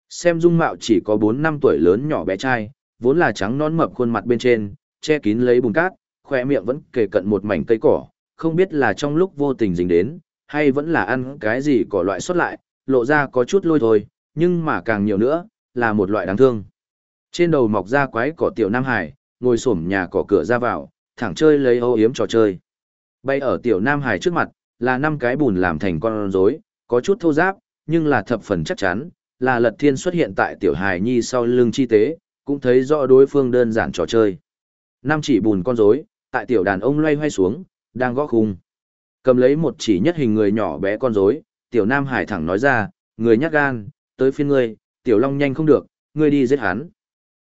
A: Xem dung mạo chỉ có 4 năm tuổi lớn nhỏ bé trai, vốn là trắng non mập khuôn mặt bên trên, che kín lấy bùn cát, khỏe miệng vẫn kề cận một mảnh cây cỏ, không biết là trong lúc vô tình dính đến, hay vẫn là ăn cái gì cỏ loại xuất lại, lộ ra có chút lôi thôi, nhưng mà càng nhiều nữa, là một loại đáng thương. Trên đầu mọc ra quái cỏ tiểu Nam Hải, ngồi xổm nhà cỏ cửa ra vào, thẳng chơi lấy âu yếm trò chơi. Bay ở tiểu Nam Hải trước mặt, là năm cái bùn làm thành con rối, có chút thô giáp, nhưng là thập phần chắc chắn, là lật thiên xuất hiện tại tiểu hài nhi sau lưng chi tế, cũng thấy rõ đối phương đơn giản trò chơi. Năm chỉ bùn con rối, tại tiểu đàn ông loay hoay xuống, đang gõ khung. Cầm lấy một chỉ nhất hình người nhỏ bé con rối, tiểu nam hải thẳng nói ra, người nhát gan, tới phiên ngươi, tiểu long nhanh không được, ngươi đi giết hắn.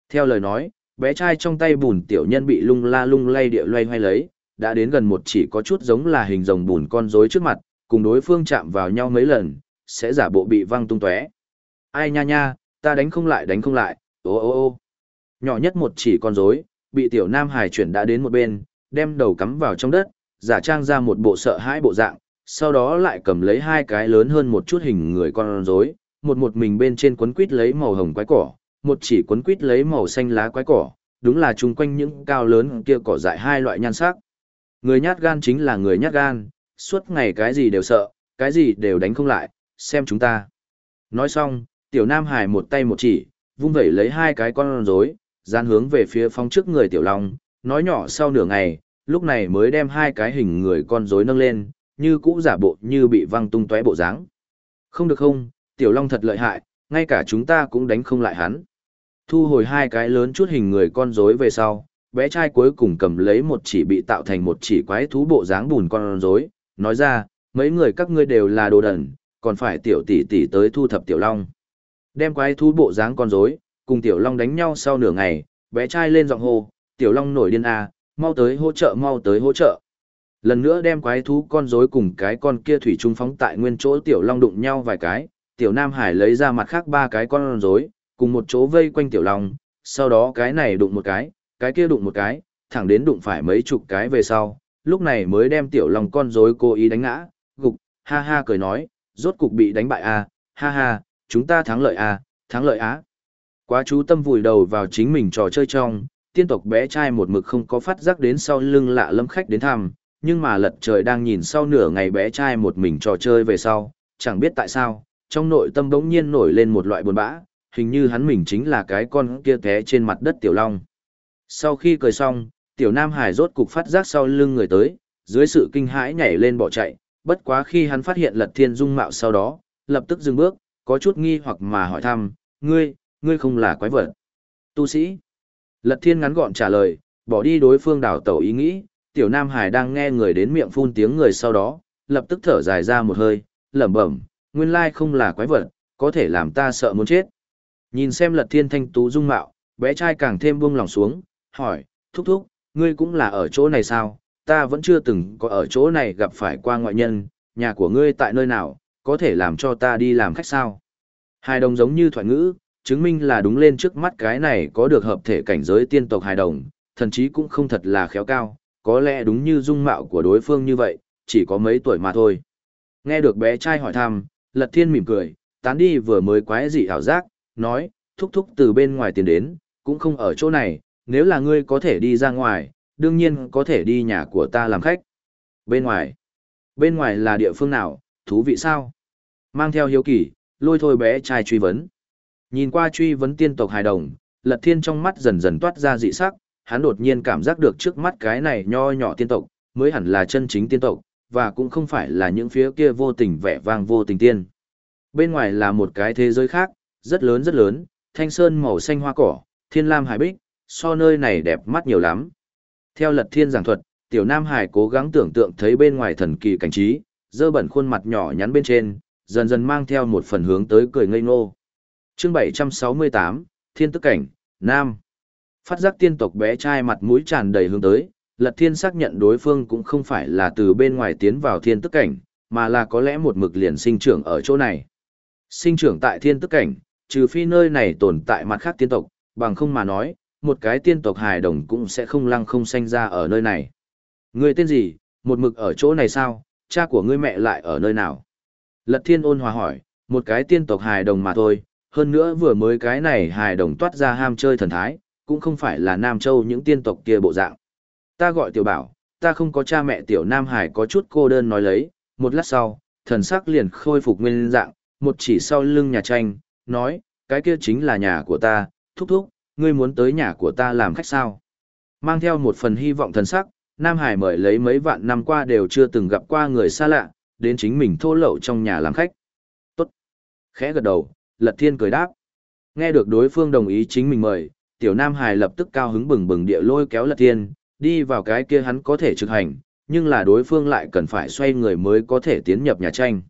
A: Theo lời nói, bé trai trong tay bùn tiểu nhân bị lung la lung lay địa loay hoay lấy, đã đến gần một chỉ có chút giống là hình rồng bùn con rối trước mặt, cùng đối phương chạm vào nhau mấy lần, sẽ giả bộ bị văng tung tóe. Ai nha nha, ta đánh không lại đánh không lại, ô ô ô. Nhỏ nhất một chỉ con rối, bị tiểu nam hải chuyển đã đến một bên, đem đầu cắm vào trong đất, giả trang ra một bộ sợ hãi bộ dạng, sau đó lại cầm lấy hai cái lớn hơn một chút hình người con rối, một một mình bên trên quấn quít lấy màu hồng quái cỏ, một chỉ quấn quít lấy màu xanh lá quái cỏ, đúng là chung quanh những cao lớn kia cỏ dại hai loại nhan sắc. Người nhát gan chính là người nhát gan, suốt ngày cái gì đều sợ, cái gì đều đánh không lại, xem chúng ta. Nói xong, tiểu nam hải một tay một chỉ, vung vẩy lấy hai cái con rối, dán hướng về phía phong trước người tiểu long, nói nhỏ sau nửa ngày, lúc này mới đem hai cái hình người con rối nâng lên, như cũ giả bộ như bị văng tung tóe bộ dáng. Không được không, tiểu long thật lợi hại, ngay cả chúng ta cũng đánh không lại hắn. Thu hồi hai cái lớn chút hình người con rối về sau, bé trai cuối cùng cầm lấy một chỉ bị tạo thành một chỉ quái thú bộ dáng bùn con rối, nói ra, mấy người các ngươi đều là đồ đần, còn phải tiểu tỷ tỷ tới thu thập tiểu long. Đem quái thú bộ dáng con rối, cùng tiểu long đánh nhau sau nửa ngày, bé trai lên giọng hô, tiểu long nổi điên a, mau tới hỗ trợ mau tới hỗ trợ. Lần nữa đem quái thú con rối cùng cái con kia thủy trung phóng tại nguyên chỗ tiểu long đụng nhau vài cái, tiểu nam hải lấy ra mặt khác ba cái con rối, cùng một chỗ vây quanh tiểu long, sau đó cái này đụng một cái, cái kia đụng một cái, thẳng đến đụng phải mấy chục cái về sau, lúc này mới đem tiểu long con rối cố ý đánh ngã, gục, ha ha cười nói, rốt cục bị đánh bại a, ha ha, chúng ta thắng lợi a, thắng lợi á. Quá chú tâm vùi đầu vào chính mình trò chơi trong, tiên tộc bé trai một mực không có phát giác đến sau lưng lạ lâm khách đến thăm, nhưng mà lật trời đang nhìn sau nửa ngày bé trai một mình trò chơi về sau, chẳng biết tại sao, trong nội tâm bỗng nhiên nổi lên một loại buồn bã, hình như hắn mình chính là cái con kia té trên mặt đất tiểu long. Sau khi cười xong, tiểu nam hải rốt cục phát giác sau lưng người tới, dưới sự kinh hãi nhảy lên bỏ chạy, bất quá khi hắn phát hiện lật thiên dung mạo sau đó, lập tức dừng bước, có chút nghi hoặc mà hỏi thăm, ngươi, ngươi không là quái vật. Tu sĩ. Lật thiên ngắn gọn trả lời, bỏ đi đối phương đảo tẩu ý nghĩ, tiểu nam hải đang nghe người đến miệng phun tiếng người sau đó, lập tức thở dài ra một hơi, lẩm bẩm, nguyên lai không là quái vật, có thể làm ta sợ muốn chết. Nhìn xem lật thiên thanh tú dung mạo, bé trai càng thêm buông lòng xuống, hỏi, thúc thúc, ngươi cũng là ở chỗ này sao, ta vẫn chưa từng có ở chỗ này gặp phải qua ngoại nhân, nhà của ngươi tại nơi nào, có thể làm cho ta đi làm khách sao. Hài đồng giống như thoại ngữ, chứng minh là đúng lên trước mắt cái này có được hợp thể cảnh giới tiên tộc hài đồng, thần chí cũng không thật là khéo cao, có lẽ đúng như dung mạo của đối phương như vậy, chỉ có mấy tuổi mà thôi. Nghe được bé trai hỏi thăm, Lật Thiên mỉm cười, tán đi vừa mới quái dị ảo giác, nói, thúc thúc từ bên ngoài tiền đến, cũng không ở chỗ này, nếu là ngươi có thể đi ra ngoài, đương nhiên có thể đi nhà của ta làm khách. Bên ngoài? Bên ngoài là địa phương nào, thú vị sao? Mang theo hiếu kỳ, lôi thôi bé trai truy vấn. Nhìn qua truy vấn tiên tộc hài đồng, lật thiên trong mắt dần dần toát ra dị sắc, hắn đột nhiên cảm giác được trước mắt cái này nho nhỏ tiên tộc, mới hẳn là chân chính tiên tộc, và cũng không phải là những phía kia vô tình vẻ vang vô tình tiên. Bên ngoài là một cái thế giới khác, rất lớn rất lớn, thanh sơn màu xanh hoa cỏ, thiên lam hải bích, so nơi này đẹp mắt nhiều lắm. Theo lật thiên giảng thuật, tiểu nam hải cố gắng tưởng tượng thấy bên ngoài thần kỳ cảnh trí, dơ bẩn khuôn mặt nhỏ nhắn bên trên, dần dần mang theo một phần hướng tới cười ngây ngô. Chương 768, Thiên Tức Cảnh, Nam. Phát giác tiên tộc bé trai mặt mũi tràn đầy hướng tới, Lật Thiên xác nhận đối phương cũng không phải là từ bên ngoài tiến vào Thiên Tức Cảnh, mà là có lẽ một mực liền sinh trưởng ở chỗ này. Sinh trưởng tại Thiên Tức Cảnh, trừ phi nơi này tồn tại mặt khác tiên tộc, bằng không mà nói, một cái tiên tộc hài đồng cũng sẽ không lăng không sanh ra ở nơi này. Người tên gì, một mực ở chỗ này sao, cha của ngươi mẹ lại ở nơi nào? Lật thiên ôn hòa hỏi, một cái tiên tộc hài đồng mà thôi, hơn nữa vừa mới cái này hài đồng toát ra ham chơi thần thái, cũng không phải là Nam Châu những tiên tộc kia bộ dạng. Ta gọi tiểu bảo, ta không có cha mẹ tiểu Nam Hải có chút cô đơn nói lấy, một lát sau, thần sắc liền khôi phục nguyên dạng, một chỉ sau lưng nhà tranh, nói, cái kia chính là nhà của ta, thúc thúc, ngươi muốn tới nhà của ta làm khách sao? Mang theo một phần hy vọng thần sắc, Nam Hải mời lấy mấy vạn năm qua đều chưa từng gặp qua người xa lạ, đến chính mình thô lậu trong nhà làm khách. Tốt. Khẽ gật đầu, Lật Thiên cười đáp. Nghe được đối phương đồng ý chính mình mời, tiểu Nam Hải lập tức cao hứng bừng bừng địa lôi kéo Lật Thiên, đi vào cái kia hắn có thể trực hành, nhưng là đối phương lại cần phải xoay người mới có thể tiến nhập nhà tranh.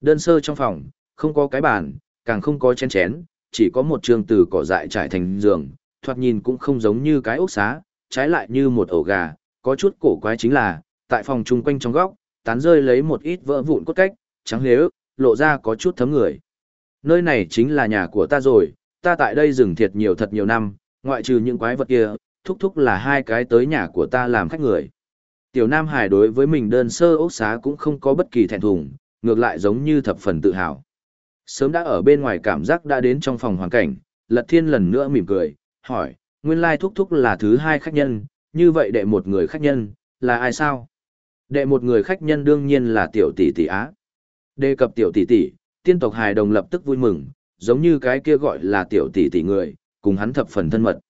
A: Đơn sơ trong phòng, không có cái bàn, càng không có chén chén, chỉ có một trường từ cỏ dại trải thành giường, thoạt nhìn cũng không giống như cái ốc xá, trái lại như một ổ gà, có chút cổ quái chính là, tại phòng chung quanh trong góc, tán rơi lấy một ít vỡ vụn cốt cách, trắng nếu, lộ ra có chút thấm người. Nơi này chính là nhà của ta rồi, ta tại đây dừng thiệt nhiều thật nhiều năm, ngoại trừ những quái vật kia, thúc thúc là hai cái tới nhà của ta làm khách người. Tiểu Nam Hải đối với mình đơn sơ ốc xá cũng không có bất kỳ thẹn thùng, ngược lại giống như thập phần tự hào. Sớm đã ở bên ngoài cảm giác đã đến trong phòng hoàn cảnh, Lật Thiên lần nữa mỉm cười, hỏi, nguyên lai thúc thúc là thứ hai khách nhân, như vậy đệ một người khách nhân, là ai sao? Đệ một người khách nhân đương nhiên là tiểu tỷ tỷ á. Đề cập tiểu tỷ tỷ, tiên tộc hài đồng lập tức vui mừng, giống như cái kia gọi là tiểu tỷ tỷ người, cùng hắn thập phần thân mật.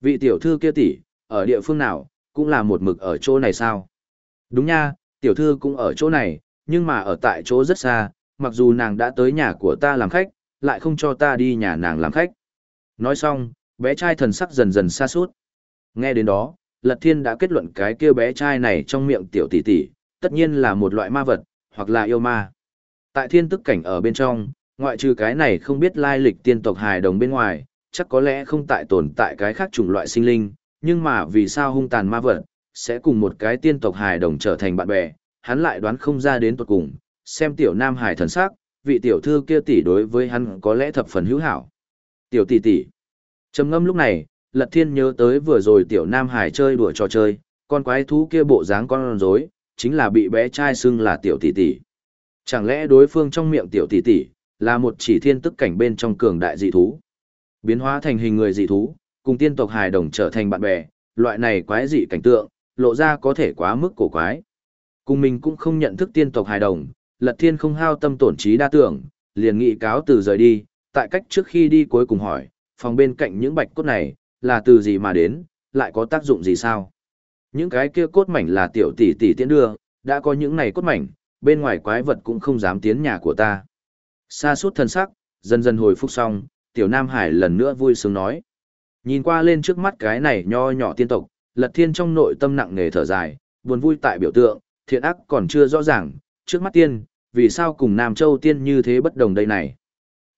A: Vị tiểu thư kia tỷ, ở địa phương nào, cũng là một mực ở chỗ này sao? Đúng nha, tiểu thư cũng ở chỗ này, nhưng mà ở tại chỗ rất xa, mặc dù nàng đã tới nhà của ta làm khách, lại không cho ta đi nhà nàng làm khách. Nói xong, bé trai thần sắc dần dần xa suốt. Nghe đến đó, Lật Thiên đã kết luận cái kia bé trai này trong miệng tiểu tỷ tỷ, tất nhiên là một loại ma vật, hoặc là yêu ma. Tại thiên tức cảnh ở bên trong, ngoại trừ cái này không biết lai lịch tiên tộc hài đồng bên ngoài, chắc có lẽ không tại tồn tại cái khác chủng loại sinh linh, nhưng mà vì sao hung tàn ma vật, sẽ cùng một cái tiên tộc hài đồng trở thành bạn bè, hắn lại đoán không ra đến tuột cùng, xem tiểu nam hài thần sắc, vị tiểu thư kia tỷ đối với hắn có lẽ thập phần hữu hảo. Tiểu tỷ tỷ. Trầm ngâm lúc này, Lật Thiên nhớ tới vừa rồi tiểu nam Hải chơi đùa trò chơi, con quái thú kia bộ dáng con rối, chính là bị bé trai xưng là tiểu tỷ tỷ. Chẳng lẽ đối phương trong miệng tiểu tỷ tỷ là một chỉ thiên tức cảnh bên trong cường đại dị thú? Biến hóa thành hình người dị thú, cùng tiên tộc hài đồng trở thành bạn bè, loại này quái dị cảnh tượng, lộ ra có thể quá mức cổ quái. Cùng mình cũng không nhận thức tiên tộc hài đồng, Lật Thiên không hao tâm tổn trí đa tưởng, liền nghị cáo từ rời đi, tại cách trước khi đi cuối cùng hỏi, phòng bên cạnh những bạch cốt này, là từ gì mà đến, lại có tác dụng gì sao? Những cái kia cốt mảnh là tiểu tỷ tỷ tiễn đưa, đã có những này cốt mảnh, bên ngoài quái vật cũng không dám tiến nhà của ta. Sa suốt thân sắc, dần dần hồi phục xong, tiểu Nam Hải lần nữa vui sướng nói. Nhìn qua lên trước mắt cái này nho nhỏ tiên tộc, lật thiên trong nội tâm nặng nề thở dài, buồn vui tại biểu tượng, thiện ác còn chưa rõ ràng, trước mắt tiên, vì sao cùng Nam Châu tiên như thế bất đồng đây này.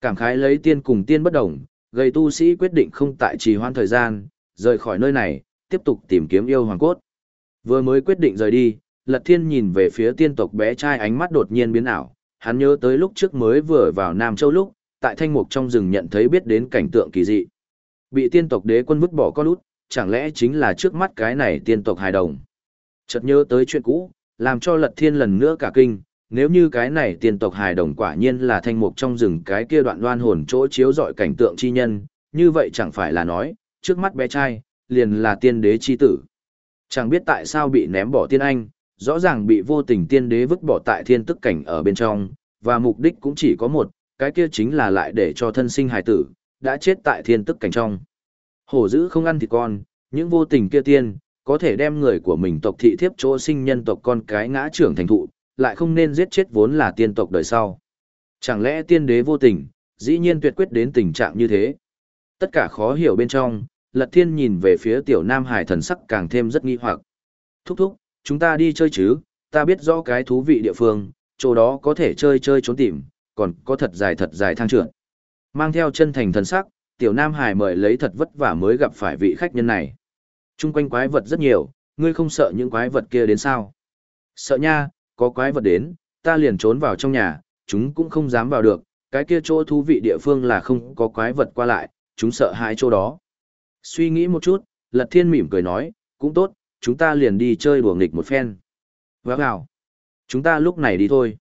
A: Cảm khái lấy tiên cùng tiên bất đồng, gây tu sĩ quyết định không tại trì hoãn thời gian, rời khỏi nơi này, tiếp tục tìm kiếm yêu hoàng cốt. Vừa mới quyết định rời đi, Lật Thiên nhìn về phía tiên tộc bé trai ánh mắt đột nhiên biến ảo, hắn nhớ tới lúc trước mới vừa vào Nam Châu lúc, tại thanh mục trong rừng nhận thấy biết đến cảnh tượng kỳ dị. Bị tiên tộc đế quân vứt bỏ con út, chẳng lẽ chính là trước mắt cái này tiên tộc hài đồng. Chợt nhớ tới chuyện cũ, làm cho Lật Thiên lần nữa cả kinh, nếu như cái này tiên tộc hài đồng quả nhiên là thanh mục trong rừng cái kia đoạn đoan hồn chỗ chiếu dọi cảnh tượng chi nhân, như vậy chẳng phải là nói, trước mắt bé trai, liền là tiên đế chi tử. Chẳng biết tại sao bị ném bỏ tiên anh, rõ ràng bị vô tình tiên đế vứt bỏ tại thiên tức cảnh ở bên trong, và mục đích cũng chỉ có một, cái kia chính là lại để cho thân sinh hài tử, đã chết tại thiên tức cảnh trong. Hổ dữ không ăn thịt con, những vô tình kia tiên, có thể đem người của mình tộc thị thiếp chỗ sinh nhân tộc con cái ngã trưởng thành thụ, lại không nên giết chết vốn là tiên tộc đời sau. Chẳng lẽ tiên đế vô tình, dĩ nhiên tuyệt quyết đến tình trạng như thế? Tất cả khó hiểu bên trong, Lật Thiên nhìn về phía tiểu Nam Hải thần sắc càng thêm rất nghi hoặc. Thúc thúc, chúng ta đi chơi chứ, ta biết rõ cái thú vị địa phương, chỗ đó có thể chơi chơi trốn tìm, còn có thật dài thật dài thang trượt. Mang theo chân thành thần sắc, tiểu Nam Hải mời lấy thật vất vả mới gặp phải vị khách nhân này. Trung quanh quái vật rất nhiều, ngươi không sợ những quái vật kia đến sao? Sợ nha, có quái vật đến, ta liền trốn vào trong nhà, chúng cũng không dám vào được, cái kia chỗ thú vị địa phương là không có quái vật qua lại, chúng sợ hãi chỗ đó. Suy nghĩ một chút, Lật Thiên mỉm cười nói, cũng tốt, chúng ta liền đi chơi đùa nghịch một phen. Vác vào. Chúng ta lúc này đi thôi.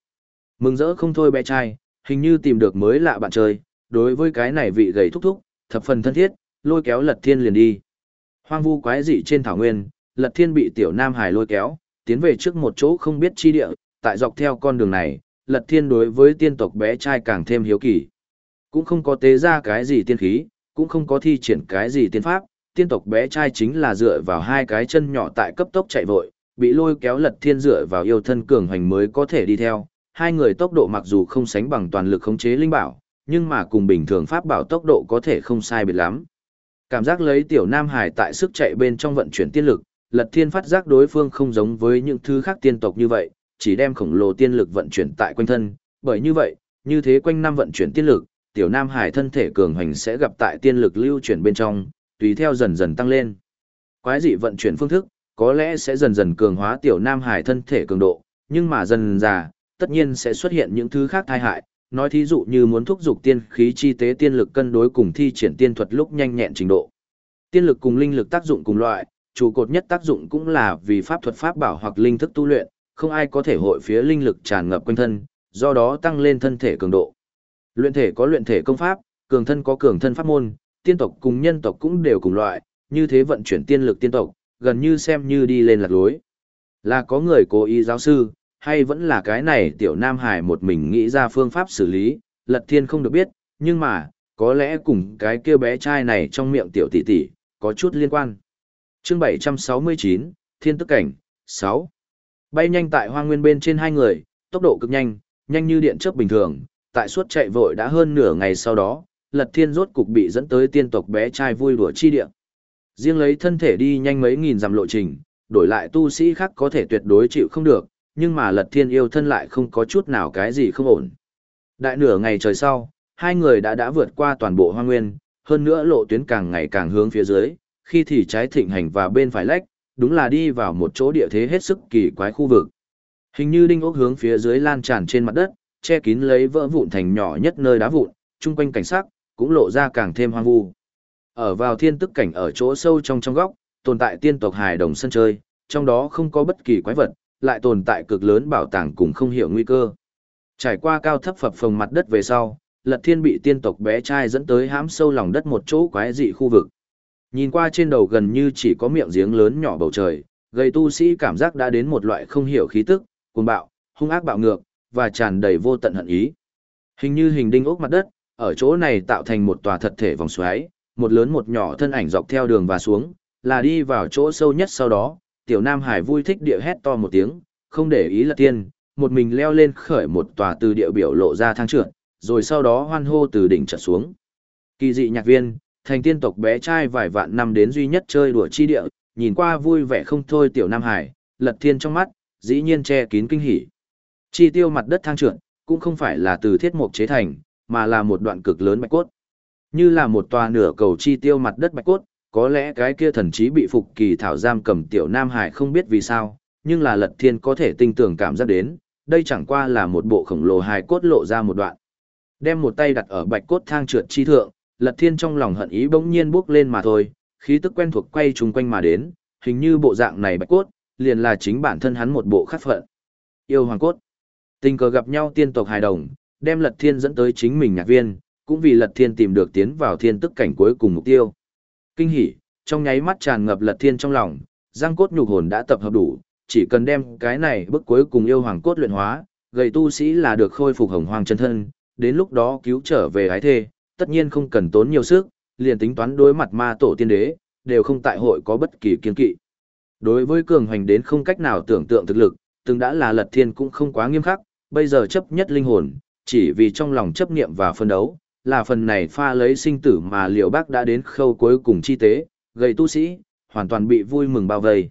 A: Mừng rỡ không thôi bé trai, hình như tìm được mới lạ bạn chơi, đối với cái này vị gầy thúc thúc, thập phần thân thiết, lôi kéo Lật Thiên liền đi. Hoang vu quái dị trên thảo nguyên, Lật Thiên bị tiểu Nam Hải lôi kéo, tiến về trước một chỗ không biết chi địa, tại dọc theo con đường này, Lật Thiên đối với tiên tộc bé trai càng thêm hiếu kỳ. Cũng không có tế ra cái gì tiên khí, cũng không có thi triển cái gì tiên pháp, tiên tộc bé trai chính là dựa vào hai cái chân nhỏ tại cấp tốc chạy vội, bị lôi kéo lật thiên dựa vào yêu thân cường hành mới có thể đi theo. Hai người tốc độ mặc dù không sánh bằng toàn lực khống chế linh bảo, nhưng mà cùng bình thường pháp bảo tốc độ có thể không sai biệt lắm. Cảm giác lấy tiểu nam hải tại sức chạy bên trong vận chuyển tiên lực, lật thiên phát giác đối phương không giống với những thứ khác tiên tộc như vậy, chỉ đem khổng lồ tiên lực vận chuyển tại quanh thân, bởi như vậy, như thế quanh năm vận chuyển tiên lực, tiểu nam hải thân thể cường hành sẽ gặp tại tiên lực lưu chuyển bên trong, tùy theo dần dần tăng lên. Quái dị vận chuyển phương thức, có lẽ sẽ dần dần cường hóa tiểu nam hải thân thể cường độ, nhưng mà dần già, tất nhiên sẽ xuất hiện những thứ khác tai hại, nói thí dụ như muốn thúc dục tiên khí chi tế tiên lực cân đối cùng thi triển tiên thuật lúc nhanh nhẹn trình độ. Tiên lực cùng linh lực tác dụng cùng loại, trụ cột nhất tác dụng cũng là vì pháp thuật pháp bảo hoặc linh thức tu luyện, không ai có thể hội phía linh lực tràn ngập quanh thân, do đó tăng lên thân thể cường độ. Luyện thể có luyện thể công pháp, cường thân có cường thân pháp môn, tiên tộc cùng nhân tộc cũng đều cùng loại, như thế vận chuyển tiên lực tiên tộc, gần như xem như đi lên lạc lối. Là có người cố ý giáo sư, hay vẫn là cái này tiểu Nam Hải một mình nghĩ ra phương pháp xử lý, lật thiên không được biết, nhưng mà, có lẽ cùng cái kia bé trai này trong miệng tiểu tỷ tỷ, có chút liên quan chương 769, Thiên Tức Cảnh, 6. Bay nhanh tại hoang nguyên bên trên hai người, tốc độ cực nhanh, nhanh như điện chớp bình thường, tại suốt chạy vội đã hơn nửa ngày sau đó, Lật Thiên rốt cục bị dẫn tới tiên tộc bé trai vui đùa chi địa. Riêng lấy thân thể đi nhanh mấy nghìn dặm lộ trình, đổi lại tu sĩ khác có thể tuyệt đối chịu không được, nhưng mà lật thiên yêu thân lại không có chút nào cái gì không ổn. Đại nửa ngày trời sau, hai người đã đã vượt qua toàn bộ hoang nguyên, hơn nữa lộ tuyến càng ngày càng hướng phía dưới, khi thì trái thịnh hành và bên phải lách, đúng là đi vào một chỗ địa thế hết sức kỳ quái khu vực. Hình như đinh ốc hướng phía dưới lan tràn trên mặt đất, che kín lấy vỡ vụn thành nhỏ nhất nơi đá vụn, chung quanh cảnh sắc cũng lộ ra càng thêm hoang vu. Ở vào thiên tức cảnh ở chỗ sâu trong trong góc, tồn tại tiên tộc hài đồng sân chơi, trong đó không có bất kỳ quái vật, lại tồn tại cực lớn bảo tàng cùng không hiểu nguy cơ. Trải qua cao thấp phập phồng mặt đất về sau, Lật Thiên bị tiên tộc bé trai dẫn tới hãm sâu lòng đất một chỗ quái dị khu vực. Nhìn qua trên đầu gần như chỉ có miệng giếng lớn nhỏ bầu trời, gây tu sĩ cảm giác đã đến một loại không hiểu khí tức, cuồng bạo, hung ác bạo ngược, và tràn đầy vô tận hận ý. Hình như hình đinh ốc mặt đất, ở chỗ này tạo thành một tòa thật thể vòng xoáy, một lớn một nhỏ thân ảnh dọc theo đường và xuống, là đi vào chỗ sâu nhất sau đó, tiểu nam hải vui thích địa hét to một tiếng, không để ý là tiên, một mình leo lên khởi một tòa từ địa biểu lộ ra thang trượt, rồi sau đó hoan hô từ đỉnh trở xuống. Kỳ dị nhạc viên, thành tiên tộc bé trai vài vạn năm đến duy nhất chơi đùa chi địa, nhìn qua vui vẻ không thôi tiểu nam hải, lật thiên trong mắt, dĩ nhiên che kín kinh hỉ. Chi tiêu mặt đất thang trượt, cũng không phải là từ thiết mục chế thành, mà là một đoạn cực lớn bạch cốt. Như là một tòa nửa cầu chi tiêu mặt đất bạch cốt, có lẽ cái kia thần trí bị phục kỳ thảo giam cầm tiểu Nam Hải không biết vì sao, nhưng là lật thiên có thể tinh tưởng cảm giác đến, đây chẳng qua là một bộ khổng lồ hài cốt lộ ra một đoạn. Đem một tay đặt ở bạch cốt thang trượt chi thượng, lật thiên trong lòng hận ý bỗng nhiên bước lên mà thôi, khí tức quen thuộc quay trùng quanh mà đến, hình như bộ dạng này bạch cốt, liền là chính bản thân hắn một bộ khắc phận. Yêu hoàng cốt. Tình cờ gặp nhau tiên tộc hài đồng, đem lật thiên dẫn tới chính mình nhạc viên, cũng vì lật thiên tìm được tiến vào thiên tức cảnh cuối cùng mục tiêu. Kinh hỉ, trong nháy mắt tràn ngập lật thiên trong lòng, giang cốt nhục hồn đã tập hợp đủ, chỉ cần đem cái này bước cuối cùng yêu hoàng cốt luyện hóa, gầy tu sĩ là được khôi phục hồng hoàng chân thân, đến lúc đó cứu trở về ái thê, tất nhiên không cần tốn nhiều sức, liền tính toán đối mặt ma tổ tiên đế, đều không tại hội có bất kỳ kiên kỵ. Đối với cường hoành đến không cách nào tưởng tượng thực lực, từng đã là lật thiên cũng không quá nghiêm khắc, bây giờ chấp nhất linh hồn, chỉ vì trong lòng chấp niệm và phân đấu, là phần này pha lấy sinh tử mà liệu bác đã đến khâu cuối cùng chi tế, gây tu sĩ, hoàn toàn bị vui mừng bao vây.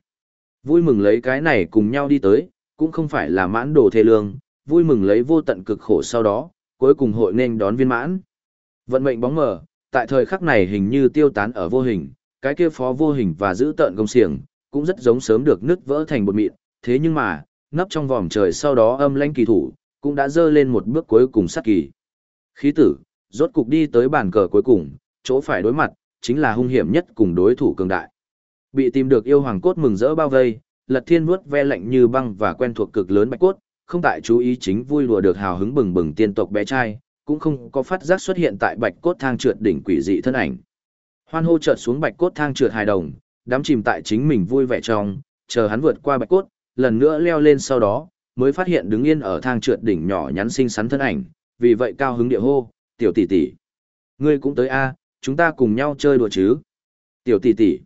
A: Vui mừng lấy cái này cùng nhau đi tới, cũng không phải là mãn đồ thê lương, vui mừng lấy vô tận cực khổ sau đó, cuối cùng hội nên đón viên mãn. Vận mệnh bóng mờ, tại thời khắc này hình như tiêu tán ở vô hình, cái kia phó vô hình và giữ tận công xiềng, cũng rất giống sớm được nứt vỡ thành bột mịn, thế nhưng mà, nấp trong vòm trời sau đó âm lãnh kỳ thủ, cũng đã dơ lên một bước cuối cùng sát kỳ. Khí tử, rốt cục đi tới bàn cờ cuối cùng, chỗ phải đối mặt, chính là hung hiểm nhất cùng đối thủ cường đại. Bị tìm được yêu hoàng cốt mừng rỡ bao vây, lật thiên vuốt ve lạnh như băng và quen thuộc cực lớn bạch cốt, không tại chú ý chính vui lùa được hào hứng bừng bừng tiên tộc bé trai, cũng không có phát giác xuất hiện tại bạch cốt thang trượt đỉnh quỷ dị thân ảnh. Hoan hô chợt xuống bạch cốt thang trượt hài đồng, đắm chìm tại chính mình vui vẻ trong, chờ hắn vượt qua bạch cốt, lần nữa leo lên sau đó, mới phát hiện đứng yên ở thang trượt đỉnh nhỏ nhắn xinh xắn thân ảnh, vì vậy cao hứng địa hô, tiểu tỷ tỷ, ngươi cũng tới a, chúng ta cùng nhau chơi đùa chứ? Tiểu tỷ tỷ.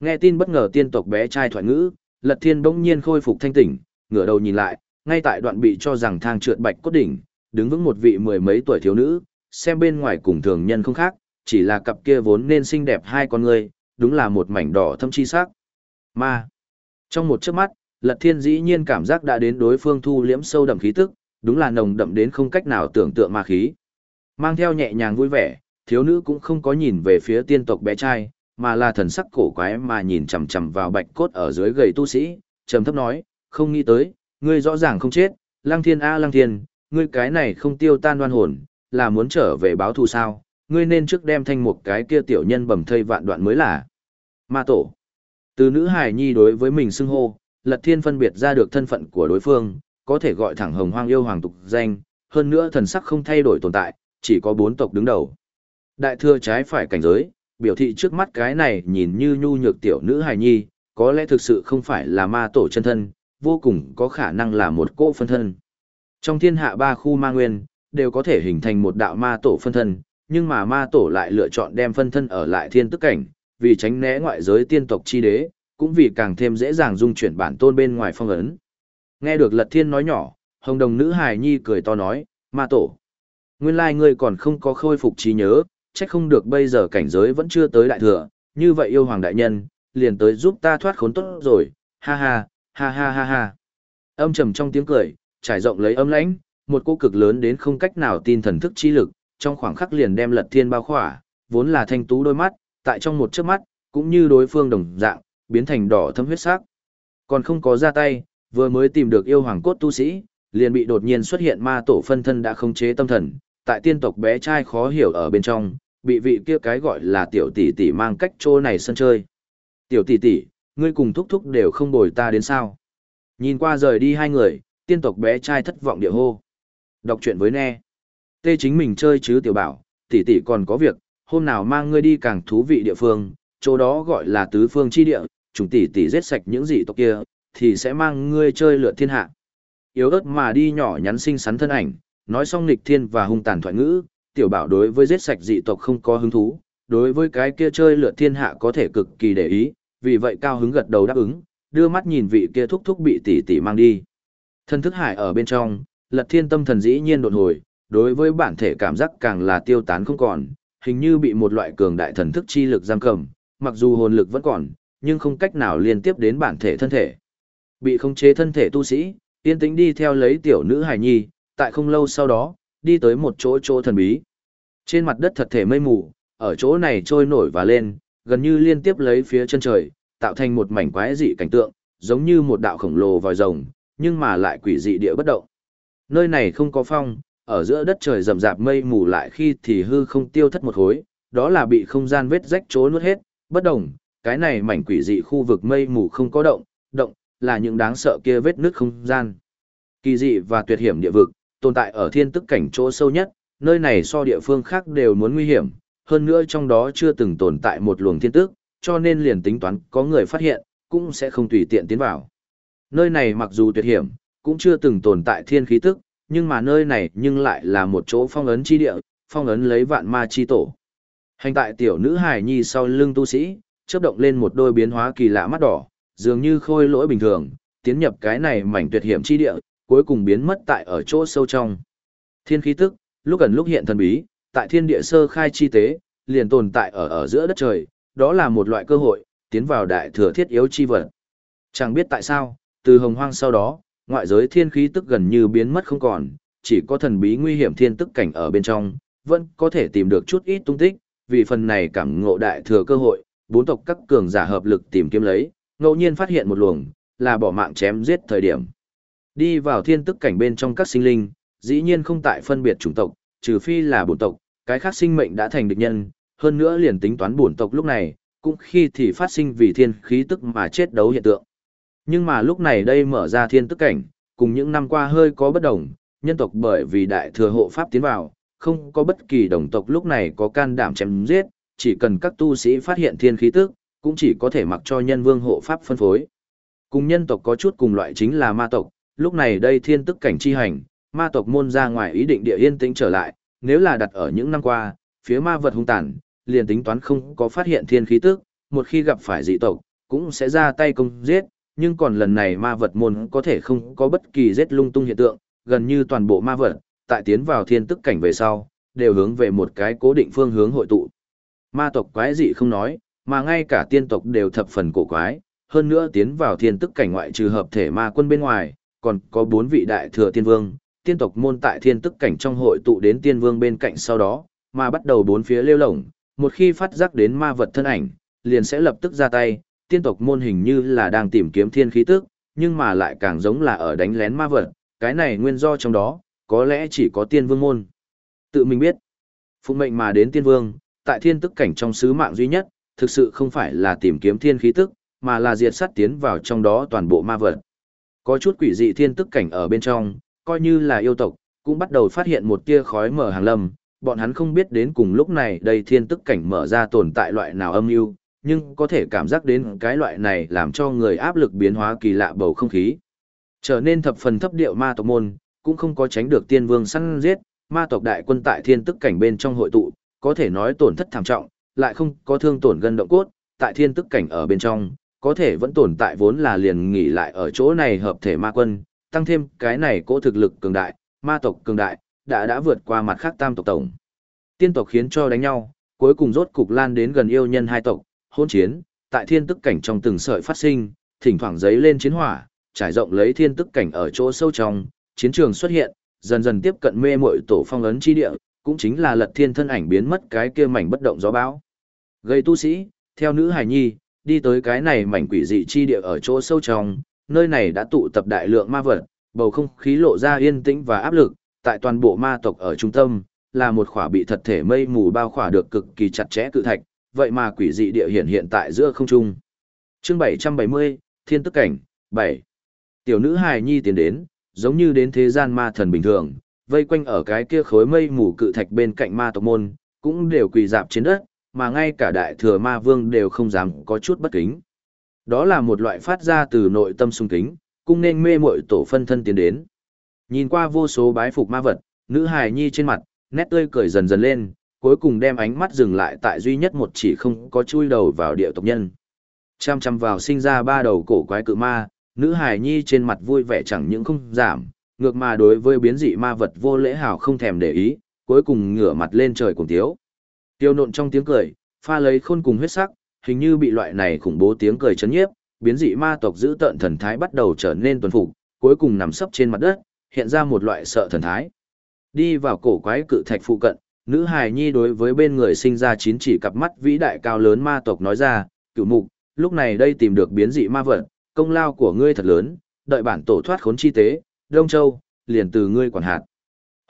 A: Nghe tin bất ngờ tiên tộc bé trai thoại ngữ, Lật Thiên bỗng nhiên khôi phục thanh tỉnh, ngửa đầu nhìn lại, ngay tại đoạn bị cho rằng thang trượt bạch cốt đỉnh, đứng vững một vị mười mấy tuổi thiếu nữ, xem bên ngoài cùng thường nhân không khác, chỉ là cặp kia vốn nên xinh đẹp hai con người, đúng là một mảnh đỏ thâm chi sắc. Ma. Trong một chớp mắt, Lật Thiên dĩ nhiên cảm giác đã đến đối phương thu liễm sâu đậm khí tức, đúng là nồng đậm đến không cách nào tưởng tượng ma khí. Mang theo nhẹ nhàng vui vẻ, thiếu nữ cũng không có nhìn về phía tiên tộc bé trai, mà là thần sắc cổ quái mà nhìn chằm chằm vào bạch cốt ở dưới gầy tu sĩ, trầm thấp nói, không nghĩ tới, ngươi rõ ràng không chết, Lăng Thiên a Lăng Thiên, ngươi cái này không tiêu tan đoan hồn, là muốn trở về báo thù sao? Ngươi nên trước đem thanh một cái kia tiểu nhân bầm thây vạn đoạn mới là. Ma tổ. Từ nữ hài nhi đối với mình xưng hô, Lật Thiên phân biệt ra được thân phận của đối phương, có thể gọi thẳng hồng hoang yêu hoàng tục danh, hơn nữa thần sắc không thay đổi tồn tại, chỉ có bốn tộc đứng đầu. Đại thừa trái phải cảnh giới, biểu thị trước mắt cái này nhìn như nhu nhược tiểu nữ hài nhi, có lẽ thực sự không phải là ma tổ chân thân, vô cùng có khả năng là một cô phân thân. Trong thiên hạ ba khu ma nguyên, đều có thể hình thành một đạo ma tổ phân thân, nhưng mà ma tổ lại lựa chọn đem phân thân ở lại thiên tức cảnh, vì tránh né ngoại giới tiên tộc chi đế, cũng vì càng thêm dễ dàng dung chuyển bản tôn bên ngoài phong ấn. Nghe được Lật Thiên nói nhỏ, hồng đồng nữ hài nhi cười to nói, ma tổ. Nguyên lai ngươi còn không có khôi phục trí nhớ, trách không được bây giờ cảnh giới vẫn chưa tới đại thừa, như vậy yêu hoàng đại nhân, liền tới giúp ta thoát khốn tốt rồi, ha ha, ha ha ha ha. Âm trầm trong tiếng cười, trải rộng lấy âm lãnh, một cô cực lớn đến không cách nào tin thần thức chi lực, trong khoảng khắc liền đem lật thiên bao khỏa, vốn là thanh tú đôi mắt, tại trong một chớp mắt, cũng như đối phương đồng dạng, biến thành đỏ thâm huyết sắc. Còn không có ra tay, vừa mới tìm được yêu hoàng cốt tu sĩ, liền bị đột nhiên xuất hiện ma tổ phân thân đã không chế tâm thần, tại tiên tộc bé trai khó hiểu ở bên trong, bị vị kia cái gọi là tiểu tỷ tỷ mang cách trô này sân chơi. Tiểu tỷ tỷ, ngươi cùng thúc thúc đều không bồi ta đến sao. Nhìn qua rời đi hai người, tiên tộc bé trai thất vọng địa hô. Đọc chuyện với nghe. Tê chính mình chơi chứ tiểu bảo, tỷ tỷ còn có việc, hôm nào mang ngươi đi càng thú vị địa phương, chỗ đó gọi là tứ phương chi địa, chúng tỷ tỷ giết sạch những dị tộc kia, thì sẽ mang ngươi chơi lượn thiên hạ. Yếu ớt mà đi nhỏ nhắn xinh xắn thân ảnh, nói xong nghịch thiên và hung tàn thoại ngữ, tiểu bảo đối với giết sạch dị tộc không có hứng thú, đối với cái kia chơi lượn thiên hạ có thể cực kỳ để ý, vì vậy cao hứng gật đầu đáp ứng, đưa mắt nhìn vị kia thúc thúc bị tỷ tỷ mang đi. Thần thức hải ở bên trong, lật thiên tâm thần dĩ nhiên đột hồi, đối với bản thể cảm giác càng là tiêu tán không còn, hình như bị một loại cường đại thần thức chi lực giam cầm, mặc dù hồn lực vẫn còn, nhưng không cách nào liên tiếp đến bản thể thân thể. Bị khống chế thân thể tu sĩ, yên tĩnh đi theo lấy tiểu nữ hải nhi, tại không lâu sau đó, đi tới một chỗ chỗ thần bí. Trên mặt đất thật thể mây mù, ở chỗ này trôi nổi và lên, gần như liên tiếp lấy phía chân trời, tạo thành một mảnh quái dị cảnh tượng, giống như một đạo khổng lồ vòi rồng, nhưng mà lại quỷ dị địa bất động. Nơi này không có phong, ở giữa đất trời rậm rạp mây mù lại khi thì hư không tiêu thất một hối, đó là bị không gian vết rách chỗ nuốt hết, bất động cái này mảnh quỷ dị khu vực mây mù không có động, động, là những đáng sợ kia vết nứt không gian. Kỳ dị và tuyệt hiểm địa vực, tồn tại ở thiên tức cảnh chỗ sâu nhất, nơi này so địa phương khác đều muốn nguy hiểm, hơn nữa trong đó chưa từng tồn tại một luồng thiên tức, cho nên liền tính toán có người phát hiện, cũng sẽ không tùy tiện tiến vào. Nơi này mặc dù tuyệt hiểm, cũng chưa từng tồn tại thiên khí tức, nhưng mà nơi này nhưng lại là một chỗ phong ấn chi địa, phong ấn lấy vạn ma chi tổ. Hành tại tiểu nữ hải nhi sau lưng tu sĩ, chớp động lên một đôi biến hóa kỳ lạ mắt đỏ, dường như khôi lỗi bình thường, tiến nhập cái này mảnh tuyệt hiểm chi địa, cuối cùng biến mất tại ở chỗ sâu trong. Thiên khí tức, lúc gần lúc hiện thần bí, tại thiên địa sơ khai chi tế, liền tồn tại ở ở giữa đất trời, đó là một loại cơ hội, tiến vào đại thừa thiết yếu chi vật. Chẳng biết tại sao, từ hồng hoang sau đó, ngoại giới thiên khí tức gần như biến mất không còn, chỉ có thần bí nguy hiểm thiên tức cảnh ở bên trong, vẫn có thể tìm được chút ít tung tích, vì phần này cảm ngộ đại thừa cơ hội, bốn tộc các cường giả hợp lực tìm kiếm lấy, ngẫu nhiên phát hiện một luồng, là bỏ mạng chém giết thời điểm. Đi vào thiên tức cảnh bên trong các sinh linh, dĩ nhiên không tại phân biệt chủng tộc, trừ phi là bổn tộc, cái khác sinh mệnh đã thành địch nhân, hơn nữa liền tính toán bổn tộc lúc này, cũng khi thì phát sinh vì thiên khí tức mà chết đấu hiện tượng. Nhưng mà lúc này đây mở ra thiên tức cảnh, cùng những năm qua hơi có bất đồng, nhân tộc bởi vì đại thừa hộ pháp tiến vào, không có bất kỳ đồng tộc lúc này có can đảm chém giết, chỉ cần các tu sĩ phát hiện thiên khí tức, cũng chỉ có thể mặc cho nhân vương hộ pháp phân phối. Cùng nhân tộc có chút cùng loại chính là ma tộc, lúc này đây thiên tức cảnh chi hành, ma tộc môn ra ngoài ý định địa yên tĩnh trở lại, nếu là đặt ở những năm qua, phía ma vật hung tàn, liền tính toán không có phát hiện thiên khí tức, một khi gặp phải dị tộc, cũng sẽ ra tay công giết, nhưng còn lần này ma vật môn có thể không có bất kỳ rết lung tung hiện tượng, gần như toàn bộ ma vật, tại tiến vào thiên tức cảnh về sau, đều hướng về một cái cố định phương hướng hội tụ. Ma tộc quái dị không nói, mà ngay cả tiên tộc đều thập phần cổ quái, hơn nữa tiến vào thiên tức cảnh ngoại trừ hợp thể ma quân bên ngoài, còn có bốn vị đại thừa tiên vương, tiên tộc môn tại thiên tức cảnh trong hội tụ đến tiên vương bên cạnh sau đó, mà bắt đầu bốn phía lêu lổng, một khi phát giác đến ma vật thân ảnh, liền sẽ lập tức ra tay, tiên tộc môn hình như là đang tìm kiếm thiên khí tức, nhưng mà lại càng giống là ở đánh lén ma vật, cái này nguyên do trong đó, có lẽ chỉ có tiên vương môn. Tự mình biết, phụng mệnh mà đến tiên vương, tại thiên tức cảnh trong sứ mạng duy nhất, thực sự không phải là tìm kiếm thiên khí tức, mà là diệt sát tiến vào trong đó toàn bộ ma vật. Có chút quỷ dị thiên tức cảnh ở bên trong, coi như là yêu tộc, cũng bắt đầu phát hiện một tia khói mở hàng lâm, bọn hắn không biết đến cùng lúc này đây thiên tức cảnh mở ra tồn tại loại nào âm mưu nhưng có thể cảm giác đến cái loại này làm cho người áp lực biến hóa kỳ lạ bầu không khí. Trở nên thập phần thấp điệu ma tộc môn, cũng không có tránh được tiên vương săn giết, ma tộc đại quân tại thiên tức cảnh bên trong hội tụ, có thể nói tổn thất thảm trọng, lại không có thương tổn gân động cốt, tại thiên tức cảnh ở bên trong, có thể vẫn tồn tại vốn là liền nghỉ lại ở chỗ này hợp thể ma quân, tăng thêm cái này cỗ thực lực cường đại, ma tộc cường đại, đã đã vượt qua mặt khác tam tộc tổng. Tiên tộc khiến cho đánh nhau, cuối cùng rốt cục lan đến gần yêu nhân hai tộc, hôn chiến, tại thiên tức cảnh trong từng sợi phát sinh, thỉnh thoảng giấy lên chiến hỏa, trải rộng lấy thiên tức cảnh ở chỗ sâu trong, chiến trường xuất hiện, dần dần tiếp cận mê muội tổ phong ấn chi địa, cũng chính là lật thiên thân ảnh biến mất cái kia mảnh bất động gió bão. Gây tu sĩ, theo nữ hài nhi, đi tới cái này mảnh quỷ dị chi địa ở chỗ sâu trong, nơi này đã tụ tập đại lượng ma vật, bầu không khí lộ ra yên tĩnh và áp lực, tại toàn bộ ma tộc ở trung tâm, là một khỏa bị thật thể mây mù bao khỏa được cực kỳ chặt chẽ cự thạch, vậy mà quỷ dị địa hiện hiện tại giữa không trung. Chương 770, Thiên Tức Cảnh, 7. Tiểu nữ hài nhi tiến đến, giống như đến thế gian ma thần bình thường, vây quanh ở cái kia khối mây mù cự thạch bên cạnh ma tộc môn, cũng đều quỳ dạp trên đất, mà ngay cả đại thừa ma vương đều không dám có chút bất kính. Đó là một loại phát ra từ nội tâm sung kính, cũng nên mê muội tổ phân thân tiến đến. Nhìn qua vô số bái phục ma vật, nữ hài nhi trên mặt, nét tươi cười dần dần lên, cuối cùng đem ánh mắt dừng lại tại duy nhất một chỉ không có chui đầu vào địa tộc nhân. Chăm chăm vào sinh ra ba đầu cổ quái cự ma, nữ hài nhi trên mặt vui vẻ chẳng những không giảm, ngược mà đối với biến dị ma vật vô lễ hào không thèm để ý, cuối cùng ngửa mặt lên trời cùng tiếu. Tiêu nộn trong tiếng cười, pha lấy khôn cùng huyết sắc, hình như bị loại này khủng bố tiếng cười chấn nhiếp, biến dị ma tộc giữ tợn thần thái bắt đầu trở nên tuần phục, cuối cùng nằm sấp trên mặt đất, hiện ra một loại sợ thần thái. Đi vào cổ quái cự thạch phụ cận, nữ hài nhi đối với bên người sinh ra chín chỉ cặp mắt vĩ đại cao lớn ma tộc nói ra, cửu mục, lúc này đây tìm được biến dị ma vật, công lao của ngươi thật lớn, đợi bản tổ thoát khốn chi tế, Đông Châu, liền từ ngươi quản hạt.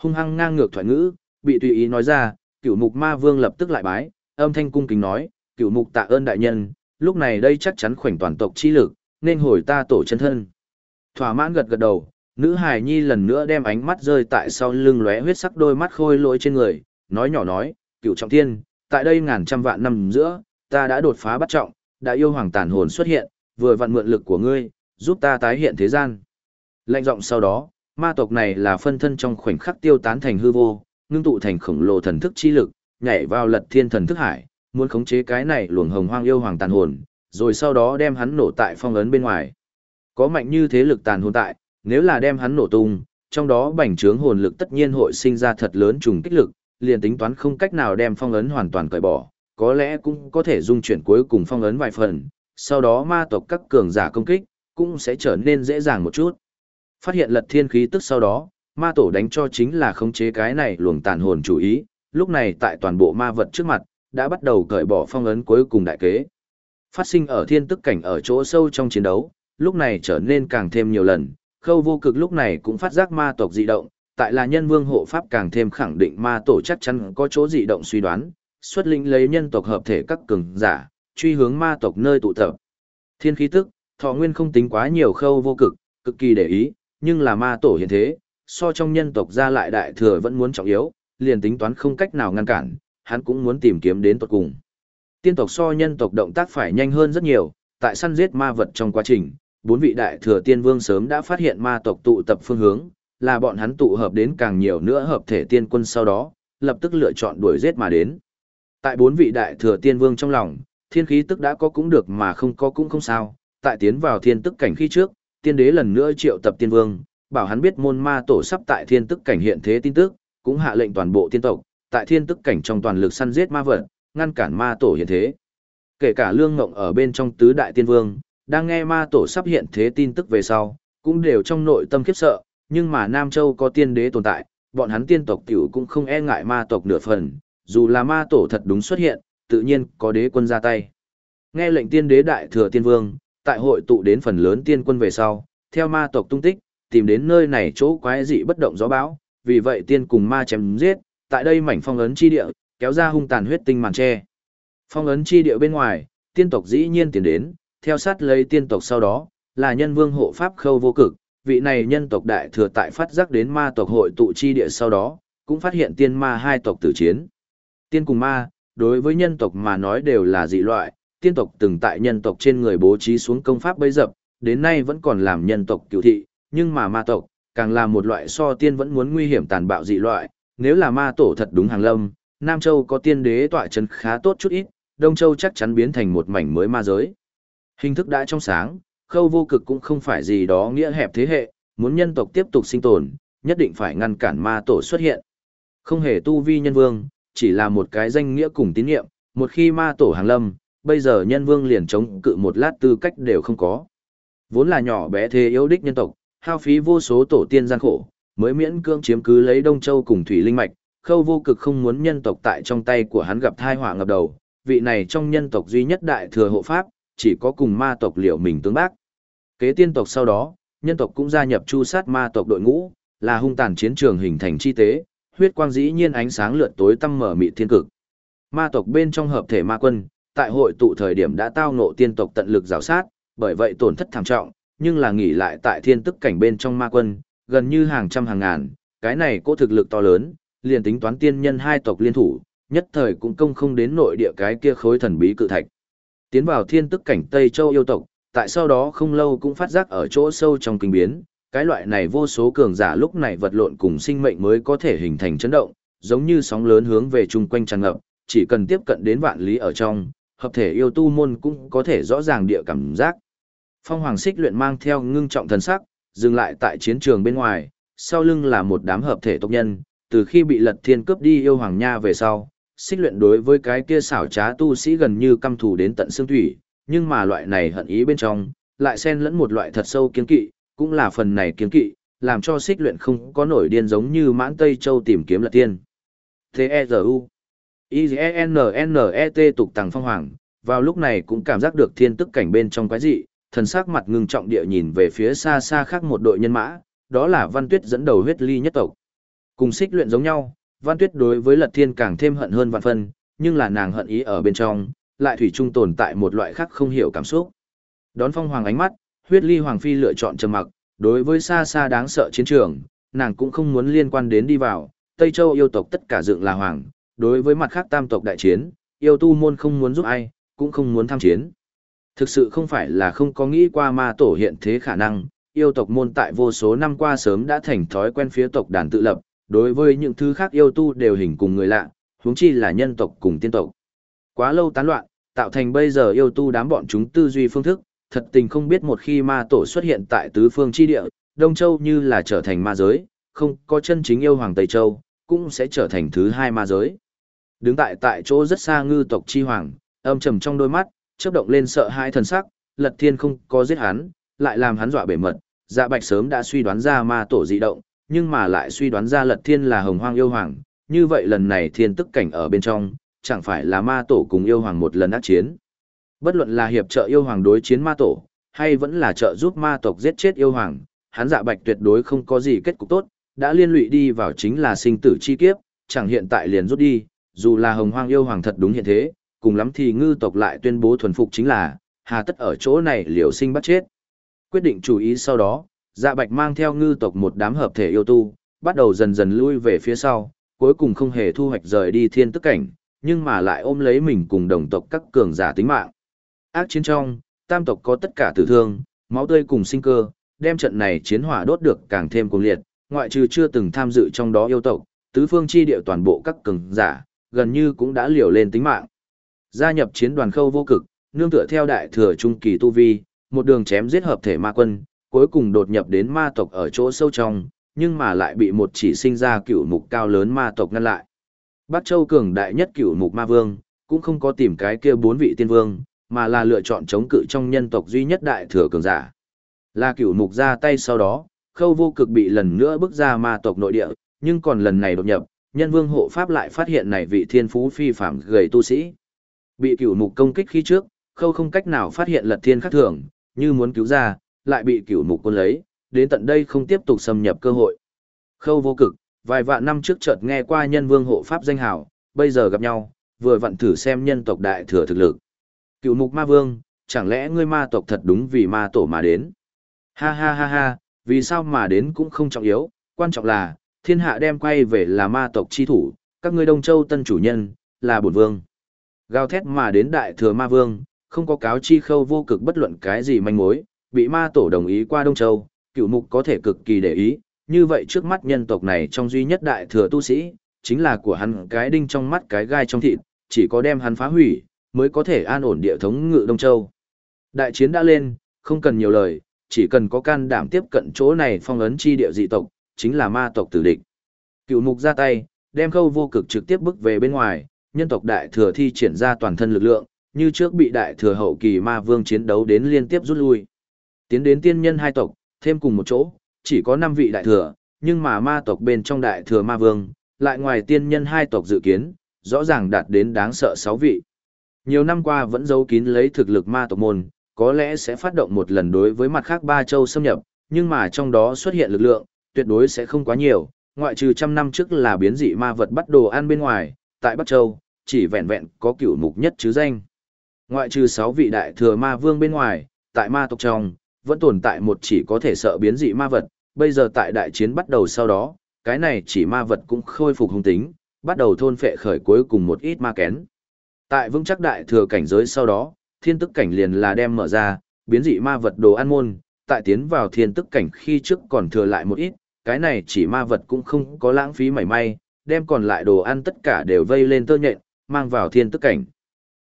A: Hung hăng ngang ngược thoại ngữ, bị tùy ý nói ra, cửu mục ma vương lập tức lại bái, âm thanh cung kính nói, cửu mục tạ ơn đại nhân, lúc này đây chắc chắn khoảnh toàn tộc chi lực, nên hồi ta tổ chân thân. Thỏa mãn gật gật đầu, nữ hài nhi lần nữa đem ánh mắt rơi tại sau lưng lóe huyết sắc đôi mắt khôi lỗi trên người, nói nhỏ nói, cựu trọng thiên, tại đây ngàn trăm vạn năm giữa, ta đã đột phá bắt trọng, đã yêu hoàng tàn hồn xuất hiện, vừa vặn mượn lực của ngươi, giúp ta tái hiện thế gian. Lệnh giọng sau đó, ma tộc này là phân thân trong khoảnh khắc tiêu tán thành hư vô, ngưng tụ thành khổng lồ thần thức chi lực, nhảy vào lật thiên thần thức hải, muốn khống chế cái này luồng hồng hoang yêu hoàng tàn hồn, rồi sau đó đem hắn nổ tại phong ấn bên ngoài. Có mạnh như thế lực tàn hồn tại, nếu là đem hắn nổ tung, trong đó bành trướng hồn lực tất nhiên hội sinh ra thật lớn trùng kích lực, liền tính toán không cách nào đem phong ấn hoàn toàn cởi bỏ, có lẽ cũng có thể dung chuyển cuối cùng phong ấn vài phần, sau đó ma tộc các cường giả công kích, cũng sẽ trở nên dễ dàng một chút. Phát hiện lật thiên khí tức sau đó, ma tổ đánh cho chính là khống chế cái này luồng tàn hồn chủ ý, lúc này tại toàn bộ ma vật trước mặt, đã bắt đầu cởi bỏ phong ấn cuối cùng đại kế. Phát sinh ở thiên tức cảnh ở chỗ sâu trong chiến đấu, lúc này trở nên càng thêm nhiều lần, khâu vô cực lúc này cũng phát giác ma tộc dị động, tại là nhân vương hộ pháp càng thêm khẳng định ma tổ chắc chắn có chỗ dị động suy đoán, xuất linh lấy nhân tộc hợp thể các cường giả, truy hướng ma tộc nơi tụ tập. Thiên khí tức, thọ nguyên không tính quá nhiều khâu vô cực, cực kỳ để ý, nhưng là ma tổ hiện thế, so trong nhân tộc ra lại đại thừa vẫn muốn trọng yếu, liền tính toán không cách nào ngăn cản, hắn cũng muốn tìm kiếm đến tận cùng. Tiên tộc so nhân tộc động tác phải nhanh hơn rất nhiều, tại săn giết ma vật trong quá trình, bốn vị đại thừa tiên vương sớm đã phát hiện ma tộc tụ tập phương hướng, là bọn hắn tụ hợp đến càng nhiều nữa hợp thể tiên quân sau đó, lập tức lựa chọn đuổi giết mà đến. Tại bốn vị đại thừa tiên vương trong lòng, thiên khí tức đã có cũng được mà không có cũng không sao, tại tiến vào thiên tức cảnh khi trước, tiên đế lần nữa triệu tập tiên vương, bảo hắn biết môn ma tổ sắp tại thiên tức cảnh hiện thế tin tức, cũng hạ lệnh toàn bộ tiên tộc, tại thiên tức cảnh trong toàn lực săn giết ma vật, ngăn cản ma tổ hiện thế. Kể cả lương ngộng ở bên trong tứ đại tiên vương, đang nghe ma tổ sắp hiện thế tin tức về sau, cũng đều trong nội tâm khiếp sợ, nhưng mà Nam Châu có tiên đế tồn tại, bọn hắn tiên tộc tiểu cũng không e ngại ma tộc nửa phần, dù là ma tổ thật đúng xuất hiện, tự nhiên có đế quân ra tay. Nghe lệnh tiên đế đại thừa tiên vương, tại hội tụ đến phần lớn tiên quân về sau, theo ma tộc tung tích, tìm đến nơi này chỗ quái dị bất động gió bão, vì vậy tiên cùng ma chém giết, tại đây mảnh phong ấn chi địa, kéo ra hung tàn huyết tinh màn che. Phong ấn chi địa bên ngoài, tiên tộc dĩ nhiên tiến đến, theo sát lấy tiên tộc sau đó, là nhân vương hộ pháp khâu vô cực, vị này nhân tộc đại thừa tại phát giác đến ma tộc hội tụ chi địa sau đó, cũng phát hiện tiên ma hai tộc tử chiến. Tiên cùng ma, đối với nhân tộc mà nói đều là dị loại, tiên tộc từng tại nhân tộc trên người bố trí xuống công pháp bấy dập, đến nay vẫn còn làm nhân tộc cựu thị, nhưng mà ma tộc, càng là một loại so tiên vẫn muốn nguy hiểm tàn bạo dị loại, nếu là ma tổ thật đúng hàng lâm, Nam Châu có tiên đế tọa chân khá tốt chút ít, Đông Châu chắc chắn biến thành một mảnh mới ma giới. Hình thức đã trong sáng, khâu vô cực cũng không phải gì đó nghĩa hẹp thế hệ, muốn nhân tộc tiếp tục sinh tồn, nhất định phải ngăn cản ma tổ xuất hiện. Không hề tu vi nhân vương, chỉ là một cái danh nghĩa cùng tín nhiệm, một khi ma tổ hàng lâm, bây giờ nhân vương liền chống cự một lát tư cách đều không có. Vốn là nhỏ bé thế yếu đích nhân tộc, hao phí vô số tổ tiên gian khổ, mới miễn cưỡng chiếm cứ lấy Đông Châu cùng Thủy Linh Mạch, khâu vô cực không muốn nhân tộc tại trong tay của hắn gặp thai họa ngập đầu, vị này trong nhân tộc duy nhất đại thừa hộ pháp, chỉ có cùng ma tộc liệu mình tướng bác. Kế tiên tộc sau đó, nhân tộc cũng gia nhập chu sát ma tộc đội ngũ, là hung tàn chiến trường hình thành chi tế, huyết quang dĩ nhiên ánh sáng lượn tối tăm mở mị thiên cực. Ma tộc bên trong hợp thể ma quân, tại hội tụ thời điểm đã tao ngộ tiên tộc tận lực rào sát, bởi vậy tổn thất thảm trọng, nhưng là nghỉ lại tại thiên tức cảnh bên trong ma quân, gần như hàng trăm hàng ngàn, cái này có thực lực to lớn, liền tính toán tiên nhân hai tộc liên thủ, nhất thời cũng công không đến nội địa cái kia khối thần bí cự thạch. Tiến vào thiên tức cảnh Tây Châu yêu tộc, tại sau đó không lâu cũng phát giác ở chỗ sâu trong kinh biến, cái loại này vô số cường giả lúc này vật lộn cùng sinh mệnh mới có thể hình thành chấn động, giống như sóng lớn hướng về chung quanh tràn ngập, chỉ cần tiếp cận đến vạn lý ở trong, hợp thể yêu tu môn cũng có thể rõ ràng địa cảm giác. Phong Hoàng Xích luyện mang theo ngưng trọng thần sắc, dừng lại tại chiến trường bên ngoài, sau lưng là một đám hợp thể tộc nhân, từ khi bị Lật Thiên cướp đi yêu hoàng nha về sau, Xích luyện đối với cái kia xảo trá tu sĩ gần như căm thù đến tận xương thủy, nhưng mà loại này hận ý bên trong, lại xen lẫn một loại thật sâu kiến kỵ, cũng là phần này kiến kỵ, làm cho Xích luyện không có nổi điên giống như mãn Tây Châu tìm kiếm Lật tiên. T.E.G.U. I-G-N-N-E-T tục tàng phong hoàng, vào lúc này cũng cảm giác được thiên tức cảnh bên trong quái dị, thần sắc mặt ngưng trọng địa nhìn về phía xa xa khác một đội nhân mã, đó là Văn Tuyết dẫn đầu huyết ly nhất tộc. Cùng xích luyện giống nhau, Văn Tuyết đối với Lật Thiên càng thêm hận hơn vạn phân, nhưng là nàng hận ý ở bên trong, lại thủy chung tồn tại một loại khác không hiểu cảm xúc. Đón phong hoàng ánh mắt, huyết ly hoàng phi lựa chọn trầm mặc, đối với xa xa đáng sợ chiến trường, nàng cũng không muốn liên quan đến đi vào, Tây Châu yêu tộc tất cả dựng là hoàng, đối với mặt khác tam tộc đại chiến, yêu tu môn không muốn giúp ai, cũng không muốn tham chiến. Thực sự không phải là không có nghĩ qua ma tổ hiện thế khả năng, yêu tộc môn tại vô số năm qua sớm đã thành thói quen phía tộc đàn tự lập, đối với những thứ khác yêu tu đều hình cùng người lạ, huống chi là nhân tộc cùng tiên tộc. Quá lâu tán loạn, tạo thành bây giờ yêu tu đám bọn chúng tư duy phương thức, thật tình không biết một khi ma tổ xuất hiện tại tứ phương chi địa, Đông Châu như là trở thành ma giới, không có chân chính yêu hoàng Tây Châu, cũng sẽ trở thành thứ hai ma giới. Đứng tại tại chỗ rất xa ngư tộc chi hoàng, âm trầm trong đôi mắt, chớp động lên sợ hãi thần sắc, Lật Thiên không có giết hắn, lại làm hắn dọa bể mật. Dạ Bạch sớm đã suy đoán ra ma tổ dị động, nhưng mà lại suy đoán ra Lật Thiên là Hồng Hoang yêu hoàng, như vậy lần này thiên tức cảnh ở bên trong, chẳng phải là ma tổ cùng yêu hoàng một lần ác chiến. Bất luận là hiệp trợ yêu hoàng đối chiến ma tổ, hay vẫn là trợ giúp ma tộc giết chết yêu hoàng, hắn Dạ Bạch tuyệt đối không có gì kết cục tốt, đã liên lụy đi vào chính là sinh tử chi kiếp, chẳng hiện tại liền rút đi, dù là hồng hoang yêu hoàng thật đúng hiện thế, cùng lắm thì ngư tộc lại tuyên bố thuần phục chính là, hà tất ở chỗ này liều sinh bắt chết. Quyết định chủ ý sau đó, dạ bạch mang theo ngư tộc một đám hợp thể yêu tu, bắt đầu dần dần lui về phía sau, cuối cùng không hề thu hoạch rời đi thiên tức cảnh, nhưng mà lại ôm lấy mình cùng đồng tộc các cường giả tính mạng. Ác chiến trong, tam tộc có tất cả tử thương, máu tươi cùng sinh cơ, đem trận này chiến hỏa đốt được càng thêm cuồng liệt, ngoại trừ chưa từng tham dự trong đó yêu tộc, tứ phương chi địa toàn bộ các cường giả, gần như cũng đã liều lên tính mạng. Gia nhập chiến đoàn khâu vô cực, nương tựa theo đại thừa trung kỳ tu vi, một đường chém giết hợp thể ma quân, cuối cùng đột nhập đến ma tộc ở chỗ sâu trong, nhưng mà lại bị một chỉ sinh ra cựu mục cao lớn ma tộc ngăn lại. Bắc Châu cường đại nhất cựu mục ma vương, cũng không có tìm cái kia bốn vị tiên vương, mà là lựa chọn chống cự trong nhân tộc duy nhất đại thừa cường giả. Là cựu mục ra tay sau đó, khâu vô cực bị lần nữa bước ra ma tộc nội địa, nhưng còn lần này đột nhập, nhân vương hộ pháp lại phát hiện này vị thiên phú phi phạm gầy tu sĩ. Bị cửu mục công kích khi trước, khâu không cách nào phát hiện lật thiên khắc thường, như muốn cứu ra, lại bị cửu mục quân lấy, đến tận đây không tiếp tục xâm nhập cơ hội. Khâu vô cực, vài vạn năm trước chợt nghe qua nhân vương hộ pháp danh hào, bây giờ gặp nhau, vừa vặn thử xem nhân tộc đại thừa thực lực. Cửu mục ma vương, chẳng lẽ ngươi ma tộc thật đúng vì ma tổ mà đến? Ha ha ha ha, vì sao mà đến cũng không trọng yếu, quan trọng là, thiên hạ đem quay về là ma tộc chi thủ, các ngươi Đông Châu tân chủ nhân, là bổn vương. Gào thét mà đến đại thừa ma vương, không có cáo chi khâu vô cực bất luận cái gì manh mối, bị ma tổ đồng ý qua Đông Châu, cựu mục có thể cực kỳ để ý, như vậy trước mắt nhân tộc này trong duy nhất đại thừa tu sĩ, chính là của hắn cái đinh trong mắt cái gai trong thịt, chỉ có đem hắn phá hủy, mới có thể an ổn địa thống ngự Đông Châu. Đại chiến đã lên, không cần nhiều lời, chỉ cần có can đảm tiếp cận chỗ này phong ấn chi địa dị tộc, chính là ma tộc tử địch. Cựu mục ra tay, đem khâu vô cực trực tiếp bước về bên ngoài, nhân tộc đại thừa thi triển ra toàn thân lực lượng, như trước bị đại thừa hậu kỳ ma vương chiến đấu đến liên tiếp rút lui. Tiến đến tiên nhân hai tộc, thêm cùng một chỗ, chỉ có 5 vị đại thừa, nhưng mà ma tộc bên trong đại thừa ma vương, lại ngoài tiên nhân hai tộc dự kiến, rõ ràng đạt đến đáng sợ 6 vị. Nhiều năm qua vẫn giấu kín lấy thực lực ma tộc môn, có lẽ sẽ phát động một lần đối với mặt khác ba châu xâm nhập, nhưng mà trong đó xuất hiện lực lượng, tuyệt đối sẽ không quá nhiều, ngoại trừ trăm năm trước là biến dị ma vật bắt đồ ăn bên ngoài, tại Bắc Châu, chỉ vẹn vẹn có cửu mục nhất chứ danh. Ngoại trừ 6 vị đại thừa ma vương bên ngoài, tại ma tộc trong, vẫn tồn tại một chỉ có thể sợ biến dị ma vật, bây giờ tại đại chiến bắt đầu sau đó, cái này chỉ ma vật cũng khôi phục hung tính, bắt đầu thôn phệ khởi cuối cùng một ít ma kén. Tại vững chắc đại thừa cảnh giới sau đó, thiên tức cảnh liền là đem mở ra, biến dị ma vật đồ ăn môn, tại tiến vào thiên tức cảnh khi trước còn thừa lại một ít, cái này chỉ ma vật cũng không có lãng phí mảy may, đem còn lại đồ ăn tất cả đều vây lên tơ nhện, mang vào thiên tức cảnh.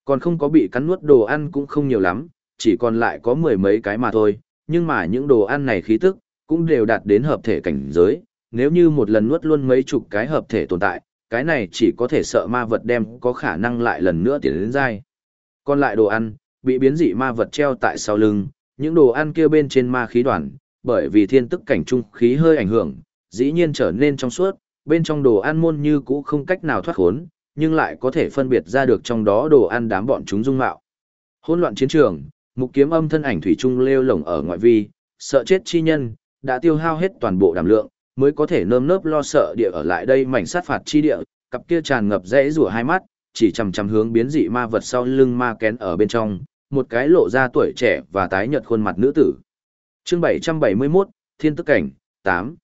A: Còn không có bị cắn nuốt đồ ăn cũng không nhiều lắm, chỉ còn lại có mười mấy cái mà thôi, nhưng mà những đồ ăn này khí tức, cũng đều đạt đến hợp thể cảnh giới, nếu như một lần nuốt luôn mấy chục cái hợp thể tồn tại, cái này chỉ có thể sợ ma vật đem có khả năng lại lần nữa tiến đến dai. Còn lại đồ ăn, bị biến dị ma vật treo tại sau lưng, những đồ ăn kia bên trên ma khí đoàn, bởi vì thiên tức cảnh trung khí hơi ảnh hưởng, dĩ nhiên trở nên trong suốt, bên trong đồ ăn môn như cũ không cách nào thoát khốn, nhưng lại có thể phân biệt ra được trong đó đồ ăn đám bọn chúng dung mạo. Hỗn loạn chiến trường, mục kiếm âm thân ảnh thủy trung lêu lổng ở ngoại vi, sợ chết chi nhân, đã tiêu hao hết toàn bộ đảm lượng, mới có thể nơm nớp lo sợ địa ở lại đây mảnh sát phạt chi địa, cặp kia tràn ngập rẽ rủa hai mắt, chỉ chằm chằm hướng biến dị ma vật sau lưng ma kén ở bên trong, một cái lộ ra tuổi trẻ và tái nhợt khuôn mặt nữ tử. Chương 771, Thiên Tức Cảnh, 8.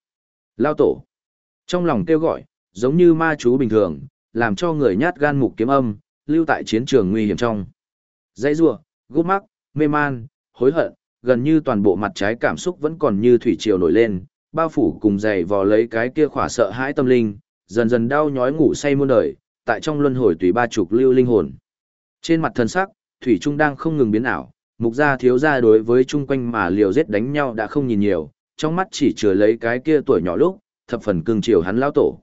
A: Lao Tổ. Trong lòng kêu gọi, giống như ma chú bình thường, làm cho người nhát gan mục kiếm âm, lưu tại chiến trường nguy hiểm trong. Dãy rủa, gút mắc, mê man, hối hận, gần như toàn bộ mặt trái cảm xúc vẫn còn như thủy triều nổi lên, bao phủ cùng dày vò lấy cái kia khỏa sợ hãi tâm linh, dần dần đau nhói ngủ say muôn đời, tại trong luân hồi tùy ba trục lưu linh hồn. Trên mặt thân sắc, thủy trung đang không ngừng biến ảo, mục gia thiếu gia đối với chung quanh mà liều giết đánh nhau đã không nhìn nhiều, trong mắt chỉ chứa lấy cái kia tuổi nhỏ lúc, thập phần cương triều hắn lao tổ.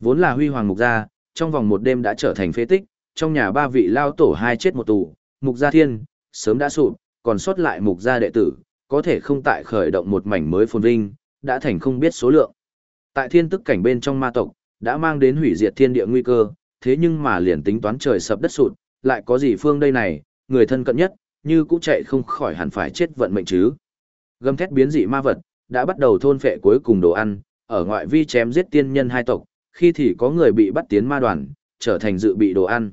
A: Vốn là huy hoàng mục gia, trong vòng một đêm đã trở thành phế tích, trong nhà ba vị lao tổ hai chết một tù, mục gia thiên, sớm đã sụp, còn sót lại mục gia đệ tử, có thể không tại khởi động một mảnh mới phồn vinh, đã thành không biết số lượng. Tại thiên tức cảnh bên trong ma tộc, đã mang đến hủy diệt thiên địa nguy cơ, thế nhưng mà liền tính toán trời sập đất sụt, lại có gì phương đây này, người thân cận nhất, như cũng chạy không khỏi hẳn phải chết vận mệnh chứ. Gầm thét biến dị ma vật, đã bắt đầu thôn phệ cuối cùng đồ ăn, ở ngoại vi chém giết tiên nhân hai tộc, khi thì có người bị bắt tiến ma đoàn, trở thành dự bị đồ ăn.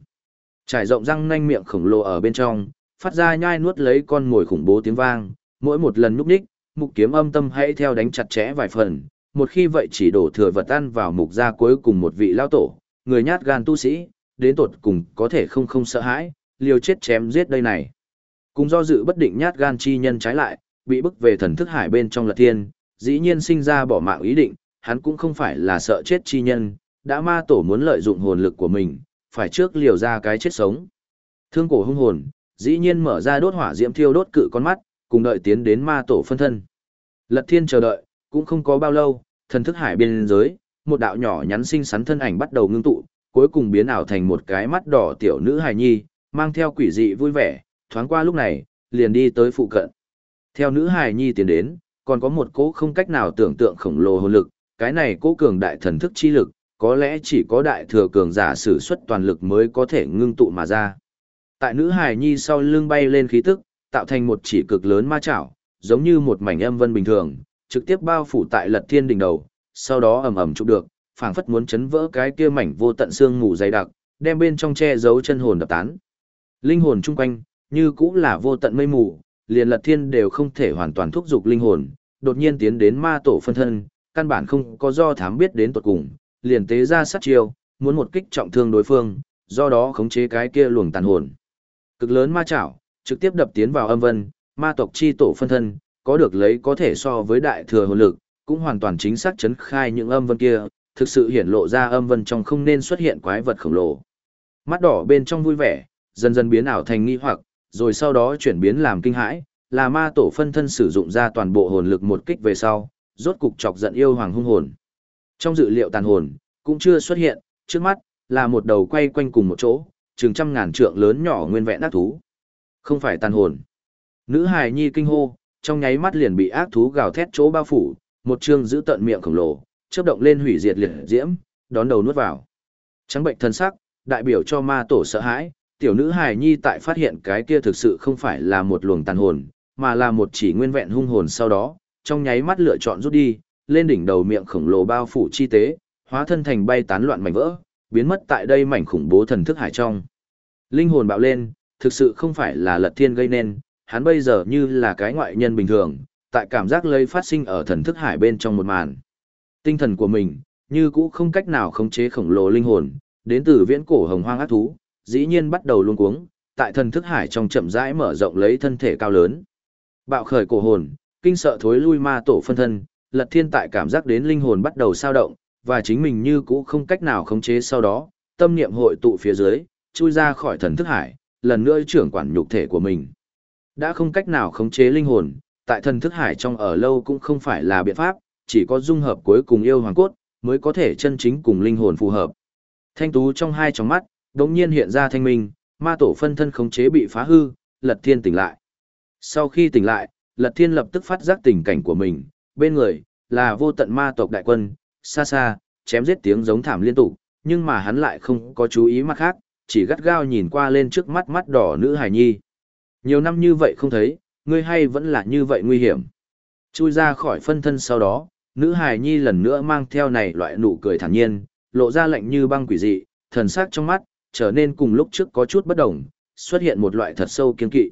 A: Trải rộng răng nanh miệng khổng lồ ở bên trong, phát ra nhai nuốt lấy con mồi khủng bố tiếng vang, mỗi một lần núp đích, mục kiếm âm tâm hãy theo đánh chặt chẽ vài phần, một khi vậy chỉ đổ thừa vật ăn vào mục gia cuối cùng một vị lao tổ, người nhát gan tu sĩ, đến tột cùng có thể không không sợ hãi, liều chết chém giết đây này. Cùng do dự bất định nhát gan chi nhân trái lại, bị bức về thần thức hải bên trong lật thiên, dĩ nhiên sinh ra bỏ mạng ý định, hắn cũng không phải là sợ chết chi nhân, đã ma tổ muốn lợi dụng hồn lực của mình, phải trước liều ra cái chết sống. Thương cổ hung hồn, dĩ nhiên mở ra đốt hỏa diễm thiêu đốt cự con mắt, cùng đợi tiến đến ma tổ phân thân. Lật thiên chờ đợi, cũng không có bao lâu, thần thức hải biên giới, một đạo nhỏ nhắn xinh xắn thân ảnh bắt đầu ngưng tụ, cuối cùng biến ảo thành một cái mắt đỏ tiểu nữ hài nhi, mang theo quỷ dị vui vẻ, thoáng qua lúc này, liền đi tới phụ cận. Theo nữ hài nhi tiến đến, còn có một cỗ không cách nào tưởng tượng khổng lồ hồn lực, cái này cỗ cường đại thần thức chi lực, có lẽ chỉ có đại thừa cường giả sử xuất toàn lực mới có thể ngưng tụ mà ra. Tại nữ hài nhi sau lưng bay lên khí tức, tạo thành một chỉ cực lớn ma chảo, giống như một mảnh âm vân bình thường, trực tiếp bao phủ tại lật thiên đỉnh đầu, sau đó ầm ầm chụp được, phảng phất muốn chấn vỡ cái kia mảnh vô tận xương ngủ dày đặc, đem bên trong che giấu chân hồn đập tán. Linh hồn chung quanh, như cũng là vô tận mây mù, liền lật thiên đều không thể hoàn toàn thúc giục linh hồn, đột nhiên tiến đến ma tổ phân thân, căn bản không có do thám biết đến tuột cùng, liền tế ra sát chiêu, muốn một kích trọng thương đối phương, do đó khống chế cái kia luồng tàn hồn. Cực lớn ma chảo, trực tiếp đập tiến vào âm vân, ma tộc chi tổ phân thân, có được lấy có thể so với đại thừa hồn lực, cũng hoàn toàn chính xác chấn khai những âm vân kia, thực sự hiển lộ ra âm vân trong không nên xuất hiện quái vật khổng lồ. Mắt đỏ bên trong vui vẻ, dần dần biến ảo thành nghi hoặc, rồi sau đó chuyển biến làm kinh hãi, là ma tổ phân thân sử dụng ra toàn bộ hồn lực một kích về sau, rốt cục chọc giận yêu hoàng hung hồn. Trong dự liệu tàn hồn, cũng chưa xuất hiện, trước mắt, là một đầu quay quanh cùng một chỗ, chừng trăm ngàn trượng lớn nhỏ nguyên vẹn ác thú. Không phải tàn hồn. Nữ hài nhi kinh hô, trong nháy mắt liền bị ác thú gào thét chỗ bao phủ, một trương giữ tận miệng khổng lồ, chớp động lên hủy diệt liệt diễm, đón đầu nuốt vào. Trắng bệnh thân sắc, đại biểu cho ma tổ sợ hãi, tiểu nữ hài nhi tại phát hiện cái kia thực sự không phải là một luồng tàn hồn, mà là một chỉ nguyên vẹn hung hồn sau đó, trong nháy mắt lựa chọn rút đi, lên đỉnh đầu miệng khổng lồ bao phủ chi tế, hóa thân thành bay tán loạn mảnh vỡ, biến mất tại đây mảnh khủng bố thần thức hải trong. Linh hồn bạo lên, thực sự không phải là lật thiên gây nên, hắn bây giờ như là cái ngoại nhân bình thường, tại cảm giác lây phát sinh ở thần thức hải bên trong một màn. Tinh thần của mình, như cũ không cách nào khống chế khổng lồ linh hồn, đến từ viễn cổ hồng hoang ác thú, dĩ nhiên bắt đầu luống cuống, tại thần thức hải trong chậm rãi mở rộng lấy thân thể cao lớn. Bạo khởi cổ hồn, kinh sợ thối lui ma tổ phân thân, Lật Thiên tại cảm giác đến linh hồn bắt đầu sao động, và chính mình như cũ không cách nào khống chế sau đó, tâm niệm hội tụ phía dưới, chui ra khỏi thần thức hải, lần nữa trưởng quản nhục thể của mình. Đã không cách nào khống chế linh hồn, tại thần thức hải trong ở lâu cũng không phải là biện pháp, chỉ có dung hợp cuối cùng yêu hoàng cốt, mới có thể chân chính cùng linh hồn phù hợp. Thanh tú trong hai tròng mắt, đống nhiên hiện ra thanh minh, ma tổ phân thân khống chế bị phá hư, lật thiên tỉnh lại. Sau khi tỉnh lại, lật thiên lập tức phát giác tình cảnh của mình, bên người, là vô tận ma tộc đại quân, xa xa, chém giết tiếng giống thảm liên tục, nhưng mà hắn lại không có chú ý mắt khác, chỉ gắt gao nhìn qua lên trước mắt mắt đỏ nữ hải nhi. Nhiều năm như vậy không thấy, ngươi hay vẫn là như vậy nguy hiểm. Chui ra khỏi phân thân sau đó, nữ hải nhi lần nữa mang theo này loại nụ cười thản nhiên, lộ ra lạnh như băng quỷ dị, thần sắc trong mắt, trở nên cùng lúc trước có chút bất đồng, xuất hiện một loại thật sâu kiên kỵ.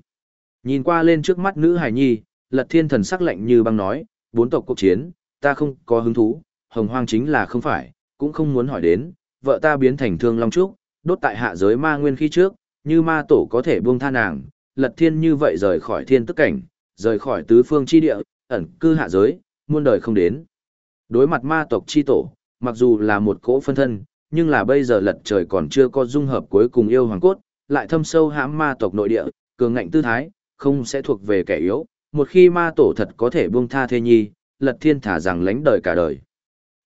A: Nhìn qua lên trước mắt nữ hải nhi, lật thiên thần sắc lạnh như băng nói, bốn tộc cuộc chiến, ta không có hứng thú, hồng hoang chính là không phải, cũng không muốn hỏi đến, vợ ta biến thành thương long trúc, đốt tại hạ giới ma nguyên khi trước, như ma tổ có thể buông tha nàng, lật thiên như vậy rời khỏi thiên tức cảnh, rời khỏi tứ phương chi địa, ẩn cư hạ giới, muôn đời không đến. Đối mặt ma tộc chi tổ, mặc dù là một cỗ phân thân, nhưng là bây giờ lật trời còn chưa có dung hợp cuối cùng yêu hoàng cốt, lại thâm sâu hãm ma tộc nội địa, cường ngạnh tư thái, không sẽ thuộc về kẻ yếu. Một khi ma tổ thật có thể buông tha thê nhi, lật thiên thả rằng lánh đời cả đời.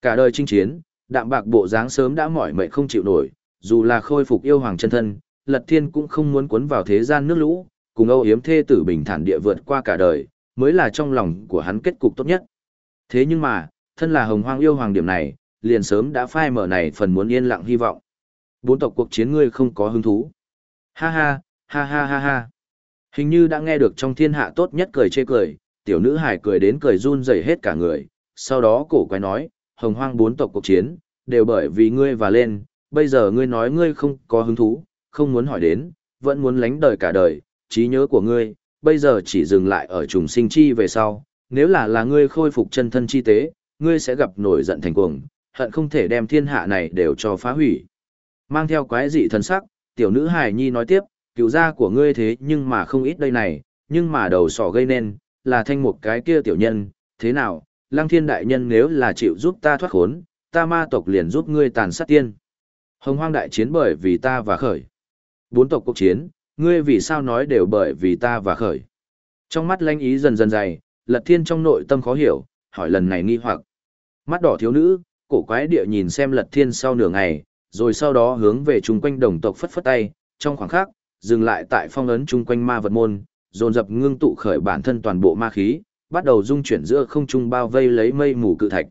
A: Cả đời chinh chiến, đạm bạc bộ dáng sớm đã mỏi mệt không chịu nổi, dù là khôi phục yêu hoàng chân thân, lật thiên cũng không muốn cuốn vào thế gian nước lũ, cùng âu yếm thê tử bình thản địa vượt qua cả đời, mới là trong lòng của hắn kết cục tốt nhất. Thế nhưng mà, thân là hồng hoang yêu hoàng điểm này, liền sớm đã phai mở này phần muốn yên lặng hy vọng. Bốn tộc cuộc chiến ngươi không có hứng thú. Ha ha, ha ha ha ha. Hình như đã nghe được trong thiên hạ tốt nhất cười chê cười, tiểu nữ hải cười đến cười run rẩy hết cả người, sau đó cổ quái nói, hồng hoang bốn tộc cuộc chiến, đều bởi vì ngươi và lên, bây giờ ngươi nói ngươi không có hứng thú, không muốn hỏi đến, vẫn muốn lánh đời cả đời, trí nhớ của ngươi, bây giờ chỉ dừng lại ở trùng sinh chi về sau, nếu là là ngươi khôi phục chân thân chi tế, ngươi sẽ gặp nổi giận thành cuồng, hận không thể đem thiên hạ này đều cho phá hủy. Mang theo quái dị thần sắc, tiểu nữ hài nhi nói tiếp, cựu gia của ngươi thế nhưng mà không ít đây này, nhưng mà đầu sỏ gây nên, là thanh một cái kia tiểu nhân, thế nào, lăng thiên đại nhân nếu là chịu giúp ta thoát khốn, ta ma tộc liền giúp ngươi tàn sát tiên. Hồng hoang đại chiến bởi vì ta và khởi. Bốn tộc cuộc chiến, ngươi vì sao nói đều bởi vì ta và khởi. Trong mắt lanh ý dần dần dày, lật thiên trong nội tâm khó hiểu, hỏi lần này nghi hoặc. Mắt đỏ thiếu nữ, cổ quái địa nhìn xem lật thiên sau nửa ngày, rồi sau đó hướng về chung quanh đồng tộc phất phất tay, trong khoảng khắc, dừng lại tại phong ấn chung quanh ma vật môn, dồn dập ngưng tụ khởi bản thân toàn bộ ma khí, bắt đầu dung chuyển giữa không trung bao vây lấy mây mù cự thạch.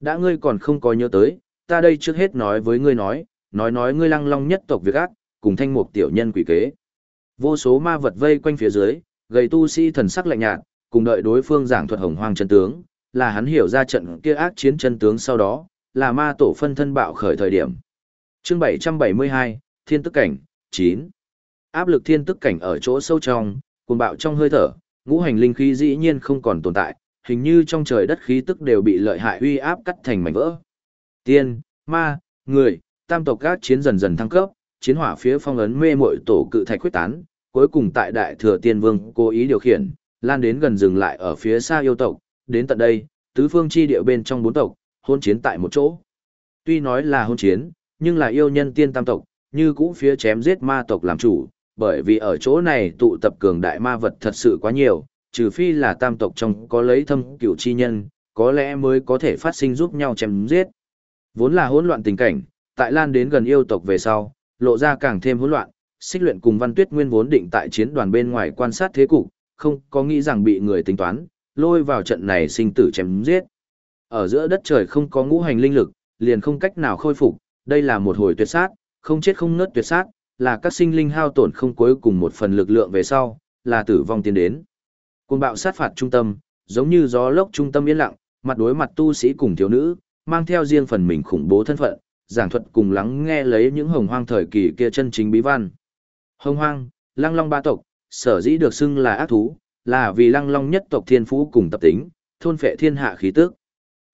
A: Đã ngươi còn không có nhớ tới, ta đây trước hết nói với ngươi nói, nói nói ngươi lăng long nhất tộc việc ác, cùng thanh mục tiểu nhân quỷ kế. Vô số ma vật vây quanh phía dưới, gầy tu sĩ thần sắc lạnh nhạt, cùng đợi đối phương giảng thuật hồng hoang chân tướng, là hắn hiểu ra trận kia ác chiến chân tướng sau đó, là ma tổ phân thân bạo khởi thời điểm. Chương 772, Thiên tức cảnh, 9. Áp lực thiên tức cảnh ở chỗ sâu trong, cuồng bạo trong hơi thở, ngũ hành linh khí dĩ nhiên không còn tồn tại, hình như trong trời đất khí tức đều bị lợi hại uy áp cắt thành mảnh vỡ. Tiên, ma, người, tam tộc các chiến dần dần thăng cấp, chiến hỏa phía phong ấn mê muội tổ cự thạch quyết tán, cuối cùng tại đại thừa tiên vương cố ý điều khiển, lan đến gần dừng lại ở phía xa yêu tộc, đến tận đây, tứ phương chi địa bên trong bốn tộc, hôn chiến tại một chỗ. Tuy nói là hôn chiến, nhưng là yêu nhân tiên tam tộc, như cũ phía chém giết ma tộc làm chủ, bởi vì ở chỗ này tụ tập cường đại ma vật thật sự quá nhiều, trừ phi là tam tộc trong có lấy thâm cửu chi nhân, có lẽ mới có thể phát sinh giúp nhau chém giết. Vốn là hỗn loạn tình cảnh, tại lan đến gần yêu tộc về sau, lộ ra càng thêm hỗn loạn, xích luyện cùng văn tuyết nguyên vốn định tại chiến đoàn bên ngoài quan sát thế cục, không có nghĩ rằng bị người tính toán, lôi vào trận này sinh tử chém giết. Ở giữa đất trời không có ngũ hành linh lực, liền không cách nào khôi phục, đây là một hồi tuyệt sát, không chết không nứt tuyệt sát, là các sinh linh hao tổn không cuối cùng một phần lực lượng về sau, là tử vong tiến đến. Cuồng bạo sát phạt trung tâm, giống như gió lốc trung tâm yên lặng, mặt đối mặt tu sĩ cùng thiếu nữ, mang theo riêng phần mình khủng bố thân phận, giảng thuật cùng lắng nghe lấy những hồng hoang thời kỳ kia chân chính bí văn. Hồng hoang, lăng long ba tộc, sở dĩ được xưng là ác thú, là vì lăng long nhất tộc thiên phú cùng tập tính, thôn phệ thiên hạ khí tức.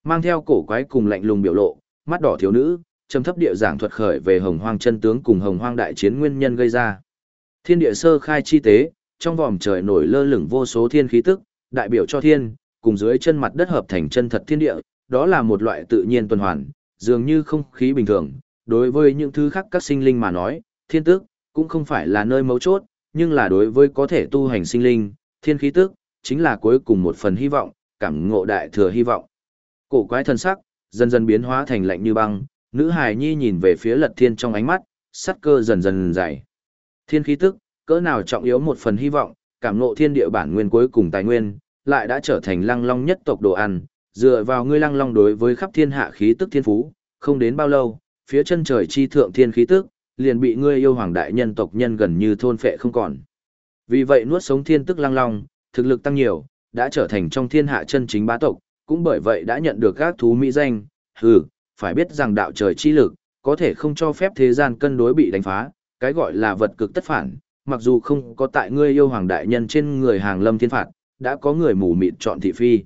A: Mang theo cổ quái cùng lạnh lùng biểu lộ, mắt đỏ thiếu nữ, trầm thấp địa giảng thuật khởi về hồng hoang chân tướng cùng hồng hoang đại chiến nguyên nhân gây ra. Thiên địa sơ khai chi tế, trong vòm trời nổi lơ lửng vô số thiên khí tức, đại biểu cho thiên, cùng dưới chân mặt đất hợp thành chân thật thiên địa, đó là một loại tự nhiên tuần hoàn, dường như không khí bình thường. Đối với những thứ khác các sinh linh mà nói, thiên tức, cũng không phải là nơi mấu chốt, nhưng là đối với có thể tu hành sinh linh, thiên khí tức, chính là cuối cùng một phần hy vọng, cảm ngộ đại thừa hy vọng. Cổ quái thân sắc, dần dần biến hóa thành lạnh như băng, nữ hài nhi nhìn về phía lật thiên trong ánh mắt, sắt cơ dần dần dày. Thiên khí tức, cỡ nào trọng yếu một phần hy vọng, cảm ngộ thiên địa bản nguyên cuối cùng tài nguyên, lại đã trở thành lăng long nhất tộc đồ ăn, dựa vào ngươi lăng long đối với khắp thiên hạ khí tức thiên phú, không đến bao lâu, phía chân trời chi thượng thiên khí tức, liền bị ngươi yêu hoàng đại nhân tộc nhân gần như thôn phệ không còn. Vì vậy nuốt sống thiên tức lăng long, thực lực tăng nhiều, đã trở thành trong thiên hạ chân chính bá tộc, cũng bởi vậy đã nhận được các thú mỹ danh, hừ, phải biết rằng đạo trời chi lực, có thể không cho phép thế gian cân đối bị đánh phá, cái gọi là vật cực tất phản, mặc dù không có tại ngươi yêu hoàng đại nhân trên người hàng lâm thiên phạt, đã có người mù mịt chọn thị phi.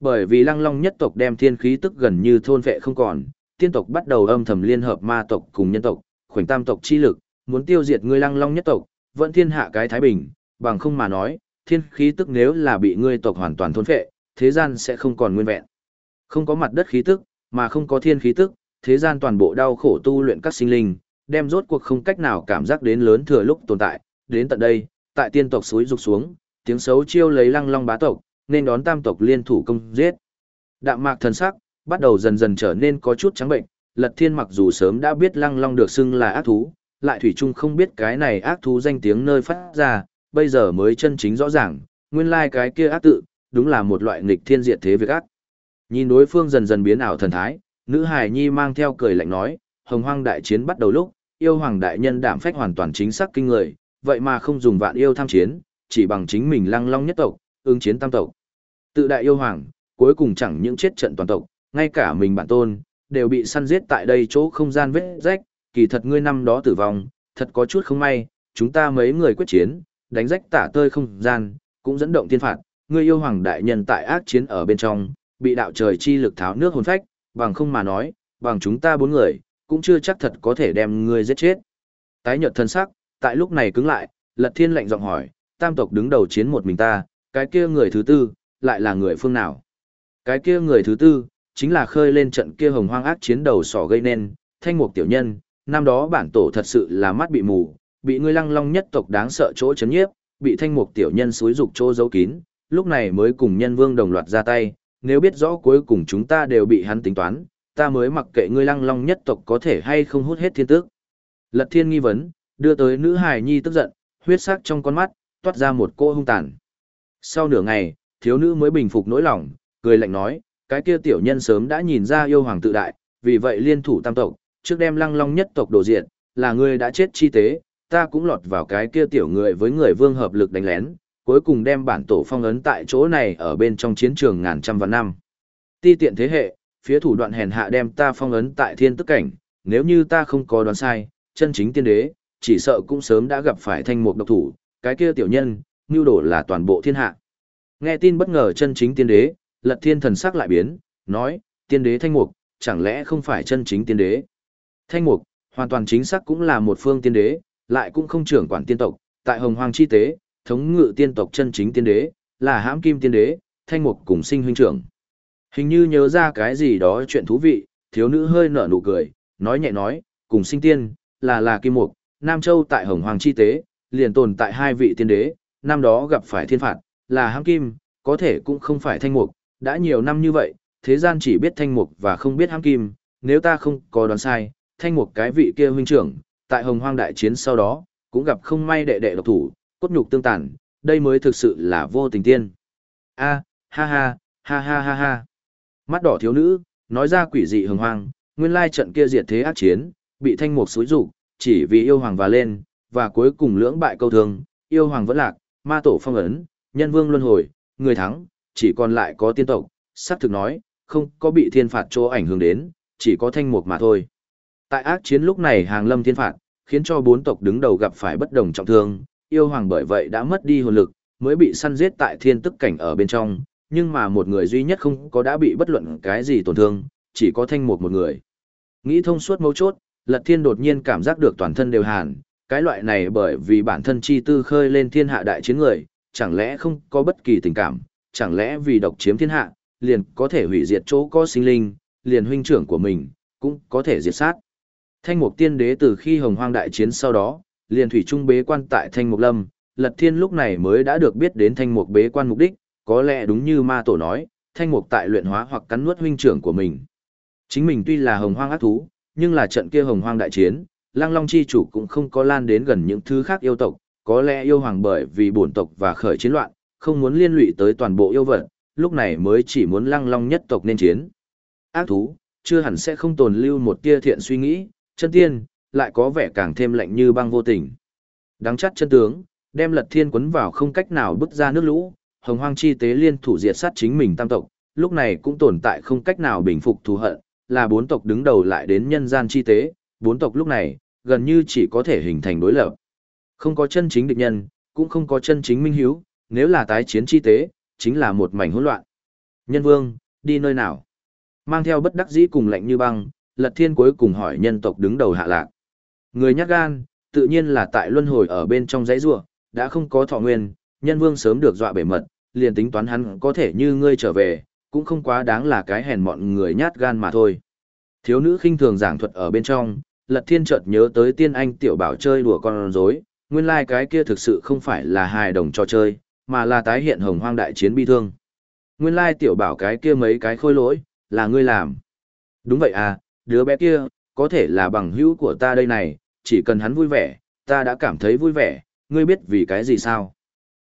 A: Bởi vì lăng long nhất tộc đem thiên khí tức gần như thôn vệ không còn, tiên tộc bắt đầu âm thầm liên hợp ma tộc cùng nhân tộc, khoảnh tam tộc chi lực, muốn tiêu diệt ngươi lăng long nhất tộc, vẫn thiên hạ cái thái bình, bằng không mà nói, thiên khí tức nếu là bị ngươi tộc hoàn toàn thôn phệ, thế gian sẽ không còn nguyên vẹn. Không có mặt đất khí tức, mà không có thiên khí tức, thế gian toàn bộ đau khổ tu luyện các sinh linh, đem rốt cuộc không cách nào cảm giác đến lớn thừa lúc tồn tại, đến tận đây, tại tiên tộc suối rục xuống, tiếng xấu chiêu lấy lăng long bá tộc, nên đón tam tộc liên thủ công giết. Đạm mạc thần sắc, bắt đầu dần dần trở nên có chút trắng bệnh, lật thiên mặc dù sớm đã biết lăng long được xưng là ác thú, lại thủy chung không biết cái này ác thú danh tiếng nơi phát ra, bây giờ mới chân chính rõ ràng, nguyên lai cái kia ác tự, đúng là một loại nghịch thiên diệt thế việc ác. Nhìn đối phương dần dần biến ảo thần thái, nữ hài nhi mang theo cười lạnh nói, hồng hoang đại chiến bắt đầu lúc, yêu hoàng đại nhân đảm phách hoàn toàn chính xác kinh người, vậy mà không dùng vạn yêu tham chiến, chỉ bằng chính mình lăng long nhất tộc, ứng chiến tam tộc. Tự đại yêu hoàng, cuối cùng chẳng những chết trận toàn tộc, ngay cả mình bản tôn, đều bị săn giết tại đây chỗ không gian vết rách, kỳ thật ngươi năm đó tử vong, thật có chút không may, chúng ta mấy người quyết chiến, đánh rách tả tơi không gian, cũng dẫn động thiên phạt, ngươi yêu hoàng đại nhân tại ác chiến ở bên trong, bị đạo trời chi lực tháo nước hồn phách, bằng không mà nói, bằng chúng ta bốn người, cũng chưa chắc thật có thể đem ngươi giết chết. Tái nhợt thân sắc, tại lúc này cứng lại, Lật Thiên lạnh giọng hỏi, tam tộc đứng đầu chiến một mình ta, cái kia người thứ tư, lại là người phương nào? Cái kia người thứ tư, chính là khơi lên trận kia hồng hoang ác chiến đầu sỏ gây nên, thanh mục tiểu nhân, năm đó bản tổ thật sự là mắt bị mù, bị ngươi lăng long nhất tộc đáng sợ chỗ chấn nhiếp, bị thanh mục tiểu nhân xúi dục chỗ giấu kín, lúc này mới cùng nhân vương đồng loạt ra tay, nếu biết rõ cuối cùng chúng ta đều bị hắn tính toán, ta mới mặc kệ ngươi lăng long nhất tộc có thể hay không hút hết thiên tước. Lật thiên nghi vấn, đưa tới nữ hài nhi tức giận, huyết sắc trong con mắt, toát ra một cô hung tàn. Sau nửa ngày, thiếu nữ mới bình phục nỗi lòng, cười lạnh nói, cái kia tiểu nhân sớm đã nhìn ra yêu hoàng tự đại, vì vậy liên thủ tam tộc, trước đem lăng long nhất tộc đổ diện, là ngươi đã chết chi tế, ta cũng lọt vào cái kia tiểu người với người vương hợp lực đánh lén, cuối cùng đem bản tổ phong ấn tại chỗ này ở bên trong chiến trường ngàn trăm vạn năm. Ti tiện thế hệ, phía thủ đoạn hèn hạ đem ta phong ấn tại thiên tức cảnh, nếu như ta không có đoán sai, chân chính tiên đế, chỉ sợ cũng sớm đã gặp phải thanh mục độc thủ, cái kia tiểu nhân, nưu đổ là toàn bộ thiên hạ. Nghe tin bất ngờ chân chính tiên đế, lật thiên thần sắc lại biến, nói, tiên đế thanh mục, chẳng lẽ không phải chân chính tiên đế? Thanh mục, hoàn toàn chính xác cũng là một phương tiên đế, lại cũng không trưởng quản tiên tộc, tại hồng hoàng chi tế, thống ngự tiên tộc chân chính tiên đế, là hãm kim tiên đế, thanh mục cùng sinh huynh trưởng. Hình như nhớ ra cái gì đó chuyện thú vị, thiếu nữ hơi nở nụ cười, nói nhẹ nói, cùng sinh tiên, là là kim mục, Nam Châu tại hồng hoàng chi tế, liền tồn tại hai vị tiên đế, năm đó gặp phải thiên phạt, là hãm kim, có thể cũng không phải thanh mục, đã nhiều năm như vậy, thế gian chỉ biết thanh mục và không biết hãm kim, nếu ta không có đoán sai, thanh mục cái vị kia huynh trưởng, Tại hồng hoang đại chiến sau đó, cũng gặp không may đệ đệ độc thủ, cốt nhục tương tàn, đây mới thực sự là vô tình tiên. A, ha ha, ha ha ha ha. Mắt đỏ thiếu nữ, nói ra quỷ dị hừng hoang, nguyên lai trận kia diệt thế ác chiến, bị thanh mục xúi rủ, chỉ vì yêu hoàng và lên, và cuối cùng lưỡng bại câu thương, yêu hoàng vẫn lạc, ma tổ phong ấn, nhân vương luân hồi, người thắng, chỉ còn lại có tiên tộc, sắp thực nói, không có bị thiên phạt chỗ ảnh hưởng đến, chỉ có thanh mục mà thôi. Tại ác chiến lúc này hàng lâm thiên phạt, khiến cho bốn tộc đứng đầu gặp phải bất đồng trọng thương, yêu hoàng bởi vậy đã mất đi hồn lực, mới bị săn giết tại thiên tức cảnh ở bên trong, nhưng mà một người duy nhất không có đã bị bất luận cái gì tổn thương, chỉ có thanh mục một người. Nghĩ thông suốt mấu chốt, Lật Thiên đột nhiên cảm giác được toàn thân đều hàn, cái loại này bởi vì bản thân chi tư khơi lên thiên hạ đại chiến người, chẳng lẽ không có bất kỳ tình cảm, chẳng lẽ vì độc chiếm thiên hạ, liền có thể hủy diệt chỗ có sinh linh, liền huynh trưởng của mình, cũng có thể diệt sát. Thanh mục tiên đế từ khi hồng hoang đại chiến sau đó, liền thủy trung bế quan tại thanh mục lâm, lật thiên lúc này mới đã được biết đến thanh mục bế quan mục đích, có lẽ đúng như ma tổ nói, thanh mục tại luyện hóa hoặc cắn nuốt huynh trưởng của mình. Chính mình tuy là hồng hoang ác thú, nhưng là trận kia hồng hoang đại chiến, lang long chi chủ cũng không có lan đến gần những thứ khác yêu tộc, có lẽ yêu hoàng bởi vì bổn tộc và khởi chiến loạn, không muốn liên lụy tới toàn bộ yêu vật, lúc này mới chỉ muốn lăng long nhất tộc nên chiến. Ác thú, chưa hẳn sẽ không tồn lưu một tia thiện suy nghĩ, chân tiên, lại có vẻ càng thêm lạnh như băng vô tình. Đáng chắc chân tướng, đem lật thiên quấn vào không cách nào bước ra nước lũ, hồng hoang chi tế liên thủ diệt sát chính mình tam tộc, lúc này cũng tồn tại không cách nào bình phục thù hận, là bốn tộc đứng đầu lại đến nhân gian chi tế, bốn tộc lúc này, gần như chỉ có thể hình thành đối lập. Không có chân chính địch nhân, cũng không có chân chính minh hiếu, nếu là tái chiến chi tế, chính là một mảnh hỗn loạn. Nhân vương, đi nơi nào? Mang theo bất đắc dĩ cùng lạnh như băng, Lật Thiên cuối cùng hỏi nhân tộc đứng đầu hạ lạc. Người nhát gan, tự nhiên là tại luân hồi ở bên trong dãy rua, đã không có thọ nguyên, nhân vương sớm được dọa bể mật, liền tính toán hắn có thể như ngươi trở về, cũng không quá đáng là cái hèn mọn người nhát gan mà thôi. Thiếu nữ khinh thường giảng thuật ở bên trong, Lật Thiên chợt nhớ tới tiên anh tiểu bảo chơi đùa con rối, nguyên lai like cái kia thực sự không phải là hài đồng trò chơi, mà là tái hiện hồng hoang đại chiến bi thương. Nguyên lai tiểu bảo cái kia mấy cái khôi lỗi, là ngươi làm. Đúng vậy à, đứa bé kia, có thể là bằng hữu của ta đây này, chỉ cần hắn vui vẻ, ta đã cảm thấy vui vẻ, ngươi biết vì cái gì sao?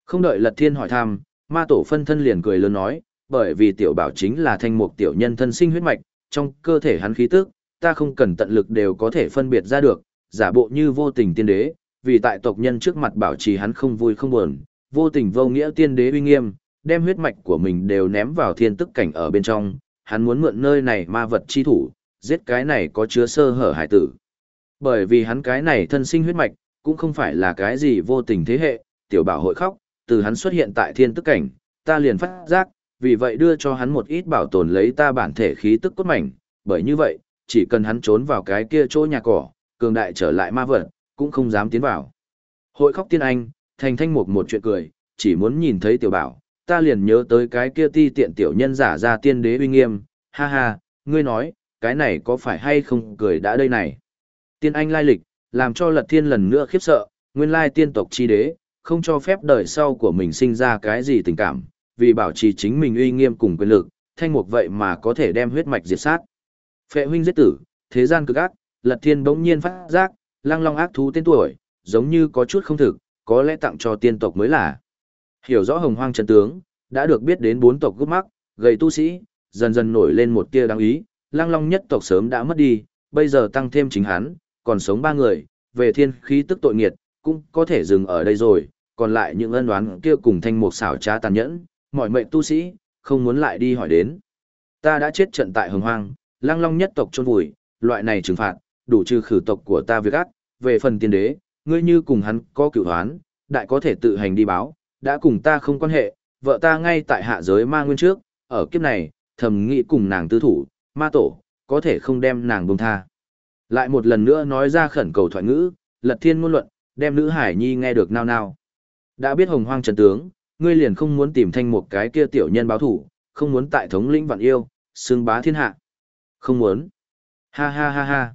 A: Không đợi lật thiên hỏi thăm, ma tổ phân thân liền cười lớn nói, bởi vì tiểu bảo chính là thanh mục tiểu nhân thân sinh huyết mạch, trong cơ thể hắn khí tức, ta không cần tận lực đều có thể phân biệt ra được, giả bộ như vô tình tiên đế, vì tại tộc nhân trước mặt bảo trì hắn không vui không buồn, vô tình vô nghĩa tiên đế uy nghiêm, đem huyết mạch của mình đều ném vào thiên tức cảnh ở bên trong, hắn muốn mượn nơi này ma vật chi thủ, giết cái này có chứa sơ hở hải tử. Bởi vì hắn cái này thân sinh huyết mạch, cũng không phải là cái gì vô tình thế hệ, tiểu bảo hội khóc, từ hắn xuất hiện tại thiên tức cảnh, ta liền phát giác, vì vậy đưa cho hắn một ít bảo tồn lấy ta bản thể khí tức cốt mảnh, bởi như vậy, chỉ cần hắn trốn vào cái kia chỗ nhà cỏ, cường đại trở lại ma vật, cũng không dám tiến vào. Hội khóc tiên anh, thành thanh mục một chuyện cười, chỉ muốn nhìn thấy tiểu bảo, ta liền nhớ tới cái kia ti tiện tiểu nhân giả ra tiên đế uy nghiêm, ha ha, ngươi nói, cái này có phải hay không cười đã đây này. Tiên anh lai lịch, làm cho lật thiên lần nữa khiếp sợ, nguyên lai tiên tộc chi đế, không cho phép đời sau của mình sinh ra cái gì tình cảm, vì bảo trì chính mình uy nghiêm cùng quyền lực, thanh mục vậy mà có thể đem huyết mạch diệt sát. Phệ huynh giết tử, thế gian cực ác, lật thiên bỗng nhiên phát giác, lăng long ác thú tên tuổi, giống như có chút không thực, có lẽ tặng cho tiên tộc mới là. Hiểu rõ hồng hoang chân tướng, đã được biết đến bốn tộc gốc mắc, gầy tu sĩ, dần dần nổi lên một tia đáng ý, lăng long nhất tộc sớm đã mất đi, bây giờ tăng thêm chính hắn, còn sống ba người, về thiên khí tức tội nghiệt, cũng có thể dừng ở đây rồi, còn lại những ân đoán kia cùng thanh một xảo trá tàn nhẫn, mọi mệnh tu sĩ, không muốn lại đi hỏi đến. Ta đã chết trận tại hồng hoang, lăng long nhất tộc chôn vùi, loại này trừng phạt, đủ trừ khử tộc của ta việc ác, về phần tiên đế, ngươi như cùng hắn có cửu hoán, đại có thể tự hành đi báo, đã cùng ta không quan hệ, vợ ta ngay tại hạ giới ma nguyên trước, ở kiếp này, thầm nghĩ cùng nàng tư thủ, ma tổ, có thể không đem nàng buông tha. Lại một lần nữa nói ra khẩn cầu thoại ngữ, lật thiên ngôn luận, đem nữ hải nhi nghe được nao nao. Đã biết hồng hoang trần tướng, ngươi liền không muốn tìm thanh một cái kia tiểu nhân báo thủ, không muốn tại thống lĩnh vạn yêu, xương bá thiên hạ. Không muốn. Ha ha ha ha.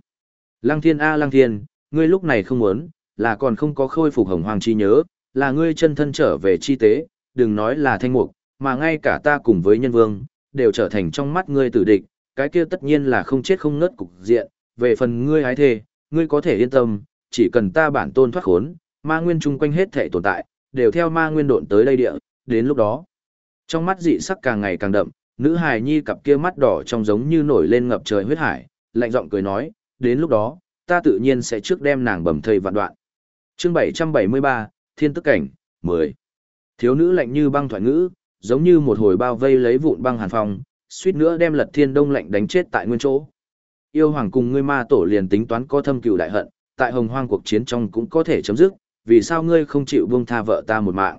A: Lăng thiên a à, lăng thiên, ngươi lúc này không muốn, là còn không có khôi phục hồng hoàng chi nhớ, là ngươi chân thân trở về chi tế, đừng nói là thanh mục, mà ngay cả ta cùng với nhân vương, đều trở thành trong mắt ngươi tử địch, cái kia tất nhiên là không chết không ngớt cục diện, về phần ngươi hái thề, ngươi có thể yên tâm, chỉ cần ta bản tôn thoát khốn, ma nguyên chung quanh hết thể tồn tại, đều theo ma nguyên độn tới đây địa, đến lúc đó. Trong mắt dị sắc càng ngày càng đậm, nữ hài nhi cặp kia mắt đỏ trong giống như nổi lên ngập trời huyết hải, lạnh giọng cười nói, đến lúc đó, ta tự nhiên sẽ trước đem nàng bầm thây vạn đoạn. Chương 773, Thiên Tức Cảnh, 10. Thiếu nữ lạnh như băng thoại ngữ, giống như một hồi bao vây lấy vụn băng hàn phong, suýt nữa đem Lật Thiên Đông lạnh đánh chết tại nguyên chỗ. Yêu hoàng cùng ngươi ma tổ liền tính toán có thâm cừu đại hận, tại hồng hoang cuộc chiến trong cũng có thể chấm dứt, vì sao ngươi không chịu buông tha vợ ta một mạng?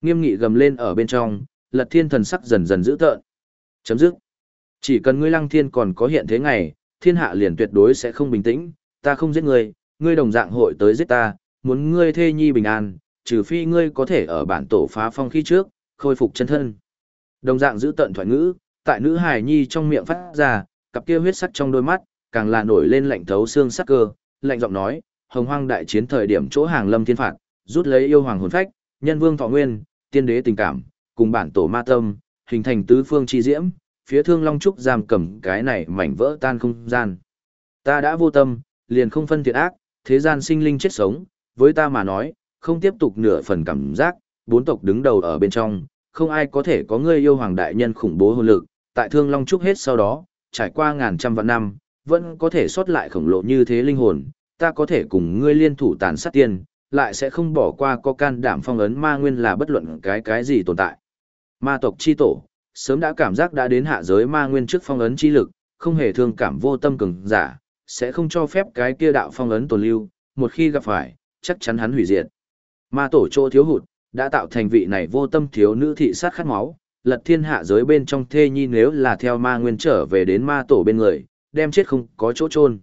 A: Nghiêm nghị gầm lên ở bên trong, Lật Thiên thần sắc dần dần dữ tợn. Chấm dứt. Chỉ cần ngươi Lăng Thiên còn có hiện thế ngày, thiên hạ liền tuyệt đối sẽ không bình tĩnh, ta không giết ngươi, ngươi đồng dạng hội tới giết ta, muốn ngươi thê nhi bình an, trừ phi ngươi có thể ở bản tổ phá phong khi trước, khôi phục chân thân. Đồng dạng giữ tận thoại ngữ, tại nữ hài nhi trong miệng phát ra, cặp kia huyết sắc trong đôi mắt, càng là nổi lên lạnh thấu xương sắc cơ, lạnh giọng nói, hồng hoang đại chiến thời điểm chỗ hàng lâm thiên phạt, rút lấy yêu hoàng hồn phách, nhân vương thọ nguyên, tiên đế tình cảm, cùng bản tổ ma tâm, hình thành tứ phương chi diễm, phía thương long trúc giam cầm cái này mảnh vỡ tan không gian. Ta đã vô tâm, liền không phân thiện ác, thế gian sinh linh chết sống, với ta mà nói, không tiếp tục nửa phần cảm giác, bốn tộc đứng đầu ở bên trong, không ai có thể có ngươi yêu hoàng đại nhân khủng bố hồn lực, tại thương long trúc hết sau đó, trải qua ngàn trăm vạn năm, vẫn có thể sót lại khổng lồ như thế linh hồn, ta có thể cùng ngươi liên thủ tàn sát tiên, lại sẽ không bỏ qua có can đảm phong ấn ma nguyên là bất luận cái cái gì tồn tại. Ma tộc chi tổ, sớm đã cảm giác đã đến hạ giới ma nguyên trước phong ấn chi lực, không hề thương cảm vô tâm cường giả, sẽ không cho phép cái kia đạo phong ấn tồn lưu, một khi gặp phải, chắc chắn hắn hủy diệt. Ma tổ chỗ thiếu hụt, đã tạo thành vị này vô tâm thiếu nữ thị sát khát máu, lật thiên hạ giới bên trong thê nhi nếu là theo ma nguyên trở về đến ma tổ bên người, đem chết không có chỗ chôn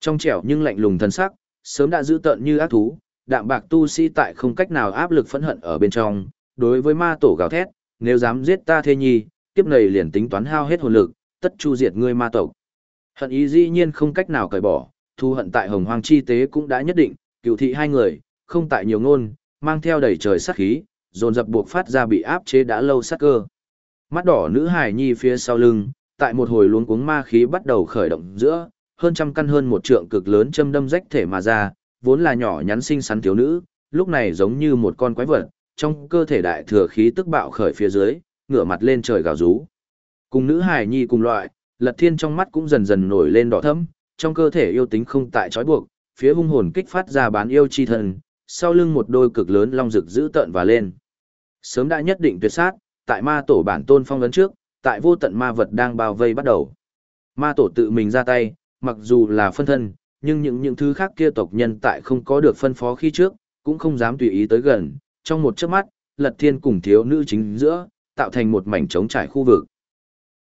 A: Trong trẻo nhưng lạnh lùng thân sắc, sớm đã giữ tận như ác thú, đạm bạc tu sĩ tại không cách nào áp lực phẫn hận ở bên trong, đối với ma tổ gào thét, nếu dám giết ta thê nhi, kiếp này liền tính toán hao hết hồn lực, tất chu diệt ngươi ma tộc. Hận ý dĩ nhiên không cách nào cởi bỏ, thu hận tại hồng hoang chi tế cũng đã nhất định, cựu thị hai người, không tại nhiều ngôn, mang theo đầy trời sát khí, dồn dập buộc phát ra bị áp chế đã lâu sát cơ. Mắt đỏ nữ hài nhi phía sau lưng, tại một hồi luống cuống ma khí bắt đầu khởi động giữa, hơn trăm căn hơn một trượng cực lớn châm đâm rách thể mà ra, vốn là nhỏ nhắn xinh xắn thiếu nữ, lúc này giống như một con quái vật, trong cơ thể đại thừa khí tức bạo khởi phía dưới, ngửa mặt lên trời gào rú. Cùng nữ hài nhi cùng loại, Lật Thiên trong mắt cũng dần dần nổi lên đỏ thẫm, trong cơ thể yêu tính không tại trói buộc, phía hung hồn kích phát ra bán yêu chi thần, sau lưng một đôi cực lớn long rực giữ tợn và lên. Sớm đã nhất định tuyệt sát, tại ma tổ bản tôn phong ấn trước, tại vô tận ma vật đang bao vây bắt đầu. Ma tổ tự mình ra tay, mặc dù là phân thân, nhưng những những thứ khác kia tộc nhân tại không có được phân phó khi trước, cũng không dám tùy ý tới gần, trong một chớp mắt, Lật Thiên cùng thiếu nữ chính giữa, tạo thành một mảnh trống trải khu vực.